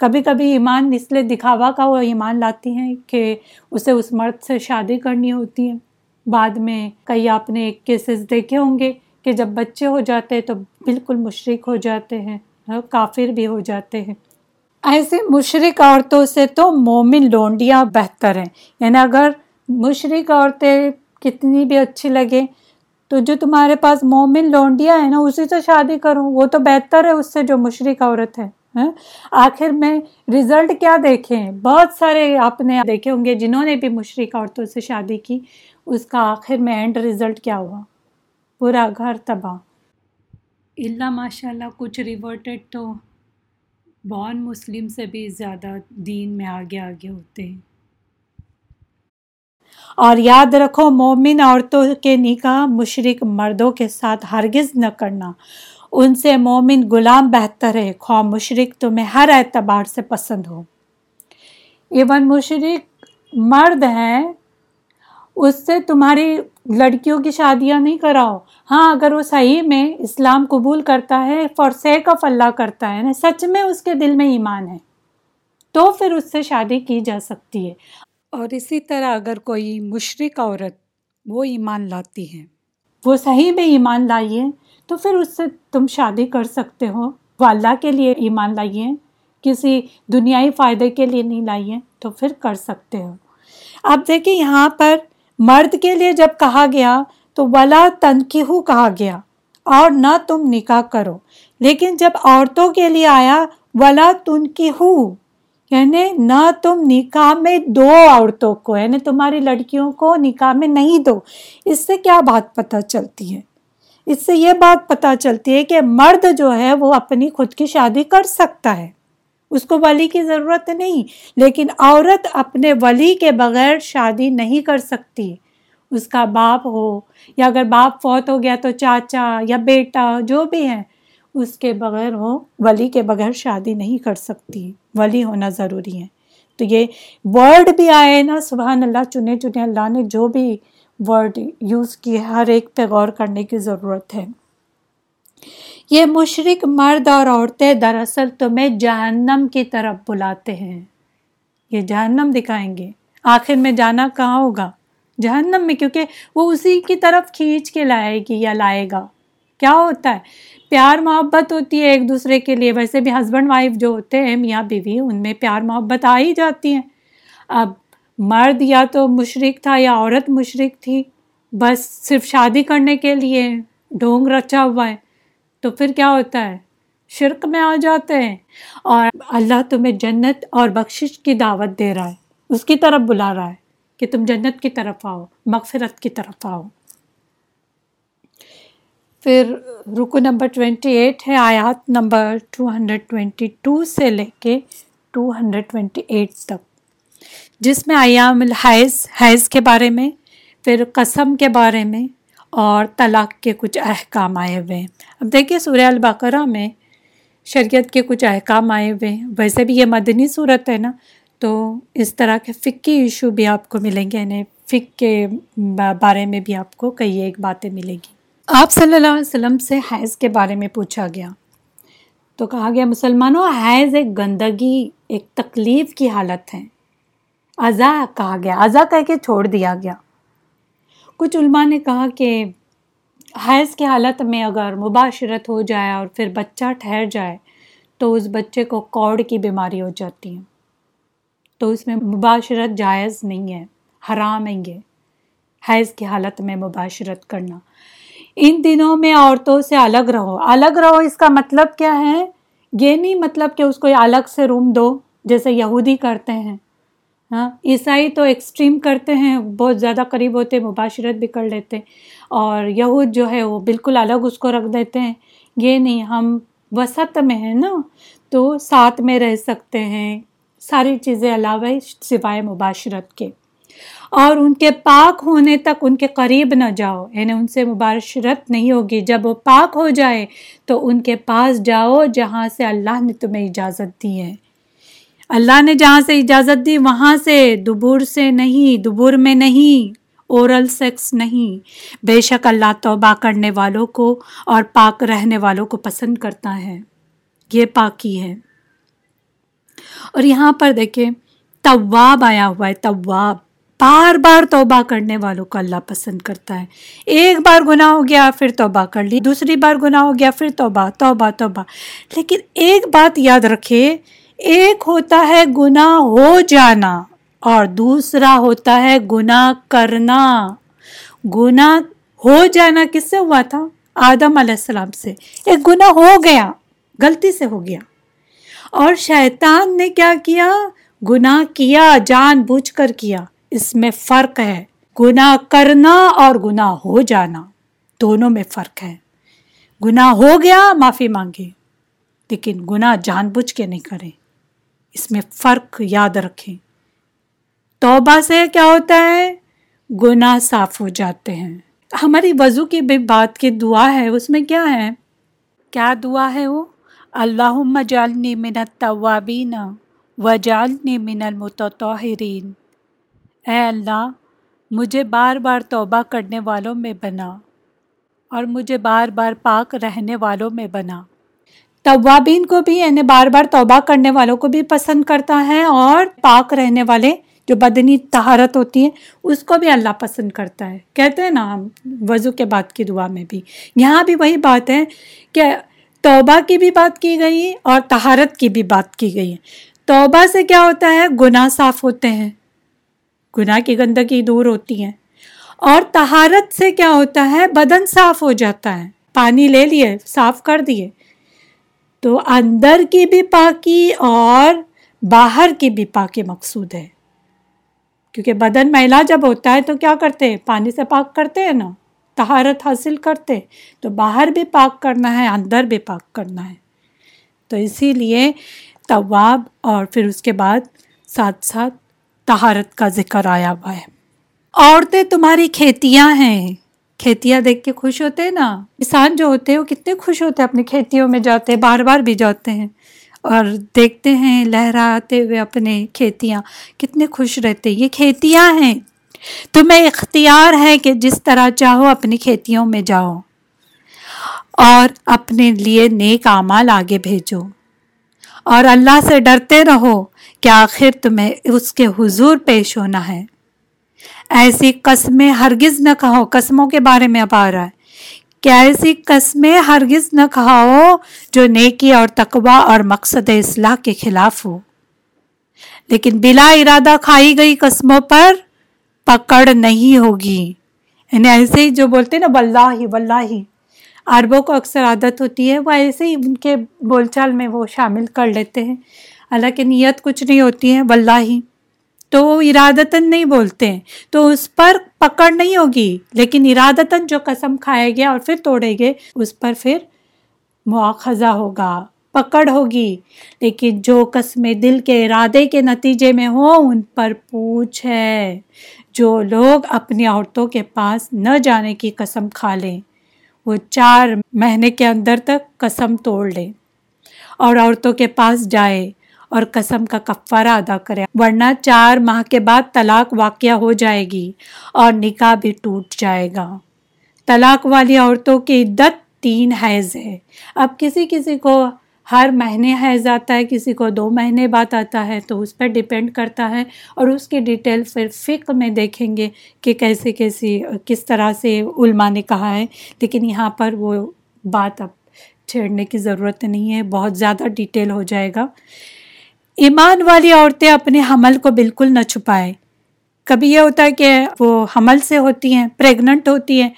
کبھی کبھی ایمان اس لیے دکھاوا کا وہ ایمان لاتی ہیں کہ اسے اس مرد سے شادی کرنی ہوتی ہے۔ بعد میں کئی آپ نے ایک کیسز دیکھے ہوں گے کہ جب بچے ہو جاتے ہیں تو بالکل مشرق ہو جاتے ہیں، کافر بھی ہو جاتے ہیں۔ ایسے مشرق عورتوں سے تو مومن لونڈیاں بہتر ہیں۔ یعنی اگر مشرق عورتیں کتنی بھی اچھی لگے تو جو تمہارے پاس مومن لونڈیا ہے نا، اسی سے شادی کرو وہ تو بہتر ہے اس سے جو مشرق عورت ہے۔ آخر میں رزلٹ کیا دیکھیں؟ بہت سارے آپ نے دیکھے ہوں گے، جنہوں نے بھی مشرق عورتوں سے شادی کی، اس کا آخر میں اینڈ رزلٹ کیا ہوا؟ پورا گھر تباہ۔ اللہ ماشاء اللہ کچھ ریورٹڈ تو بان مسلم سے بھی زیادہ دین میں آگے آگے ہوتے ہیں۔ اور یاد رکھو، مومن عورتوں کے نکاح مشرق مردوں کے ساتھ ہرگز نہ کرنا۔ ان سے مومن غلام بہتر ہے، خواہ مشرق تمہیں ہر اعتبار سے پسند ہو۔ ایون مشرق مرد ہیں، اس سے تمہاری لڑکیوں کی شادیاں نہیں کراؤ۔ ہاں اگر وہ صحیح میں اسلام قبول کرتا ہے فور سیک آف اللہ کرتا ہے، نا، سچ میں اس کے دل میں ایمان ہے، تو پھر اس سے شادی کی جا سکتی ہے۔ اور اسی طرح اگر کوئی مشرق عورت وہ ایمان لاتی ہے۔ وہ صحیح میں ایمان لائیے تو پھر اس سے تم شادی کر سکتے ہو۔ وہ اللہ کے لیے ایمان لائیے، کسی دنیائی فائدے کے لیے نہیں لائیے، تو پھر کر سکتے ہو۔ اب دیکھیں یہاں پر مرد کے لیے جب کہا گیا، تو ولا تنقیح کہا گیا، اور نہ تم نکاح کرو۔ لیکن جب عورتوں کے لیے آیا، ولا تنقیح یعنی نہ تم نکاح میں دو عورتوں کو یعنی تمہاری لڑکیوں کو نکاح میں نہیں دو۔ اس سے کیا بات پتہ چلتی ہے؟ اس سے یہ بات پتہ چلتی ہے کہ مرد جو ہے وہ اپنی خود کی شادی کر سکتا ہے۔ اس کو ولی کی ضرورت نہیں، لیکن عورت اپنے ولی کے بغیر شادی نہیں کر سکتی۔ اس کا باپ ہو یا اگر باپ فوت ہو گیا تو چاچا یا بیٹا جو بھی ہے اس کے بغیر وہ ولی کے بغیر شادی نہیں کر سکتی۔ ولی ہونا ضروری ہے۔ تو یہ ورڈ بھی آئے نا، سبحان اللہ، چنے چنے اللہ نے جو بھی ورڈ یوز کیے ہر ایک پہ غور کرنے کی ضرورت ہے۔ یہ مشرق مرد اور عورتیں دراصل تمہیں جہنم کی طرف بلاتے ہیں۔ یہ جہنم دکھائیں گے۔ آخر میں جانا کہاں ہوگا؟ جہنم میں، کیونکہ وہ اسی کی طرف کھینچ کے لائے گی یا لائے گا۔ کیا ہوتا ہے؟ پیار محبت ہوتی ہے ایک دوسرے کے لیے۔ ویسے بھی ہسبینڈ وائف جو ہوتے ہیں، میاں بیوی، ان میں پیار محبت آ ہی جاتی ہیں اب مرد یا تو مشرق تھا یا عورت مشرق تھی، بس صرف شادی کرنے کے لیے ڈھونگ رچا ہوا ہے۔ تو پھر کیا ہوتا ہے؟ شرک میں آ جاتے ہیں اور اللہ تمہیں جنت اور بخشش کی دعوت دے رہا ہے۔ اس کی طرف بلا رہا ہے کہ تم جنت کی طرف آؤ، مغفرت کی طرف آؤ۔ پھر رکو نمبر ٹوینٹی ایٹ ہے، آیات number two hundred twenty two سے لے کے ٹو ہنڈریڈ ٹوینٹی ایٹ تک۔ جس میں ایام الحیض حیض کے بارے میں، پھر قسم کے بارے میں اور طلاق کے کچھ احکام آئے ہوئے ہیں۔ اب دیکھیے سوریہ البقرہ میں شریعت کے کچھ احکام آئے ہوئے ہیں۔ ویسے بھی یہ مدنی صورت ہے نا، تو اس طرح کے فکی ایشو بھی آپ کو ملیں گے یعنی فک کے بارے میں بھی آپ کو کئی ایک باتیں ملیں گی۔ آپ صلی اللہ علیہ وسلم سے حیض کے بارے میں پوچھا گیا۔ تو کہا گیا، مسلمانوں، حیض ایک گندگی، ایک تکلیف کی حالت ہے۔ ازا کہا گیا۔ ازا کہہ کے چھوڑ دیا گیا۔ کچھ علماء نے کہا کہ حیض کی حالت میں اگر مباشرت ہو جائے اور پھر بچہ ٹھہر جائے تو اس بچے کو کوڑ کی بیماری ہو جاتی ہے۔ تو اس میں مباشرت جائز نہیں ہے، حرام ہے یہ۔ حیض کی حالت میں مباشرت کرنا۔ ان دنوں میں عورتوں سے الگ رہو۔ الگ رہو اس کا مطلب کیا ہے؟ یہ نہیں مطلب کہ اس کو الگ سے روم دو، جیسے یہودی کرتے ہیں۔ ہاں عیسائی تو ایکسٹریم کرتے ہیں، بہت زیادہ قریب ہوتے ہیں مباشرت بھی کر لیتے۔ ہیں اور یہود جو ہے، وہ بالکل الگ اس کو رکھ دیتے ہیں۔ یہ نہیں، ہم وسط میں ہیں نا، تو ساتھ میں رہ سکتے ہیں۔ ساری چیزیں علاوہ سوائے مباشرت کے۔ اور ان کے پاک ہونے تک ان کے قریب نہ جاؤ۔ یعنی ان سے مباشرت نہیں ہوگی۔ جب وہ پاک ہو جائے، تو ان کے پاس جاؤ جہاں سے اللہ نے تمہیں اجازت دی ہے۔ اللہ نے جہاں سے اجازت دی، وہاں سے دبور سے نہیں دبور میں نہیں اورل سیکس نہیں۔ بے شک اللہ توبہ کرنے والوں کو اور پاک رہنے والوں کو پسند کرتا ہے۔ یہ پاکی ہے۔ اور یہاں پر دیکھیں طواب آیا ہوا ہے طواب بار بار توبہ کرنے والوں کو اللہ پسند کرتا ہے۔ ایک بار گناہ ہو گیا، پھر توبہ کر لی۔ دوسری بار گناہ ہو گیا، پھر توبہ توبہ توبہ۔ لیکن ایک بات یاد رکھے ایک ہوتا ہے گناہ ہو جانا اور دوسرا ہوتا ہے گناہ کرنا۔ گناہ ہو جانا کس سے ہوا تھا؟ آدم علیہ السلام سے۔ ایک گناہ ہو گیا، غلطی سے ہو گیا۔ اور شیطان نے کیا کیا؟ گناہ کیا، جان بوجھ کر کیا۔ اس میں فرق ہے۔ گناہ کرنا اور گناہ ہو جانا، دونوں میں فرق ہے۔ گناہ ہو گیا، معافی مانگے، لیکن گناہ جان بوجھ کے نہیں کریں اس میں فرق یاد رکھیں۔ توبہ سے کیا ہوتا ہے؟ گناہ صاف ہو جاتے ہیں۔ ہماری وضو کی بھی بات کی دعا ہے، اس میں کیا ہے؟ کیا دعا ہے وہ؟ اللہ جالنی من التوابین و جالنی من المتطہرین۔ اے اللہ، مجھے بار بار توبہ کرنے والوں میں بنا اور مجھے بار بار پاک رہنے والوں میں بنا۔ طوابین کو بھی یعنی بار بار توبہ کرنے والوں کو بھی پسند کرتا ہے اور پاک رہنے والے جو بدنی تہارت ہوتی ہے اس کو بھی اللہ پسند کرتا ہے۔ کہتے ہیں نا ہم وضو کے بعد کی دعا میں بھی۔ یہاں بھی وہی بات ہے کہ توبہ کی بھی بات کی گئی اور تہارت کی بھی بات کی گئی۔ ہے توبہ سے کیا ہوتا ہے؟ گناہ صاف ہوتے ہیں۔ گناہ کی گندگی دور ہوتی ہے اور تہارت سے کیا ہوتا ہے؟ بدن صاف ہو جاتا ہے۔ پانی لے لیے، صاف کر دیے۔ تو اندر کی بھی پاکی اور باہر کی بھی پاکی مقصود ہے۔ کیونکہ بدن میلا جب ہوتا ہے تو کیا کرتے ہیں؟ پانی سے پاک کرتے ہیں نا؟ تہارت حاصل کرتے تو باہر بھی پاک کرنا ہے، اندر بھی پاک کرنا ہے۔ تو اسی لیے طواب اور پھر اس کے بعد ساتھ ساتھ تہارت کا ذکر آیا ہوا ہے۔ عورتیں تمہاری کھیتیاں ہیں۔ کھیتیاں دیکھ کے خوش ہوتے ہیں نا؟ کسان جو ہوتے ہیں، وہ کتنے خوش ہوتے ہیں، اپنی کھیتیوں میں جاتے ہیں بار بار بھی جاتے ہیں اور دیکھتے ہیں، لہراتے ہوئے اپنے کھیتیاں۔ کتنے خوش رہتے یہ کھیتیاں ہیں۔ تمہیں اختیار ہے کہ جس طرح چاہو اپنی کھیتیوں میں جاؤ اور اپنے لیے نیک اعمال آگے بھیجو۔ اور اللہ سے ڈرتے رہو کہ آخر تمہیں اس کے حضور پیش ہونا ہے۔ ایسی قسمیں ہرگز نہ کہو، قسموں کے بارے میں اب آ رہا ہے۔ کہ ایسی قسمیں ہرگز نہ کھاؤ جو نیکی اور تقوا اور مقصد اصلاح کے خلاف ہو۔ لیکن بلا ارادہ کھائی گئی قسموں پر پکڑ نہیں ہوگی۔ یعنی ایسے ہی جو بولتے نا، واللہ ہی واللہ۔ ہی عربوں کو اکثر عادت ہوتی ہے، وہ ایسے ہی ان کے بول چال میں وہ شامل کر لیتے ہیں۔ حالانکہ نیت کچھ نہیں ہوتی ہے، واللہ۔ ہی تو وہ ارادتاً نہیں بولتے ہیں۔ تو اس پر پکڑ نہیں ہوگی، لیکن ارادتاً جو قسم کھائے گیا اور پھر توڑے گے، اس پر پھر مواخذہ ہوگا، پکڑ ہوگی۔ لیکن جو قسمیں دل کے ارادے کے نتیجے میں ہوں، ان پر پوچھ ہے۔ جو لوگ اپنی عورتوں کے پاس نہ جانے کی قسم کھا لیں، وہ چار مہینے کے اندر تک قسم توڑ لیں۔ اور عورتوں کے پاس جائے اور قسم کا کفارہ ادا کرے، ورنہ چار ماہ کے بعد طلاق واقع ہو جائے گی اور نکاح بھی ٹوٹ جائے گا۔ طلاق والی عورتوں کی عدت تین حیض ہے۔ اب کسی کسی کو ہر مہینے حیض آتا ہے، کسی کو دو مہینے بعد آتا ہے، تو اس پر ڈپینڈ کرتا ہے اور اس کی ڈیٹیل پھر فقہ میں دیکھیں گے کہ کیسے کیسی، کس طرح سے علماء نے کہا ہے۔ لیکن یہاں پر وہ بات اب چھیڑنے کی ضرورت نہیں ہے، بہت زیادہ ڈیٹیل ہو جائے گا۔ ایمان والی عورتیں اپنے حمل کو بالکل نہ چھپائیں۔ کبھی یہ ہوتا ہے کہ وہ حمل سے ہوتی ہیں پریگننٹ ہوتی ہیں۔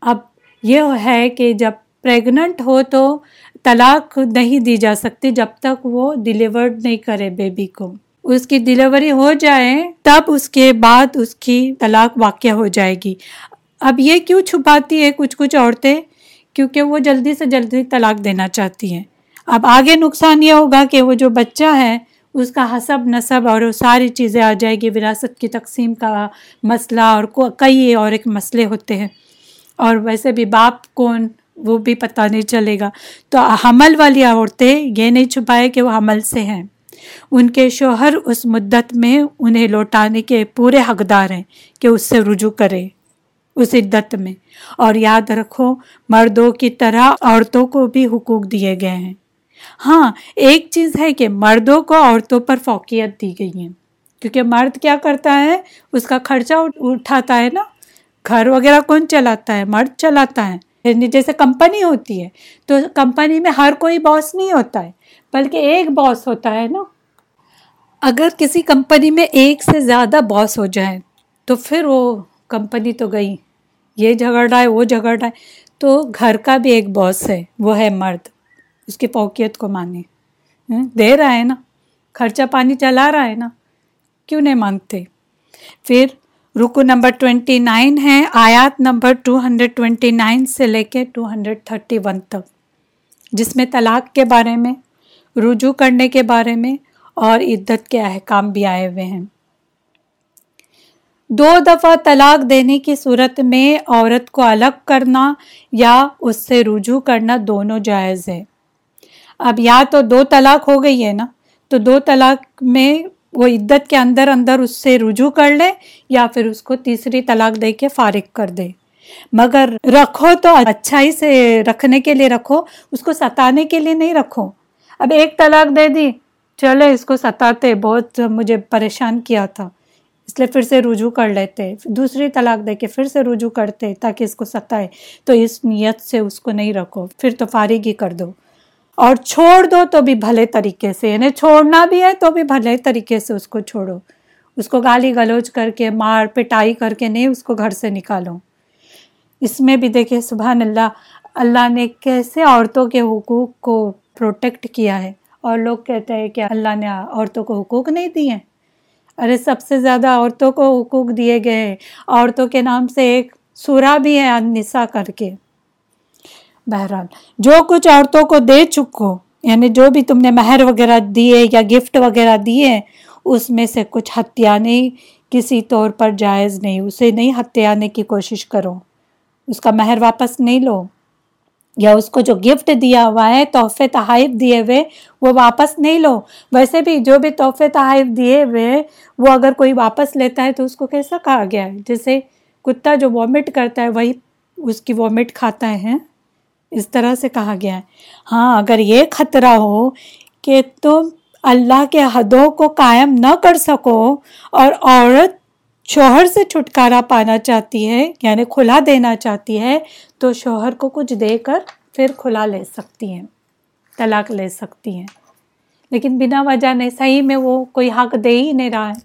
اب یہ ہے کہ جب پریگننٹ ہو تو طلاق نہیں دی جا سکتی جب تک وہ ڈیلیورڈ نہیں کرے بیبی کو۔ اس کی ڈلیوری ہو جائے تب اس کے بعد اس کی طلاق واقع ہو جائے گی۔ اب یہ کیوں چھپاتی ہے کچھ کچھ عورتیں؟ کیونکہ وہ جلدی سے جلدی طلاق دینا چاہتی ہیں۔ اب آگے نقصان یہ ہوگا کہ وہ جو بچہ ہے، اس کا حسب نصب اور وہ ساری چیزیں آ جائے گی، وراثت کی تقسیم کا مسئلہ اور کئی اور ایک مسئلے ہوتے ہیں۔ اور ویسے بھی باپ کون؟ وہ بھی پتہ نہیں چلے گا۔ تو حمل والی عورتیں یہ نہیں چھپائے کہ وہ حمل سے ہیں۔ ان کے شوہر اس مدت میں انہیں لوٹانے کے پورے حقدار ہیں کہ اس سے رجوع کرے، اس عدت میں۔ اور یاد رکھو، مردوں کی طرح عورتوں کو بھی حقوق دیے گئے ہیں۔ ہاں ایک چیز ہے کہ مردوں کو عورتوں پر فوقیت دی گئی ہے۔ کیونکہ مرد کیا کرتا ہے؟ اس کا خرچہ اٹھاتا ہے نا۔ گھر وغیرہ کون چلاتا ہے؟ مرد چلاتا ہے۔ یعنی جیسے کمپنی ہوتی ہے، تو کمپنی میں ہر کوئی باس نہیں ہوتا ہے، بلکہ ایک باس ہوتا ہے نا۔ اگر کسی کمپنی میں ایک سے زیادہ باس ہو جائیں تو پھر وہ کمپنی تو گئی۔ یہ جھگڑ رہا ہے، وہ جھگڑ رہا ہے۔ تو گھر کا بھی ایک باس ہے، وہ ہے مرد۔ اس کی پوکیت کو مانے دے رہا ہے نا، خرچہ پانی چلا رہا ہے نا، کیوں نہیں مانتے پھر رکو نمبر ٹوینٹی نائن ہے، آیات number two hundred twenty nine سے لے کے ٹو ہنڈریڈ تھرٹی ون تک۔ جس میں طلاق کے بارے میں، رجوع کرنے کے بارے میں اور عدت کے احکام بھی آئے ہوئے ہیں۔ دو دفعہ طلاق دینے کی صورت میں عورت کو الگ کرنا یا اس سے رجوع کرنا دونوں جائز ہے۔ اب یا تو دو طلاق ہو گئی ہے نا، تو دو طلاق میں وہ عدت کے اندر اندر اس سے رجوع کر لے یا پھر اس کو تیسری طلاق دے کے فارغ کر دے۔ مگر رکھو تو اچھائی سے رکھنے کے لیے رکھو، اس کو ستانے کے لیے نہیں رکھو۔ اب ایک طلاق دے دی، چلے اس کو ستاتے، بہت مجھے پریشان کیا تھا۔ اس لیے پھر سے رجوع کر لیتے، دوسری طلاق دے کے پھر سے رجوع کرتے تاکہ اس کو ستائے۔ تو اس نیت سے اس کو نہیں رکھو، پھر تو فارغ ہی کر دو۔ اور چھوڑ دو تو بھی بھلے طریقے سے۔ یعنی چھوڑنا بھی ہے تو بھی بھلے طریقے سے اس کو چھوڑو۔ اس کو گالی گلوچ کر کے مار پٹائی کر کے نہیں اس کو گھر سے نکالو۔ اس میں بھی دیکھیں سبحان اللہ اللہ نے کیسے عورتوں کے حقوق کو پروٹیکٹ کیا ہے۔ اور لوگ کہتے ہیں کہ اللہ نے عورتوں کو حقوق نہیں دیے۔ ارے، سب سے زیادہ عورتوں کو حقوق دیے گئے۔ ہیں عورتوں کے نام سے ایک سورا بھی ہے انسا کر کے۔ بہرحال، جو کچھ عورتوں کو دے چکو یعنی جو بھی تم نے مہر وغیرہ دیے یا گفٹ وغیرہ دیے، اس میں سے کچھ ہتھیانے کسی طور پر جائز نہیں، اسے نہیں ہتھیانے کی کوشش کرو۔ اس کا مہر واپس نہیں لو۔ یا اس کو جو گفٹ دیا ہوا ہے، تحفے تحائف دیے ہوئے، وہ واپس نہیں لو۔ ویسے بھی جو بھی تحفے تحائف دیے ہوئے، وہ اگر کوئی واپس لیتا ہے تو اس کو کیسا کہا گیا ہے؟ جیسے کتا جو وامٹ کرتا ہے، وہی اس کی وامٹ کھاتا ہے اس طرح سے کہا گیا ہے۔ ہاں اگر یہ خطرہ ہو کہ تم اللہ کے حدوں کو قائم نہ کر سکو اور عورت شوہر سے چھٹکارا پانا چاہتی ہے یعنی کھلا دینا چاہتی ہے، تو شوہر کو کچھ دے کر پھر کھلا لے سکتی ہیں، طلاق لے سکتی ہیں۔ لیکن بنا وجہ نہیں، صحیح میں وہ کوئی حق دے ہی نہیں رہا ہے۔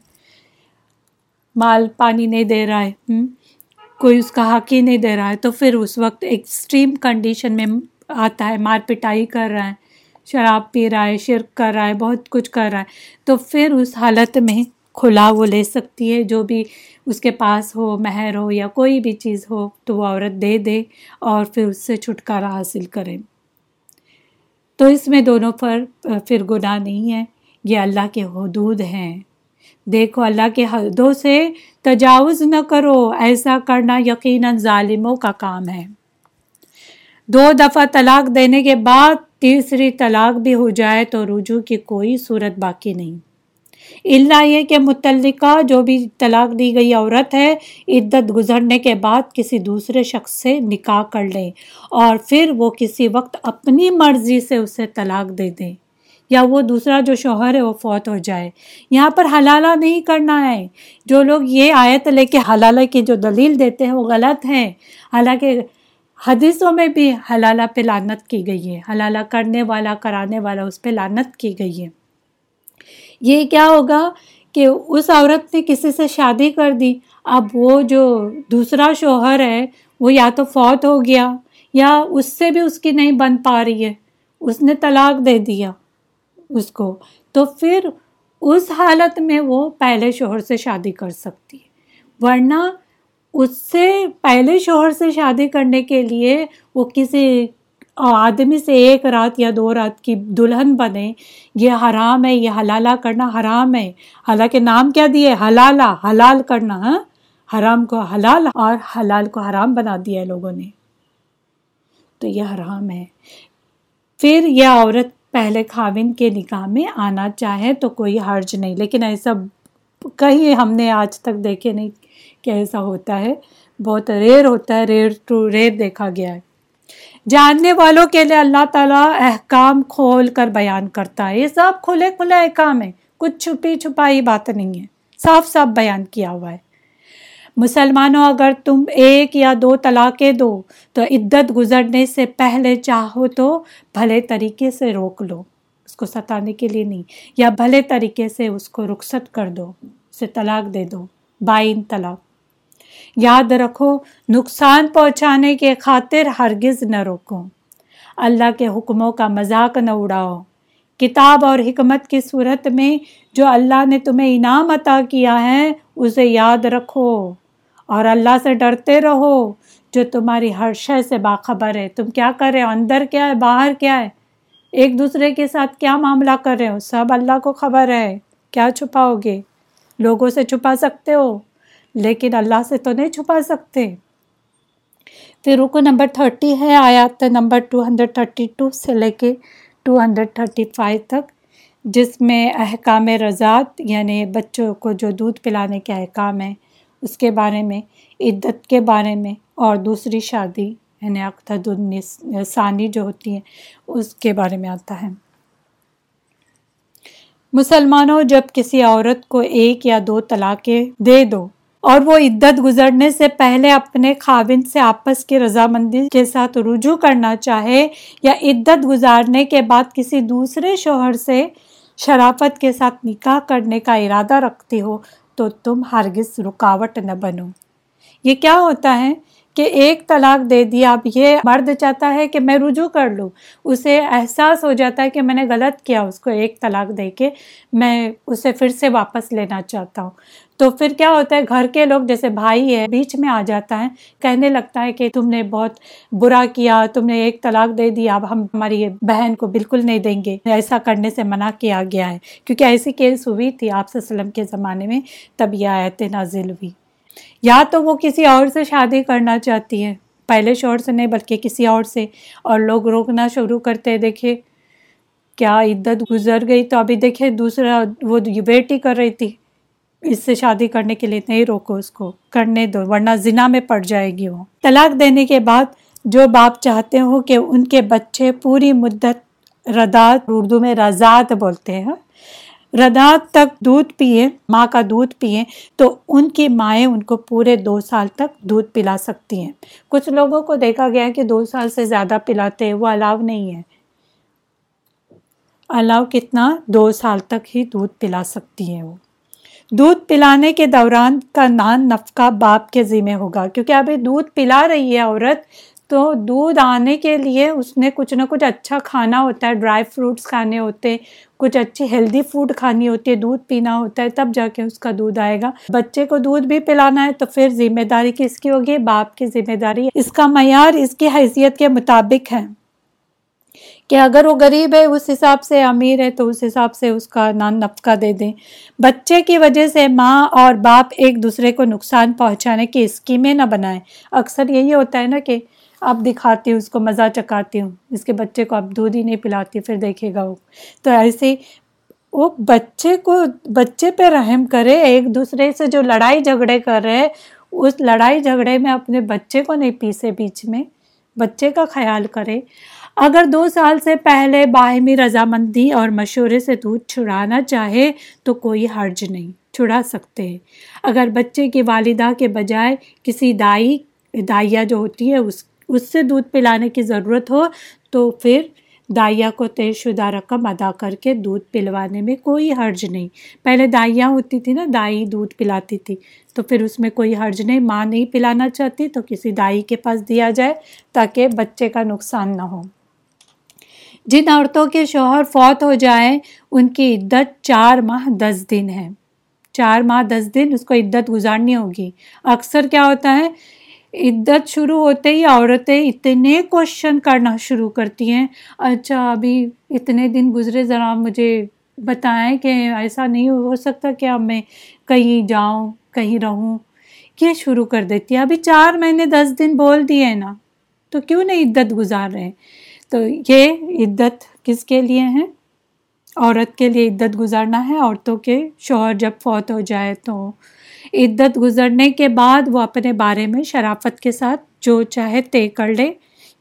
مال پانی نہیں دے رہا ہے۔ کوئی اس کا حق ہی نہیں دے رہا ہے، تو پھر اس وقت ایکسٹریم کنڈیشن میں آتا ہے، مار پٹائی کر رہا ہے، شراب پی رہا ہے، شرک کر رہا ہے، بہت کچھ کر رہا ہے۔ تو پھر اس حالت میں کھلا وہ لے سکتی ہے، جو بھی اس کے پاس ہو، مہر ہو یا کوئی بھی چیز ہو، تو وہ عورت دے دے اور پھر اس سے چھٹکارا حاصل کرے۔ تو اس میں دونوں پر پھر گناہ نہیں ہے، یہ اللہ کے حدود ہیں۔ دیکھو اللہ کے حدوں سے تجاوز نہ کرو، ایسا کرنا یقیناً ظالموں کا کام ہے۔ دو دفعہ طلاق دینے کے بعد تیسری طلاق بھی ہو جائے تو رجوع کی کوئی صورت باقی نہیں۔ اللہ یہ کہ متعلقہ جو بھی طلاق دی گئی عورت ہے، عدت گزرنے کے بعد کسی دوسرے شخص سے نکاح کر لے اور پھر وہ کسی وقت اپنی مرضی سے اسے طلاق دے دے۔ یا وہ دوسرا جو شوہر ہے وہ فوت ہو جائے۔ یہاں پر حلالہ نہیں کرنا ہے۔ جو لوگ یہ آیت لے کے حلالہ کی جو دلیل دیتے ہیں وہ غلط ہیں۔ حالانکہ حدیثوں میں بھی حلالہ پہ لانت کی گئی ہے۔ حلالہ کرنے والا، کرانے والا، اس پہ لانت کی گئی ہے۔ یہ کیا ہوگا کہ اس عورت نے کسی سے شادی کر دی۔ اب وہ جو دوسرا شوہر ہے، وہ یا تو فوت ہو گیا یا اس سے بھی اس کی نہیں بن پا رہی ہے۔ اس نے طلاق دے دیا۔ اس کو، تو پھر اس حالت میں وہ پہلے شوہر سے شادی کر سکتی ہے۔ ورنہ اس سے پہلے شوہر سے شادی کرنے کے لیے وہ کسی آدمی سے ایک رات یا دو رات کی دلہن بنے، یہ حرام ہے، یہ حلالہ کرنا حرام ہے۔ حالانکہ نام کیا دیے؟ حلالہ، حلال کرنا ہاں؟ حرام کو حلال اور حلال کو حرام بنا دیا ہے لوگوں نے۔ تو یہ حرام ہے۔ پھر یہ عورت پہلے خاوند کے نکاح میں آنا چاہے تو کوئی حرج نہیں۔ لیکن ایسا کہیں ہم نے آج تک دیکھے نہیں کہ ایسا ہوتا ہے۔ بہت ریئر ہوتا ہے ریئر ٹو ریئر دیکھا گیا ہے۔ جاننے والوں کے لیے اللہ تعالیٰ احکام کھول کر بیان کرتا ہے۔ یہ سب کھلے کھلے احکام ہے کچھ چھپی چھپائی بات نہیں ہے۔ صاف صاف بیان کیا ہوا ہے۔ مسلمانوں، اگر تم ایک یا دو طلاقیں دو تو عدت گزرنے سے پہلے چاہو تو بھلے طریقے سے روک لو۔ اس کو ستانے کے لیے نہیں، یا بھلے طریقے سے اس کو رخصت کر دو، اسے طلاق دے دو۔ بائن طلاق۔ یاد رکھو، نقصان پہنچانے کے خاطر ہرگز نہ روکو۔ اللہ کے حکموں کا مذاق نہ اڑاؤ۔ کتاب اور حکمت کی صورت میں جو اللہ نے تمہیں انعام عطا کیا ہے، اسے یاد رکھو۔ اور اللہ سے ڈرتے رہو جو تمہاری ہر شے سے باخبر ہے۔ تم کیا کر رہے ہو؟ اندر کیا ہے؟ باہر کیا ہے؟ ایک دوسرے کے ساتھ کیا معاملہ کر رہے ہو؟ سب اللہ کو خبر ہے۔ کیا چھپاؤ گے؟ لوگوں سے چھپا سکتے ہو، لیکن اللہ سے تو نہیں چھپا سکتے۔ پھر رکو نمبر تھرٹی ہے، آیات number two hundred thirty two سے لے کے ٹو ہنڈریڈ تھرٹی فائیو تک، جس میں احکام رضاعت یعنی بچوں کو جو دودھ پلانے کے احکام ہیں اس کے بارے میں، عدت کے بارے میں، اور دوسری شادی یعنی اقتد ثانی جو ہوتی ہیں، اس کے بارے میں آتا ہے۔ مسلمانوں، جب کسی عورت کو ایک یا دو طلاقیں دے دو، اور وہ عدت گزرنے سے پہلے اپنے خاوند سے آپس کی رضامندی کے ساتھ رجوع کرنا چاہے، یا عدت گزارنے کے بعد کسی دوسرے شوہر سے شرافت کے ساتھ نکاح کرنے کا ارادہ رکھتی ہو تو تم ہرگز رکاوٹ نہ بنو۔ یہ کیا ہوتا ہے کہ ایک طلاق دے دیا اب یہ مرد چاہتا ہے کہ میں رجوع کر لوں۔ اسے احساس ہو جاتا ہے کہ میں نے غلط کیا، اس کو ایک طلاق دے کے میں اسے پھر سے واپس لینا چاہتا ہوں۔ تو پھر کیا ہوتا ہے، گھر کے لوگ جیسے بھائی ہے بیچ میں آ جاتا ہے، کہنے لگتا ہے کہ تم نے بہت برا کیا، تم نے ایک طلاق دے دیا اب ہم ہماری بہن کو بالکل نہیں دیں گے۔ ایسا کرنے سے منع کیا گیا ہے۔ کیونکہ ایسی کیس ہوئی تھی آپ وسلم کے زمانے میں، تب یہ آیت نازل ہوئی۔ یا تو وہ کسی اور سے شادی کرنا چاہتی ہے پہلے شوہر سے نہیں، بلکہ کسی اور سے۔ اور لوگ روکنا شروع کرتے دیکھے کیا عدت گزر گئی۔ تو ابھی دیکھے دوسرا وہ ویٹ ہی کر رہی تھی اس سے شادی کرنے کے لیے نہیں روکو اس کو، کرنے دو، ورنہ زنا میں پڑ جائے گی وہ۔ طلاق دینے کے بعد جو باپ چاہتے ہو کہ ان کے بچے پوری مدت ردات اردو میں رضات بولتے ہیں ردات تک دودھ پیے ماں کا دودھ پیے تو ان کی مائیں ان کو پورے دو سال تک دودھ پلا سکتی ہیں۔ کچھ لوگوں کو دیکھا گیا کہ دو سال سے زیادہ پلاتے ہیں، وہ الاؤ نہیں ہے۔ الاؤ کتنا؟ دو سال تک ہی دودھ پلا سکتی ہیں وہ۔ دودھ پلانے کے دوران کا نان نفقہ باپ کے ذمہ ہوگا۔ کیونکہ ابھی دودھ پلا رہی ہے عورت، تو دودھ آنے کے لیے اس نے کچھ نہ کچھ اچھا کھانا ہوتا ہے، ڈرائی فروٹس کھانے ہوتے، کچھ اچھی ہیلدی فوڈ کھانی ہوتی ہے، دودھ پینا ہوتا ہے، تب جا کے اس کا دودھ آئے گا۔ بچے کو دودھ بھی پلانا ہے تو پھر ذمہ داری کس کی ہوگی؟ باپ کی ذمہ داری۔ اس کا معیار اس کی حیثیت کے مطابق ہے۔ کہ اگر وہ غریب ہے، اس حساب سے امیر ہے تو اس حساب سے اس کا نان نفقہ دے دیں۔ بچے کی وجہ سے ماں اور باپ ایک دوسرے کو نقصان پہنچانے کی اسکیمیں نہ بنائیں۔ اکثر یہی ہوتا ہے نا کہ اب دکھاتی ہوں، اس کو مزہ چکاتی ہوں، اس کے بچے کو اب دودھ ہی نہیں پلاتی، پھر دیکھے گا وہ۔ تو ایسے وہ بچے کو، بچے پہ رحم کرے، ایک دوسرے سے جو لڑائی جھگڑے کر رہے، اس لڑائی جھگڑے میں اپنے بچے کو نہیں پیسے بیچ میں، بچے کا خیال کرے۔ اگر دو سال سے پہلے باہمی رضامندی اور مشورے سے دودھ چھڑانا چاہے تو کوئی حرج نہیں، چھڑا سکتے۔ اگر بچے کی والدہ کے بجائے کسی دائی، دائیا جو ہوتی ہے، اس اس سے دودھ پلانے کی ضرورت ہو تو پھر دائیا کو طے شدہ رقم ادا کر کے دودھ پلوانے میں کوئی حرج نہیں۔ پہلے دائیاں ہوتی تھی نا، دائی دودھ پلاتی تھی، تو پھر اس میں کوئی حرج نہیں۔ ماں نہیں پلانا چاہتی تو کسی دائی کے پاس دیا جائے تاکہ بچے کا نقصان نہ ہو۔ جن عورتوں کے شوہر فوت ہو جائیں، ان کی عدت چار ماہ دس دن ہے۔ چار ماہ دس دن اس کو عدت گزارنی ہوگی۔ اکثر کیا ہوتا ہے؟ عدت شروع ہوتے ہی عورتیں اتنے کوشچن کرنا شروع کرتی ہیں۔ اچھا ابھی اتنے دن گزرے، ذرا مجھے بتائیں کہ ایسا نہیں ہو سکتا کہ اب میں کہیں جاؤں، کہیں رہوں۔ یہ شروع کر دیتی ہے ابھی چار مہینے دس دن بول دیے نا، تو کیوں نہیں عدت گزار رہے تو یہ عدت کس کے لیے ہیں عورت کے لیے عدت گزارنا ہے، عورتوں کے شوہر جب فوت ہو جائے تو۔ عدت گزرنے کے بعد وہ اپنے بارے میں شرافت کے ساتھ جو چاہے طے کر لے۔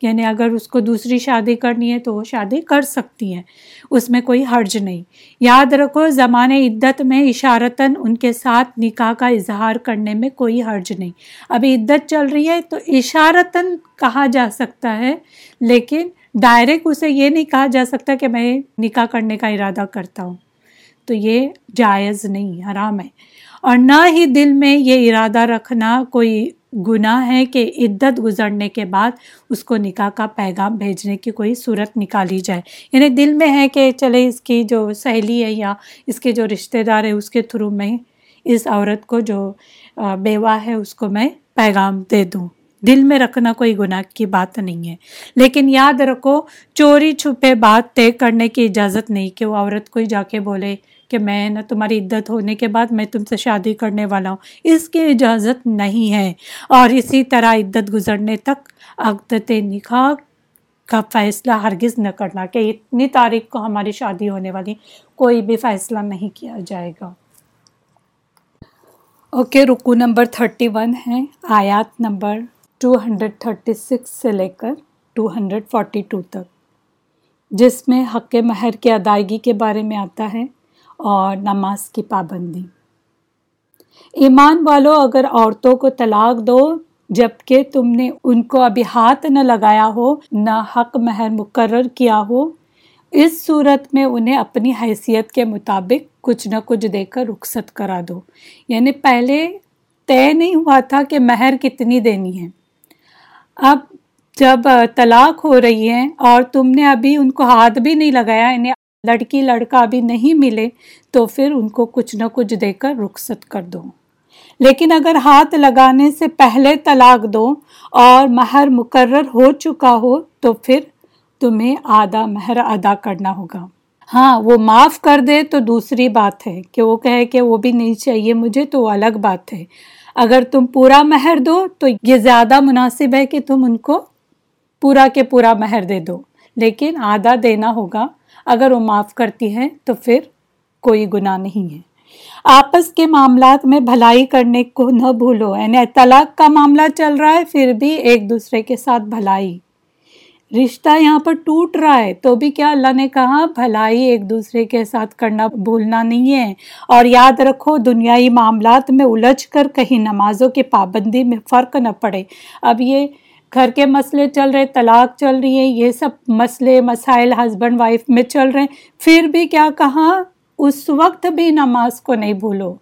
یعنی اگر اس کو دوسری شادی کرنی ہے تو وہ شادی کر سکتی ہیں، اس میں کوئی حرج نہیں۔ یاد رکھو زمان عدت میں اشارتاً ان کے ساتھ نکاح کا اظہار کرنے میں کوئی حرج نہیں۔ ابھی عدت چل رہی ہے تو اشارتاً کہا جا سکتا ہے، لیکن ڈائریکٹ اسے یہ نہیں کہا جا سکتا کہ میں نکاح کرنے کا ارادہ کرتا ہوں۔ تو یہ جائز نہیں، حرام ہے۔ اور نہ ہی دل میں یہ ارادہ رکھنا کوئی گناہ ہے کہ عدت گزرنے کے بعد اس کو نکاح کا پیغام بھیجنے کی کوئی صورت نکالی جائے۔ یعنی دل میں ہے کہ چلے اس کی جو سہیلی ہے یا اس کے جو رشتہ دار ہے، اس کے تھرو میں اس عورت کو جو بیوہ ہے، اس کو میں پیغام دے دوں۔ دل میں رکھنا کوئی گناہ کی بات نہیں ہے۔ لیکن یاد رکھو، چوری چھپے بات طے کرنے کی اجازت نہیں کہ وہ عورت کوئی جا کے بولے کہ میں نا تمہاری عدت ہونے کے بعد میں تم سے شادی کرنے والا ہوں۔ اس کی اجازت نہیں ہے۔ اور اسی طرح عدت گزرنے تک عقدت نکاح کا فیصلہ ہرگز نہ کرنا کہ اتنی تاریخ کو ہماری شادی ہونے والی کوئی بھی فیصلہ نہیں کیا جائے گا۔ اوکے، رکو نمبر تھرٹی ون ہے، آیات number two hundred thirty six سے لے کر ٹو ہنڈریڈ فورٹی ٹو تک، جس میں حق مہر کی ادائیگی کے بارے میں آتا ہے اور نماز کی پابندی۔ ایمان والو، اگر عورتوں کو طلاق دو جبکہ تم نے ان کو ابھی ہاتھ نہ لگایا ہو، نہ حق مہر مقرر کیا ہو، اس صورت میں انہیں اپنی حیثیت کے مطابق کچھ نہ کچھ دے کر رخصت کرا دو۔ یعنی پہلے طے نہیں ہوا تھا کہ مہر کتنی دینی ہے۔ اب جب طلاق ہو رہی ہے اور تم نے ابھی ان کو ہاتھ بھی نہیں لگایا یعنی لڑکی لڑکا ابھی نہیں ملے، تو پھر ان کو کچھ نہ کچھ دے کر رخصت کر دو۔ لیکن اگر ہاتھ لگانے سے پہلے طلاق دو اور مہر مقرر ہو چکا ہو، تو پھر تمہیں آدھا مہر ادا کرنا ہوگا۔ ہاں وہ معاف کر دے تو دوسری بات ہے، کہ وہ کہے کہ وہ بھی نہیں چاہیے مجھے، تو وہ الگ بات ہے۔ اگر تم پورا مہر دو تو یہ زیادہ مناسب ہے کہ تم ان کو پورا کے پورا مہر دے دو۔ لیکن آدھا دینا ہوگا۔ اگر وہ معاف کرتی ہے تو پھر کوئی گناہ نہیں ہے۔ آپس کے معاملات میں بھلائی کرنے کو نہ بھولو۔ یعنی طلاق کا معاملہ چل رہا ہے، پھر بھی ایک دوسرے کے ساتھ بھلائی۔ رشتہ یہاں پر ٹوٹ رہا ہے، تو بھی کیا اللہ نے کہا؟ بھلائی ایک دوسرے کے ساتھ کرنا بھولنا نہیں ہے۔ اور یاد رکھو، دنیائی معاملات میں الجھ کر کہیں نمازوں کی پابندی میں فرق نہ پڑے۔ اب یہ گھر کے مسئلے چل رہے، طلاق چل رہی ہے، یہ سب مسئلے، مسائل ہسبینڈ وائف میں چل رہے۔ ہیں پھر بھی کیا کہا؟ اس وقت بھی نماز کو نہیں بھولو۔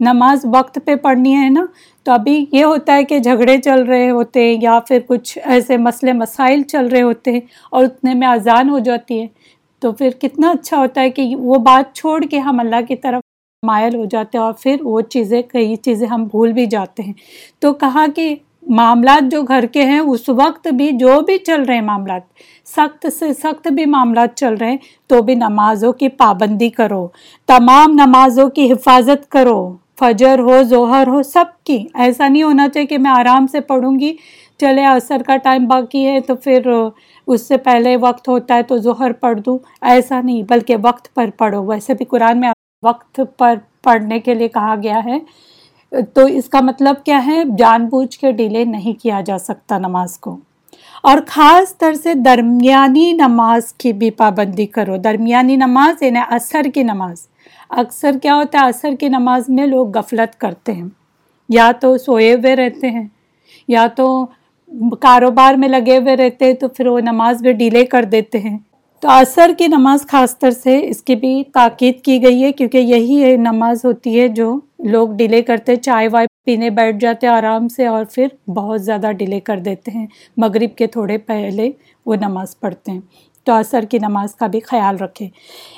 نماز وقت پہ پڑھنی ہے نا، تو ابھی یہ ہوتا ہے کہ جھگڑے چل رہے ہوتے ہیں یا پھر کچھ ایسے مسئلے مسائل چل رہے ہوتے ہیں اور اتنے میں اذان ہو جاتی ہے، تو پھر کتنا اچھا ہوتا ہے کہ وہ بات چھوڑ کے ہم اللہ کی طرف مائل ہو جاتے ہیں اور پھر وہ چیزیں، کئی چیزیں ہم بھول بھی جاتے ہیں۔ تو کہا کہ معاملات جو گھر کے ہیں، اس وقت بھی جو بھی چل رہے ہیں معاملات، سخت سے سخت بھی معاملات چل رہے ہیں، تو بھی نمازوں کی پابندی کرو، تمام نمازوں کی حفاظت کرو۔ فجر ہو، ظہر ہو، سب کی۔ ایسا نہیں ہونا چاہیے کہ میں آرام سے پڑھوں گی، چلے، عصر کا ٹائم باقی ہے تو پھر اس سے پہلے وقت ہوتا ہے تو ظہر پڑھ دوں۔ ایسا نہیں، بلکہ وقت پر پڑھو۔ ویسے بھی قرآن میں وقت پر پڑھنے کے لیے کہا گیا ہے۔ تو اس کا مطلب کیا ہے؟ جان بوجھ کے ڈیلے نہیں کیا جا سکتا نماز کو۔ اور خاص طر سے درمیانی نماز کی بھی پابندی کرو۔ درمیانی نماز یعنی عصر کی نماز۔ اکثر کیا ہوتا ہے، عصر کی نماز میں لوگ غفلت کرتے ہیں۔ یا تو سوئے ہوئے رہتے ہیں، یا تو کاروبار میں لگے ہوئے رہتے ہیں، تو پھر وہ نماز بھی ڈیلے کر دیتے ہیں۔ تو عصر کی نماز خاص طر سے اس کی بھی تاکید کی گئی ہے، کیونکہ یہی نماز ہوتی ہے جو لوگ ڈیلے کرتے چائے وائے پینے بیٹھ جاتے آرام سے اور پھر بہت زیادہ ڈیلے کر دیتے ہیں۔ مغرب کے تھوڑے پہلے وہ نماز پڑھتے ہیں۔ تو اثر کی نماز کا بھی خیال رکھیں۔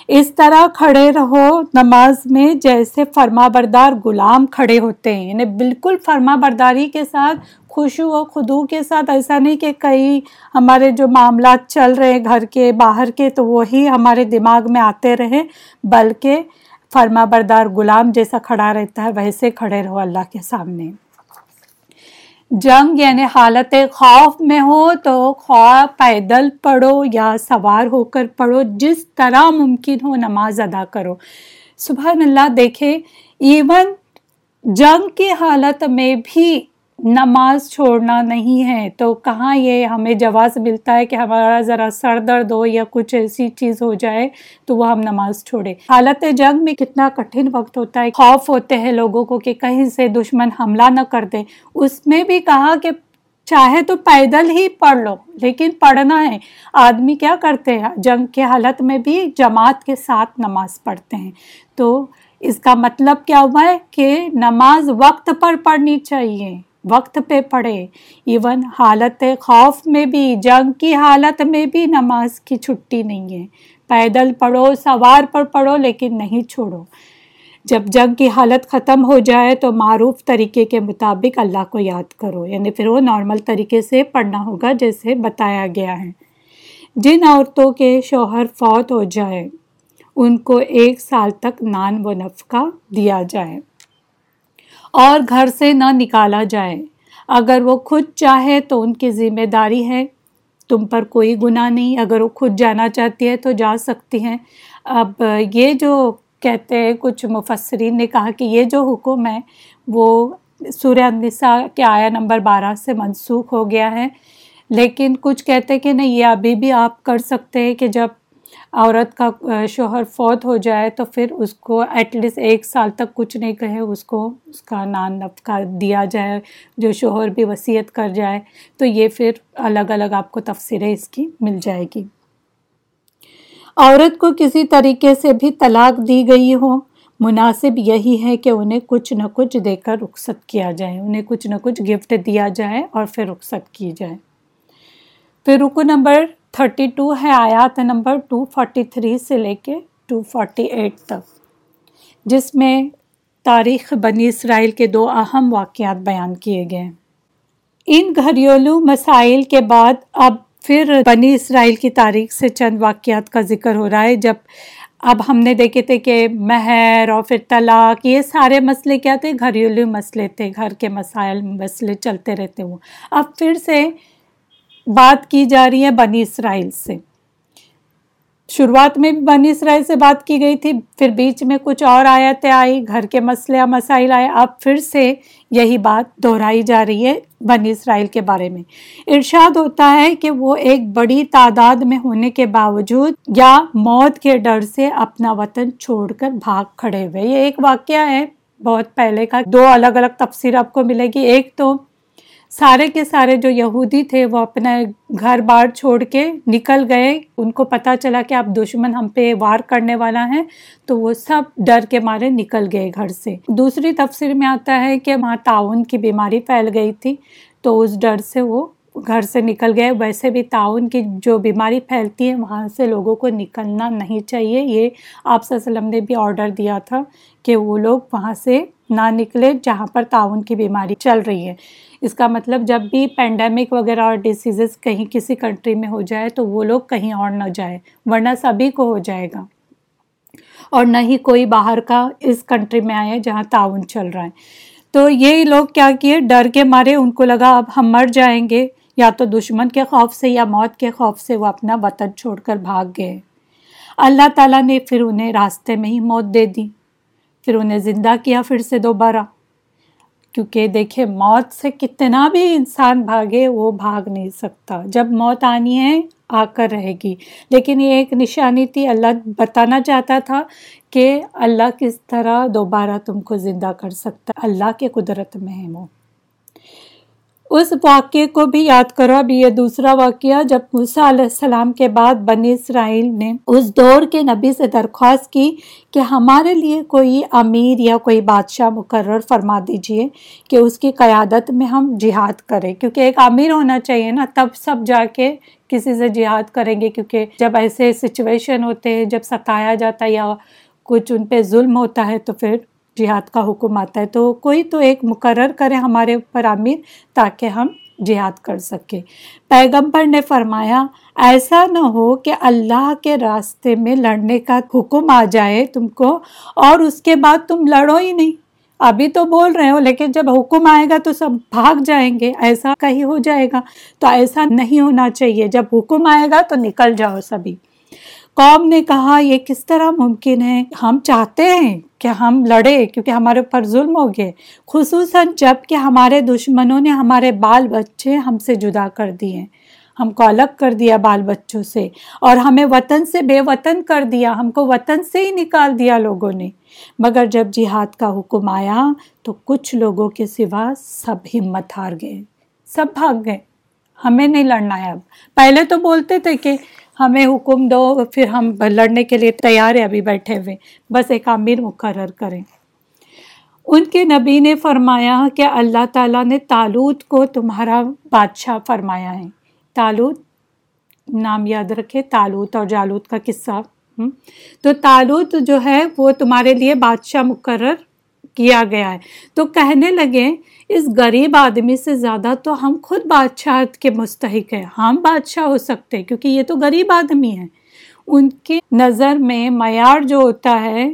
اس طرح کھڑے رہو نماز میں جیسے فرما بردار غلام کھڑے ہوتے ہیں۔ یعنی بالکل فرما برداری کے ساتھ خوشو و خدو کے ساتھ۔ ایسا نہیں کہ کئی ہمارے جو معاملات چل رہے ہیں گھر کے باہر کے، تو وہی ہمارے دماغ میں آتے رہے۔ بلکہ فرما بردار غلام جیسا کھڑا رہتا ہے، ویسے کھڑے رہو اللہ کے سامنے۔ جنگ یعنی حالت خوف میں ہو تو خواہ پیدل پڑھو یا سوار ہو کر پڑھو جس طرح ممکن ہو نماز ادا کرو۔ سبحان اللہ دیکھے ایون جنگ کی حالت میں بھی نماز چھوڑنا نہیں ہے، تو کہاں یہ ہمیں جواز ملتا ہے کہ ہمارا ذرا سر درد ہو یا کچھ ایسی چیز ہو جائے تو وہ ہم نماز چھوڑے حالت جنگ میں کتنا کٹھن وقت ہوتا ہے، خوف ہوتے ہیں لوگوں کو کہ کہیں سے دشمن حملہ نہ کر دے اس میں بھی کہا کہ چاہے تو پیدل ہی پڑھ لو، لیکن پڑھنا ہے۔ آدمی کیا کرتے ہیں؟ جنگ کے حالت میں بھی جماعت کے ساتھ نماز پڑھتے ہیں۔ تو اس کا مطلب کیا ہوا ہے کہ نماز وقت پر پڑھنی چاہیے۔ وقت پہ پڑھے ایون حالت خوف میں بھی، جنگ کی حالت میں بھی نماز کی چھٹی نہیں ہے۔ پیدل پڑھو سوار پر پڑھو لیکن نہیں چھوڑو۔ جب جنگ کی حالت ختم ہو جائے تو معروف طریقے کے مطابق اللہ کو یاد کرو۔ یعنی پھر وہ نارمل طریقے سے پڑھنا ہوگا جیسے بتایا گیا ہے۔ جن عورتوں کے شوہر فوت ہو جائے، ان کو ایک سال تک نان و نفقہ دیا جائے۔ اور گھر سے نہ نکالا جائے۔ اگر وہ خود چاہے تو ان کی ذمہ داری ہے۔ تم پر کوئی گناہ نہیں۔ اگر وہ خود جانا چاہتی ہے تو جا سکتی ہیں۔ اب یہ جو کہتے ہیں، کچھ مفسرین نے کہا کہ یہ جو حکم ہے، وہ سورہ النساء کے آیا نمبر بارہ سے منسوخ ہو گیا ہے۔ لیکن کچھ کہتے کہ نہیں، یہ ابھی بھی آپ کر سکتے ہیں کہ جب عورت کا شوہر فوت ہو جائے تو پھر اس کو ایٹ لیسٹ ایک سال تک کچھ نہیں کہے، اس کو اس کا نان نفقہ دیا جائے، جو شوہر بھی وصیت کر جائے، تو یہ پھر الگ الگ آپ کو تفسیریں اس کی مل جائے گی۔ عورت کو کسی طریقے سے بھی طلاق دی گئی ہو، مناسب یہی ہے کہ انہیں کچھ نہ کچھ دے کر رخصت کیا جائے، انہیں کچھ نہ کچھ گفٹ دیا جائے اور پھر رخصت کی جائے۔ پھر رکو نمبر تھرٹی ٹو ہے آیات نمبر ٹو فورٹی تھری سے لے کے ٹو فورٹی ایٹ تک، جس میں تاریخ بنی اسرائیل کے دو اہم واقعات بیان کیے گئے۔ ان گھریلو مسائل کے بعد اب پھر بنی اسرائیل کی تاریخ سے چند واقعات کا ذکر ہو رہا ہے۔ جب اب ہم نے دیکھے تھے کہ مہر اور پھر طلاق، یہ سارے مسئلے کیا تھے؟ گھریلو مسئلے تھے، گھر کے مسائل، مسئلے چلتے رہتے وہ اب پھر سے بات کی جا رہی ہے بنی اسرائیل سے۔ شروعات میں بھی بنی اسرائیل سے بات کی گئی تھی، پھر بیچ میں کچھ اور آیتیں آئی گھر کے مسئلے، مسائل آئے، اب پھر سے یہی بات دہرائی جا رہی ہے بنی اسرائیل کے بارے میں۔ ارشاد ہوتا ہے کہ وہ ایک بڑی تعداد میں ہونے کے باوجود یا موت کے ڈر سے اپنا وطن چھوڑ کر بھاگ کھڑے ہوئے۔ یہ ایک واقعہ ہے، بہت پہلے کا۔ دو الگ الگ تفسیر آپ کو ملے گی۔ ایک تو سارے کے سارے جو یہودی تھے وہ اپنا گھر بار چھوڑ کے نکل گئے۔ ان کو پتہ چلا کہ اب دشمن ہم پہ وار کرنے والا ہے، تو وہ سب ڈر کے مارے نکل گئے گھر سے۔ دوسری تفسیر میں آتا ہے کہ وہاں تعاون کی بیماری پھیل گئی تھی، تو اس ڈر سے وہ گھر سے نکل گئے۔ ویسے بھی تعاون کی جو بیماری پھیلتی ہے، وہاں سے لوگوں کو نکلنا نہیں چاہیے۔ یہ آپ صلی اللہ علیہ وسلم نے بھی آرڈر دیا تھا کہ وہ لوگ وہاں سے نہ نکلے جہاں پر تعاون کی بیماری چل رہی ہے۔ اس کا مطلب جب بھی پینڈیمک وغیرہ اور ڈیسیزز کہیں کسی کنٹری میں ہو جائے تو وہ لوگ کہیں اور نہ جائے ورنہ سبھی کو ہو جائے گا۔ اور نہ ہی کوئی باہر کا اس کنٹری میں آئے جہاں تعاون چل رہا ہے۔ تو یہ لوگ کیا کیے؟ ڈر کے مارے۔ ان کو لگا اب ہم مر جائیں گے۔ یا تو دشمن کے خوف سے یا موت کے خوف سے وہ اپنا وطن چھوڑ کر بھاگ گئے۔ اللہ تعالیٰ نے پھر انہیں راستے میں ہی موت دے دی۔ پھر انہیں زندہ کیا پھر سے دوبارہ۔ کیونکہ دیکھے موت سے کتنا بھی انسان بھاگے، وہ بھاگ نہیں سکتا۔ جب موت آنی ہے، آ کر رہے گی۔ لیکن یہ ایک نشانی تھی۔ اللہ بتانا چاہتا تھا کہ اللہ کس طرح دوبارہ تم کو زندہ کر سکتا اللہ کے قدرت میں ہے وہ اس واقعے کو بھی یاد کرو۔ ابھی یہ دوسرا واقعہ، جب موسیٰ علیہ السلام کے بعد بنی اسرائیل نے اس دور کے نبی سے درخواست کی کہ ہمارے لیے کوئی امیر یا کوئی بادشاہ مقرر فرما دیجیے کہ اس کی قیادت میں ہم جہاد کریں۔ کیونکہ ایک امیر ہونا چاہیے نا، تب سب جا کے کسی سے جہاد کریں گے۔ کیونکہ جب ایسے سچویشن ہوتے ہیں، جب ستایا جاتا ہے یا کچھ ان پہ ظلم ہوتا ہے تو پھر جہاد کا حکم آتا ہے۔ تو کوئی تو ایک مقرر کرے ہمارے اوپر امیر تاکہ ہم جہاد کر سکے پیغمبر نے فرمایا، ایسا نہ ہو کہ اللہ کے راستے میں لڑنے کا حکم آ جائے تم کو اور اس کے بعد تم لڑو ہی نہیں۔ ابھی تو بول رہے ہو، لیکن جب حکم آئے گا تو سب بھاگ جائیں گے۔ ایسا کہیں ہو جائے گا۔ تو ایسا نہیں ہونا چاہیے۔ جب حکم آئے گا تو نکل جاؤ سبھی۔ قوم نے کہا، یہ کس طرح ممکن ہے؟ ہم چاہتے ہیں۔ کہ ہم لڑے کیونکہ ہمارے اوپر ظلم ہو گئے۔ خصوصاً جبکہ ہمارے دشمنوں نے ہمارے بال بچے ہم سے جدا کر دیے۔ ہم کو الگ کر دیا بال بچوں سے اور ہمیں وطن سے بے وطن کر دیا۔ ہم کو وطن سے ہی نکال دیا لوگوں نے۔ مگر جب جہاد کا حکم آیا تو کچھ لوگوں کے سوا سب ہمت ہار گئے، سب بھاگ گئے۔ ہمیں نہیں لڑنا ہے اب۔ پہلے تو بولتے تھے کہ ہمیں حکم دو، پھر ہم لڑنے کے لیے تیار ہے ابھی بیٹھے ہوئے۔ بس ایک امیر مقرر کریں۔ ان کے نبی نے فرمایا کہ اللہ تعالیٰ نے تالوت کو تمہارا بادشاہ فرمایا ہے۔ تالوت، نام یاد رکھے تالوت اور جالوت کا قصہ۔ تو تالوت جو ہے وہ تمہارے لیے بادشاہ مقرر کیا گیا ہے۔ تو کہنے لگے اس غریب آدمی سے زیادہ تو ہم خود بادشاہت کے مستحق ہیں، ہم بادشاہ ہو سکتے کیونکہ یہ تو غریب آدمی ہیں۔ ان کی نظر میں معیار جو ہوتا ہے،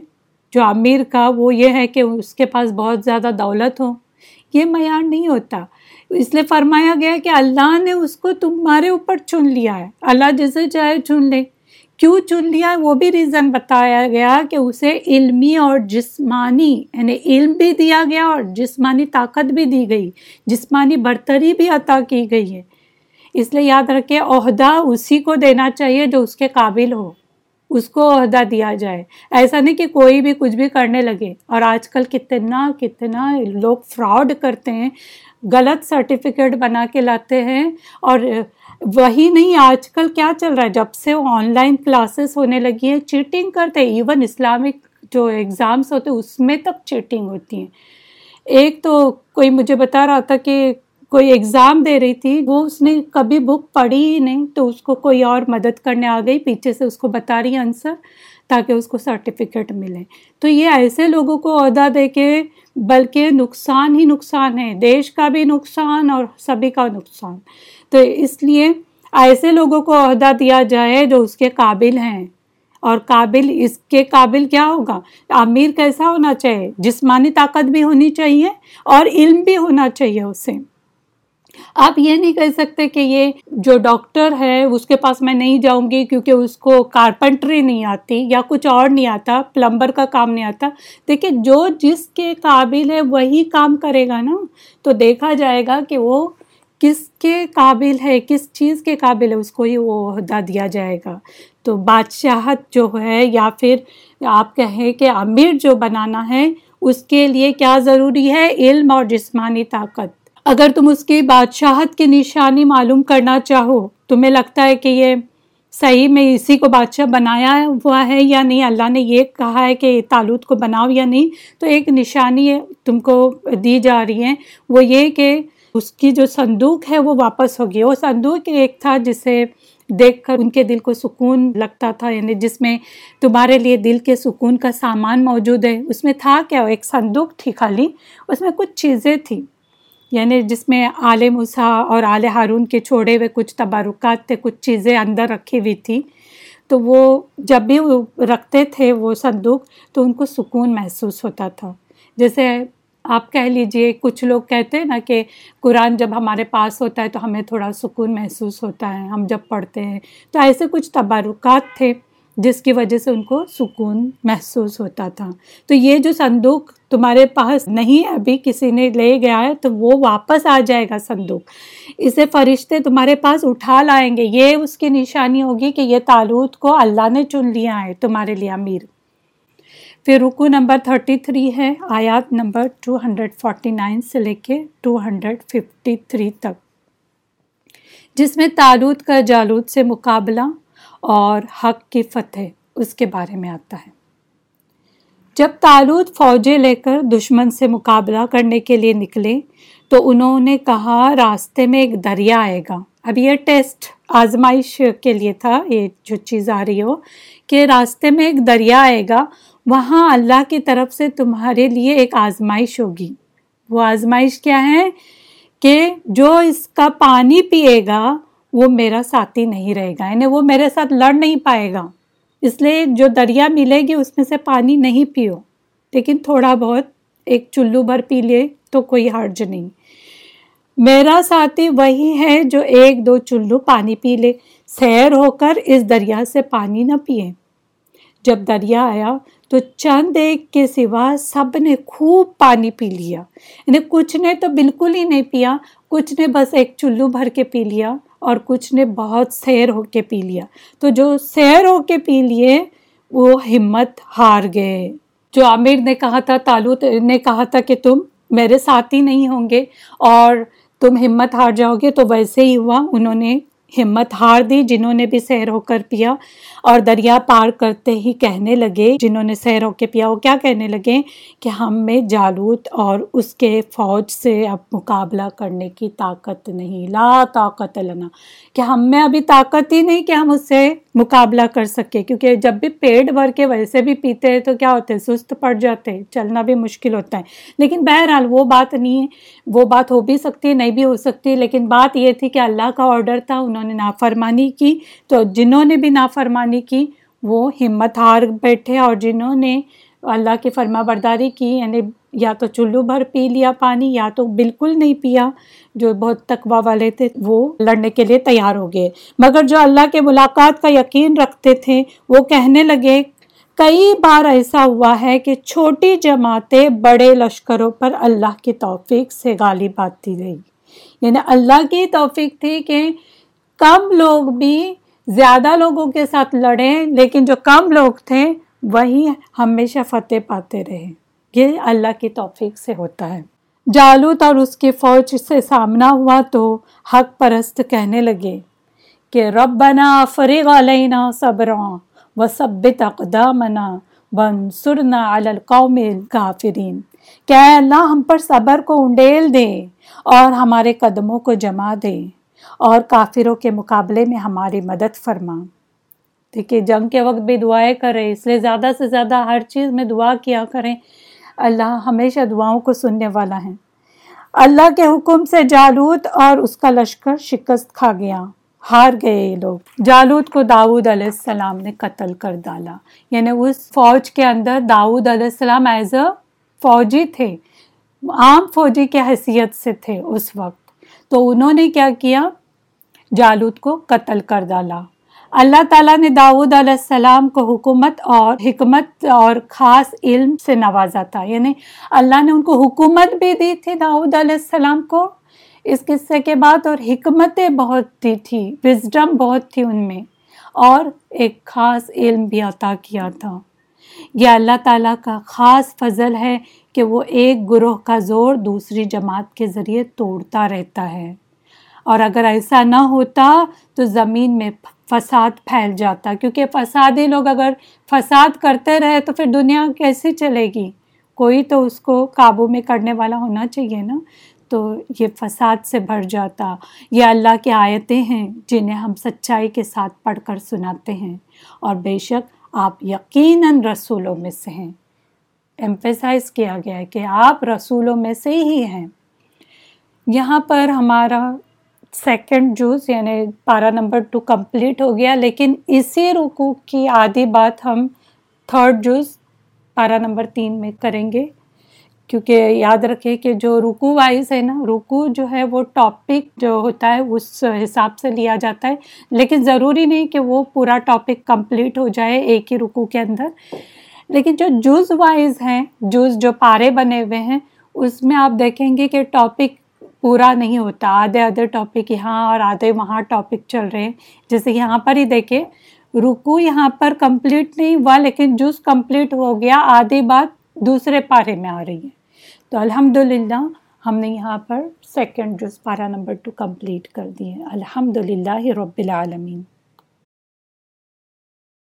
جو امیر کا، وہ یہ ہے کہ اس کے پاس بہت زیادہ دولت ہو۔ یہ معیار نہیں ہوتا۔ اس لیے فرمایا گیا کہ اللہ نے اس کو تمہارے اوپر چن لیا ہے۔ اللہ جسے چاہے چن لے۔ کیوں چن لیا وہ بھی ریزن بتایا گیا کہ اسے علمی اور جسمانی یعنی علم بھی دیا گیا اور جسمانی طاقت بھی دی گئی۔ جسمانی برتری بھی عطا کی گئی ہے۔ اس لیے یاد رکھے عہدہ اسی کو دینا چاہیے جو اس کے قابل ہو۔ اس کو عہدہ دیا جائے۔ ایسا نہیں کہ کوئی بھی کچھ بھی کرنے لگے۔ اور آج کل کتنا کتنا لوگ فراڈ کرتے ہیں، غلط سرٹیفکیٹ بنا کے لاتے ہیں اور وہی نہیں، آج کل کیا چل رہا ہے؟ جب سے وہ آن لائن کلاسز ہونے لگی ہیں، چیٹنگ کرتے ہیں، ایون اسلامک جو ایگزامس ہوتے ہیں، اس میں تک چیٹنگ ہوتی ہیں۔ ایک تو کوئی مجھے بتا رہا تھا کہ کوئی ایگزام دے رہی تھی، وہ اس نے کبھی بک پڑھی ہی نہیں، تو اس کو کوئی اور مدد کرنے آ گئی، پیچھے سے اس کو بتا رہی آنسر تاکہ اس کو سرٹیفکیٹ ملے۔ تو یہ ایسے لوگوں کو عہدہ دے کے، بلکہ نقصان ہی نقصان ہے، دیش کا بھی نقصان اور سبھی کا نقصان۔ تو اس لیے ایسے لوگوں کو عہدہ دیا جائے جو اس کے قابل ہیں۔ اور قابل، اس کے قابل کیا ہوگا؟ امیر کیسا ہونا چاہیے؟ جسمانی طاقت بھی ہونی چاہیے اور علم بھی ہونا چاہیے اسے آپ یہ نہیں کہہ سکتے کہ یہ جو ڈاکٹر ہے، اس کے پاس میں نہیں جاؤں گی کیونکہ اس کو کارپنٹری نہیں آتی یا کچھ اور نہیں آتا، پلمبر کا کام نہیں آتا۔ دیکھیے، جو جس کے قابل ہے، وہی کام کرے گا نا۔ تو دیکھا جائے گا کہ وہ کس کے قابل ہے، کس چیز کے قابل ہے، اس کو ہی وہ عہدہ دیا جائے گا۔ تو بادشاہت جو ہے، یا پھر آپ کہیں کہ امیر جو بنانا ہے، اس کے لیے کیا ضروری ہے؟ علم اور جسمانی طاقت۔ اگر تم اس کی بادشاہت کی نشانی معلوم کرنا چاہو، تمہیں لگتا ہے کہ یہ صحیح میں اسی کو بادشاہ بنایا ہوا ہے یا نہیں؟ اللہ نے یہ کہا ہے کہ تالوت کو بناؤ یا نہیں؟ تو ایک نشانی تم کو دی جا رہی ہے، وہ یہ کہ اس کی جو صندوق ہے وہ واپس ہوگی۔ وہ صندوق ایک تھا جسے دیکھ کر ان کے دل کو سکون لگتا تھا یعنی جس میں تمہارے لیے دل کے سکون کا سامان موجود ہے۔ اس میں تھا کیا؟ ایک صندوق تھی خالی۔ اس میں کچھ چیزیں تھیں۔ یعنی جس میں آل مسا اور آل ہارون کے چھوڑے ہوئے کچھ تبارکات تھے، کچھ چیزیں اندر رکھی ہوئی تھی تو وہ جب بھی وہ رکھتے تھے وہ صندوق تو ان کو سکون محسوس ہوتا تھا۔ جیسے آپ کہہ لیجیے، کچھ لوگ کہتے ہیں نا کہ قرآن جب ہمارے پاس ہوتا ہے تو ہمیں تھوڑا سکون محسوس ہوتا ہے، ہم جب پڑھتے ہیں۔ تو ایسے کچھ تبارکات تھے جس کی وجہ سے ان کو سکون محسوس ہوتا تھا۔ تو یہ جو صندوق تمہارے پاس نہیں ابھی کسی نے لے گیا ہے، تو وہ واپس آ جائے گا صندوق۔ اسے فرشتے تمہارے پاس اٹھا لائیں گے۔ یہ اس کی نشانی ہوگی کہ یہ تالوت کو اللہ نے چن لیا ہے، تمہارے لیے امیر۔ پھر رکو نمبر 33 ہے، آیات نمبر 249 سے لے کے 253 تک۔ جس میں تالوت کا جالوت سے مقابلہ اور حق کی فتح اس کے بارے میں آتا ہے۔ جب تالوت فوجیں لے کر دشمن سے مقابلہ کرنے کے لیے نکلے، تو انہوں نے کہا، راستے میں ایک دریا آئے گا۔ اب یہ ٹیسٹ آزمائش کے لیے تھا، یہ جو چیز آ رہی ہو، کہ راستے میں ایک دریا آئے گا۔ وہاں اللہ کی طرف سے تمہارے لیے ایک آزمائش ہوگی۔ وہ آزمائش کیا ہے کہ جو اس کا پانی پیے گا، وہ میرا ساتھی نہیں رہے گا یعنی وہ میرے ساتھ لڑ نہیں پائے گا۔ اس لیے جو دریا ملے گی، اس میں سے پانی نہیں پیو۔ لیکن تھوڑا بہت ایک چلو بھر پی لے تو کوئی حرج نہیں۔ میرا ساتھی وہی ہے جو ایک دو چلو پانی پی لے۔ سیر ہو کر اس دریا سے پانی نہ پیے۔ جب دریا آیا تو چند ایک کے سوا سب نے خوب پانی پی لیا۔ یعنی کچھ نے تو بالکل ہی نہیں پیا، کچھ نے بس ایک چلو بھر کے پی لیا اور کچھ نے بہت سیر ہو کے پی لیا۔ تو جو سیر ہو کے پی لیے، وہ ہمت ہار گئے۔ جو عامر نے کہا تھا تالوت نے کہا تھا کہ تم میرے ساتھ ہی نہیں ہوں گے اور تم ہمت ہار جاؤ گے، تو ویسے ہی ہوا۔ انہوں نے ہمت ہار دی، جنہوں نے بھی سیر ہو کر پیا۔ اور دریا پار کرتے ہی کہنے لگے، جنہوں نے سیر ہو کے پیا وہ کیا کہنے لگے کہ ہم میں جالوت اور اس کے فوج سے اب مقابلہ کرنے کی طاقت نہیں، لا طاقت لنا۔ کہ ہم میں ابھی طاقت ہی نہیں کہ ہم اس سے مقابلہ کر سکے کیونکہ جب بھی پیٹ بھر کے ویسے بھی پیتے ہیں تو کیا ہوتے ہیں، سست پڑ جاتے ہیں، چلنا بھی مشکل ہوتا ہے۔ لیکن بہرحال وہ بات نہیں ہے، وہ بات ہو بھی سکتی ہے، نہیں بھی ہو سکتی لیکن بات یہ تھی کہ اللہ کا آرڈر تھا، انہوں نے نافرمانی کی۔ تو جنہوں نے بھی نافرمانی کرنے کی وہ ہمت ہار بیٹھے اور جنہوں نے اللہ کی فرما برداری کی یعنی یا تو چلو بھر پی لیا پانی یا تو بالکل نہیں پیا، جو بہت تقوا والے تھے، وہ لڑنے کے لیے تیار ہو گئے۔ مگر جو اللہ کے ملاقات کا یقین رکھتے تھے، وہ کہنے لگے، کئی بار ایسا ہوا ہے کہ چھوٹی جماعتیں بڑے لشکروں پر اللہ کی توفیق سے غالب آتی رہی یعنی اللہ کی توفیق تھی کہ کم لوگ بھی زیادہ لوگوں کے ساتھ لڑیں، لیکن جو کم لوگ تھے، وہی ہمیشہ فتح پاتے رہے۔ یہ اللہ کی توفیق سے ہوتا ہے۔ جالوت اور اس کی فوج سے سامنا ہوا تو حق پرست کہنے لگے کہ ربنا فریغ علینا صبرا و ثبت اقدامنا ونصرنا علی القوم الکافرین کہ اللہ، ہم پر صبر کو انڈیل دے اور ہمارے قدموں کو جما دے۔ اور کافروں کے مقابلے میں ہماری مدد فرما۔ دیکھیے، جنگ کے وقت بھی دعائیں کریں، اس لیے زیادہ سے زیادہ ہر چیز میں دعا کیا کریں۔ اللہ ہمیشہ دعاؤں کو سننے والا ہے۔ اللہ کے حکم سے جالوت اور اس کا لشکر شکست کھا گیا۔ ہار گئے یہ لوگ۔ جالوت کو داود علیہ السلام نے قتل کر ڈالا۔ یعنی اس فوج کے اندر داود علیہ السلام ایز اے فوجی تھے۔ عام فوجی کے حیثیت سے تھے اس وقت۔ تو انہوں نے کیا کیا؟ جالوت کو قتل کر ڈالا۔ اللہ تعالیٰ نے داود علیہ السلام کو حکومت اور حکمت اور خاص علم سے نوازا تھا۔ یعنی اللہ نے ان کو حکومت بھی دی تھی داود علیہ السلام کو۔ اس قصے کے بعد اور حکمتیں بہت دی تھی وزڈم بہت تھی ان میں۔ اور ایک خاص علم بھی عطا کیا تھا۔ یہ اللہ تعالیٰ کا خاص فضل ہے کہ وہ ایک گروہ کا زور دوسری جماعت کے ذریعے توڑتا رہتا ہے۔ اور اگر ایسا نہ ہوتا تو زمین میں فساد پھیل جاتا، کیونکہ فسادی لوگ اگر فساد کرتے رہے تو پھر دنیا کیسے چلے گی؟ کوئی تو اس کو قابو میں کرنے والا ہونا چاہیے نا۔ تو یہ فساد سے بھر جاتا۔ یہ اللہ کی آیتیں ہیں جنہیں ہم سچائی کے ساتھ پڑھ کر سناتے ہیں۔ اور بے شک آپ یقیناً رسولوں میں سے ہیں۔ ایمفیسائز کیا گیا ہے کہ آپ رسولوں میں سے ہی ہیں۔ یہاں پر ہمارا سیکنڈ جوز یعنی پارا نمبر ٹو کمپلیٹ ہو گیا، لیکن اسی رکو کی آدھی بات ہم تھرڈ جوز پارا نمبر تین میں کریں گے۔ کیونکہ یاد رکھے کہ جو رکو وائز ہے نا، رکو جو ہے وہ ٹاپک جو ہوتا ہے اس حساب سے لیا جاتا ہے، لیکن ضروری نہیں کہ وہ پورا ٹاپک کمپلیٹ ہو جائے ایک ہی رکو کے اندر۔ لیکن جو جوز وائز ہیں جوز جو پارے بنے ہوئے ہیں، اس میں آپ دیکھیں گے کہ ٹاپک پورا نہیں ہوتا۔ آدھے آدھے ٹاپک یہاں اور آدھے وہاں ٹاپک چل رہے ہیں۔ جیسے یہاں پر ہی دیکھیں رکو یہاں پر کمپلیٹ نہیں ہوا، لیکن جز کمپلیٹ ہو گیا، آدھی بات دوسرے پارے میں آ رہی ہے۔ تو الحمدللہ ہم نے یہاں پر سیکنڈ جز پارا نمبر ٹو کمپلیٹ کر دیے الحمد للہ رب العالمین۔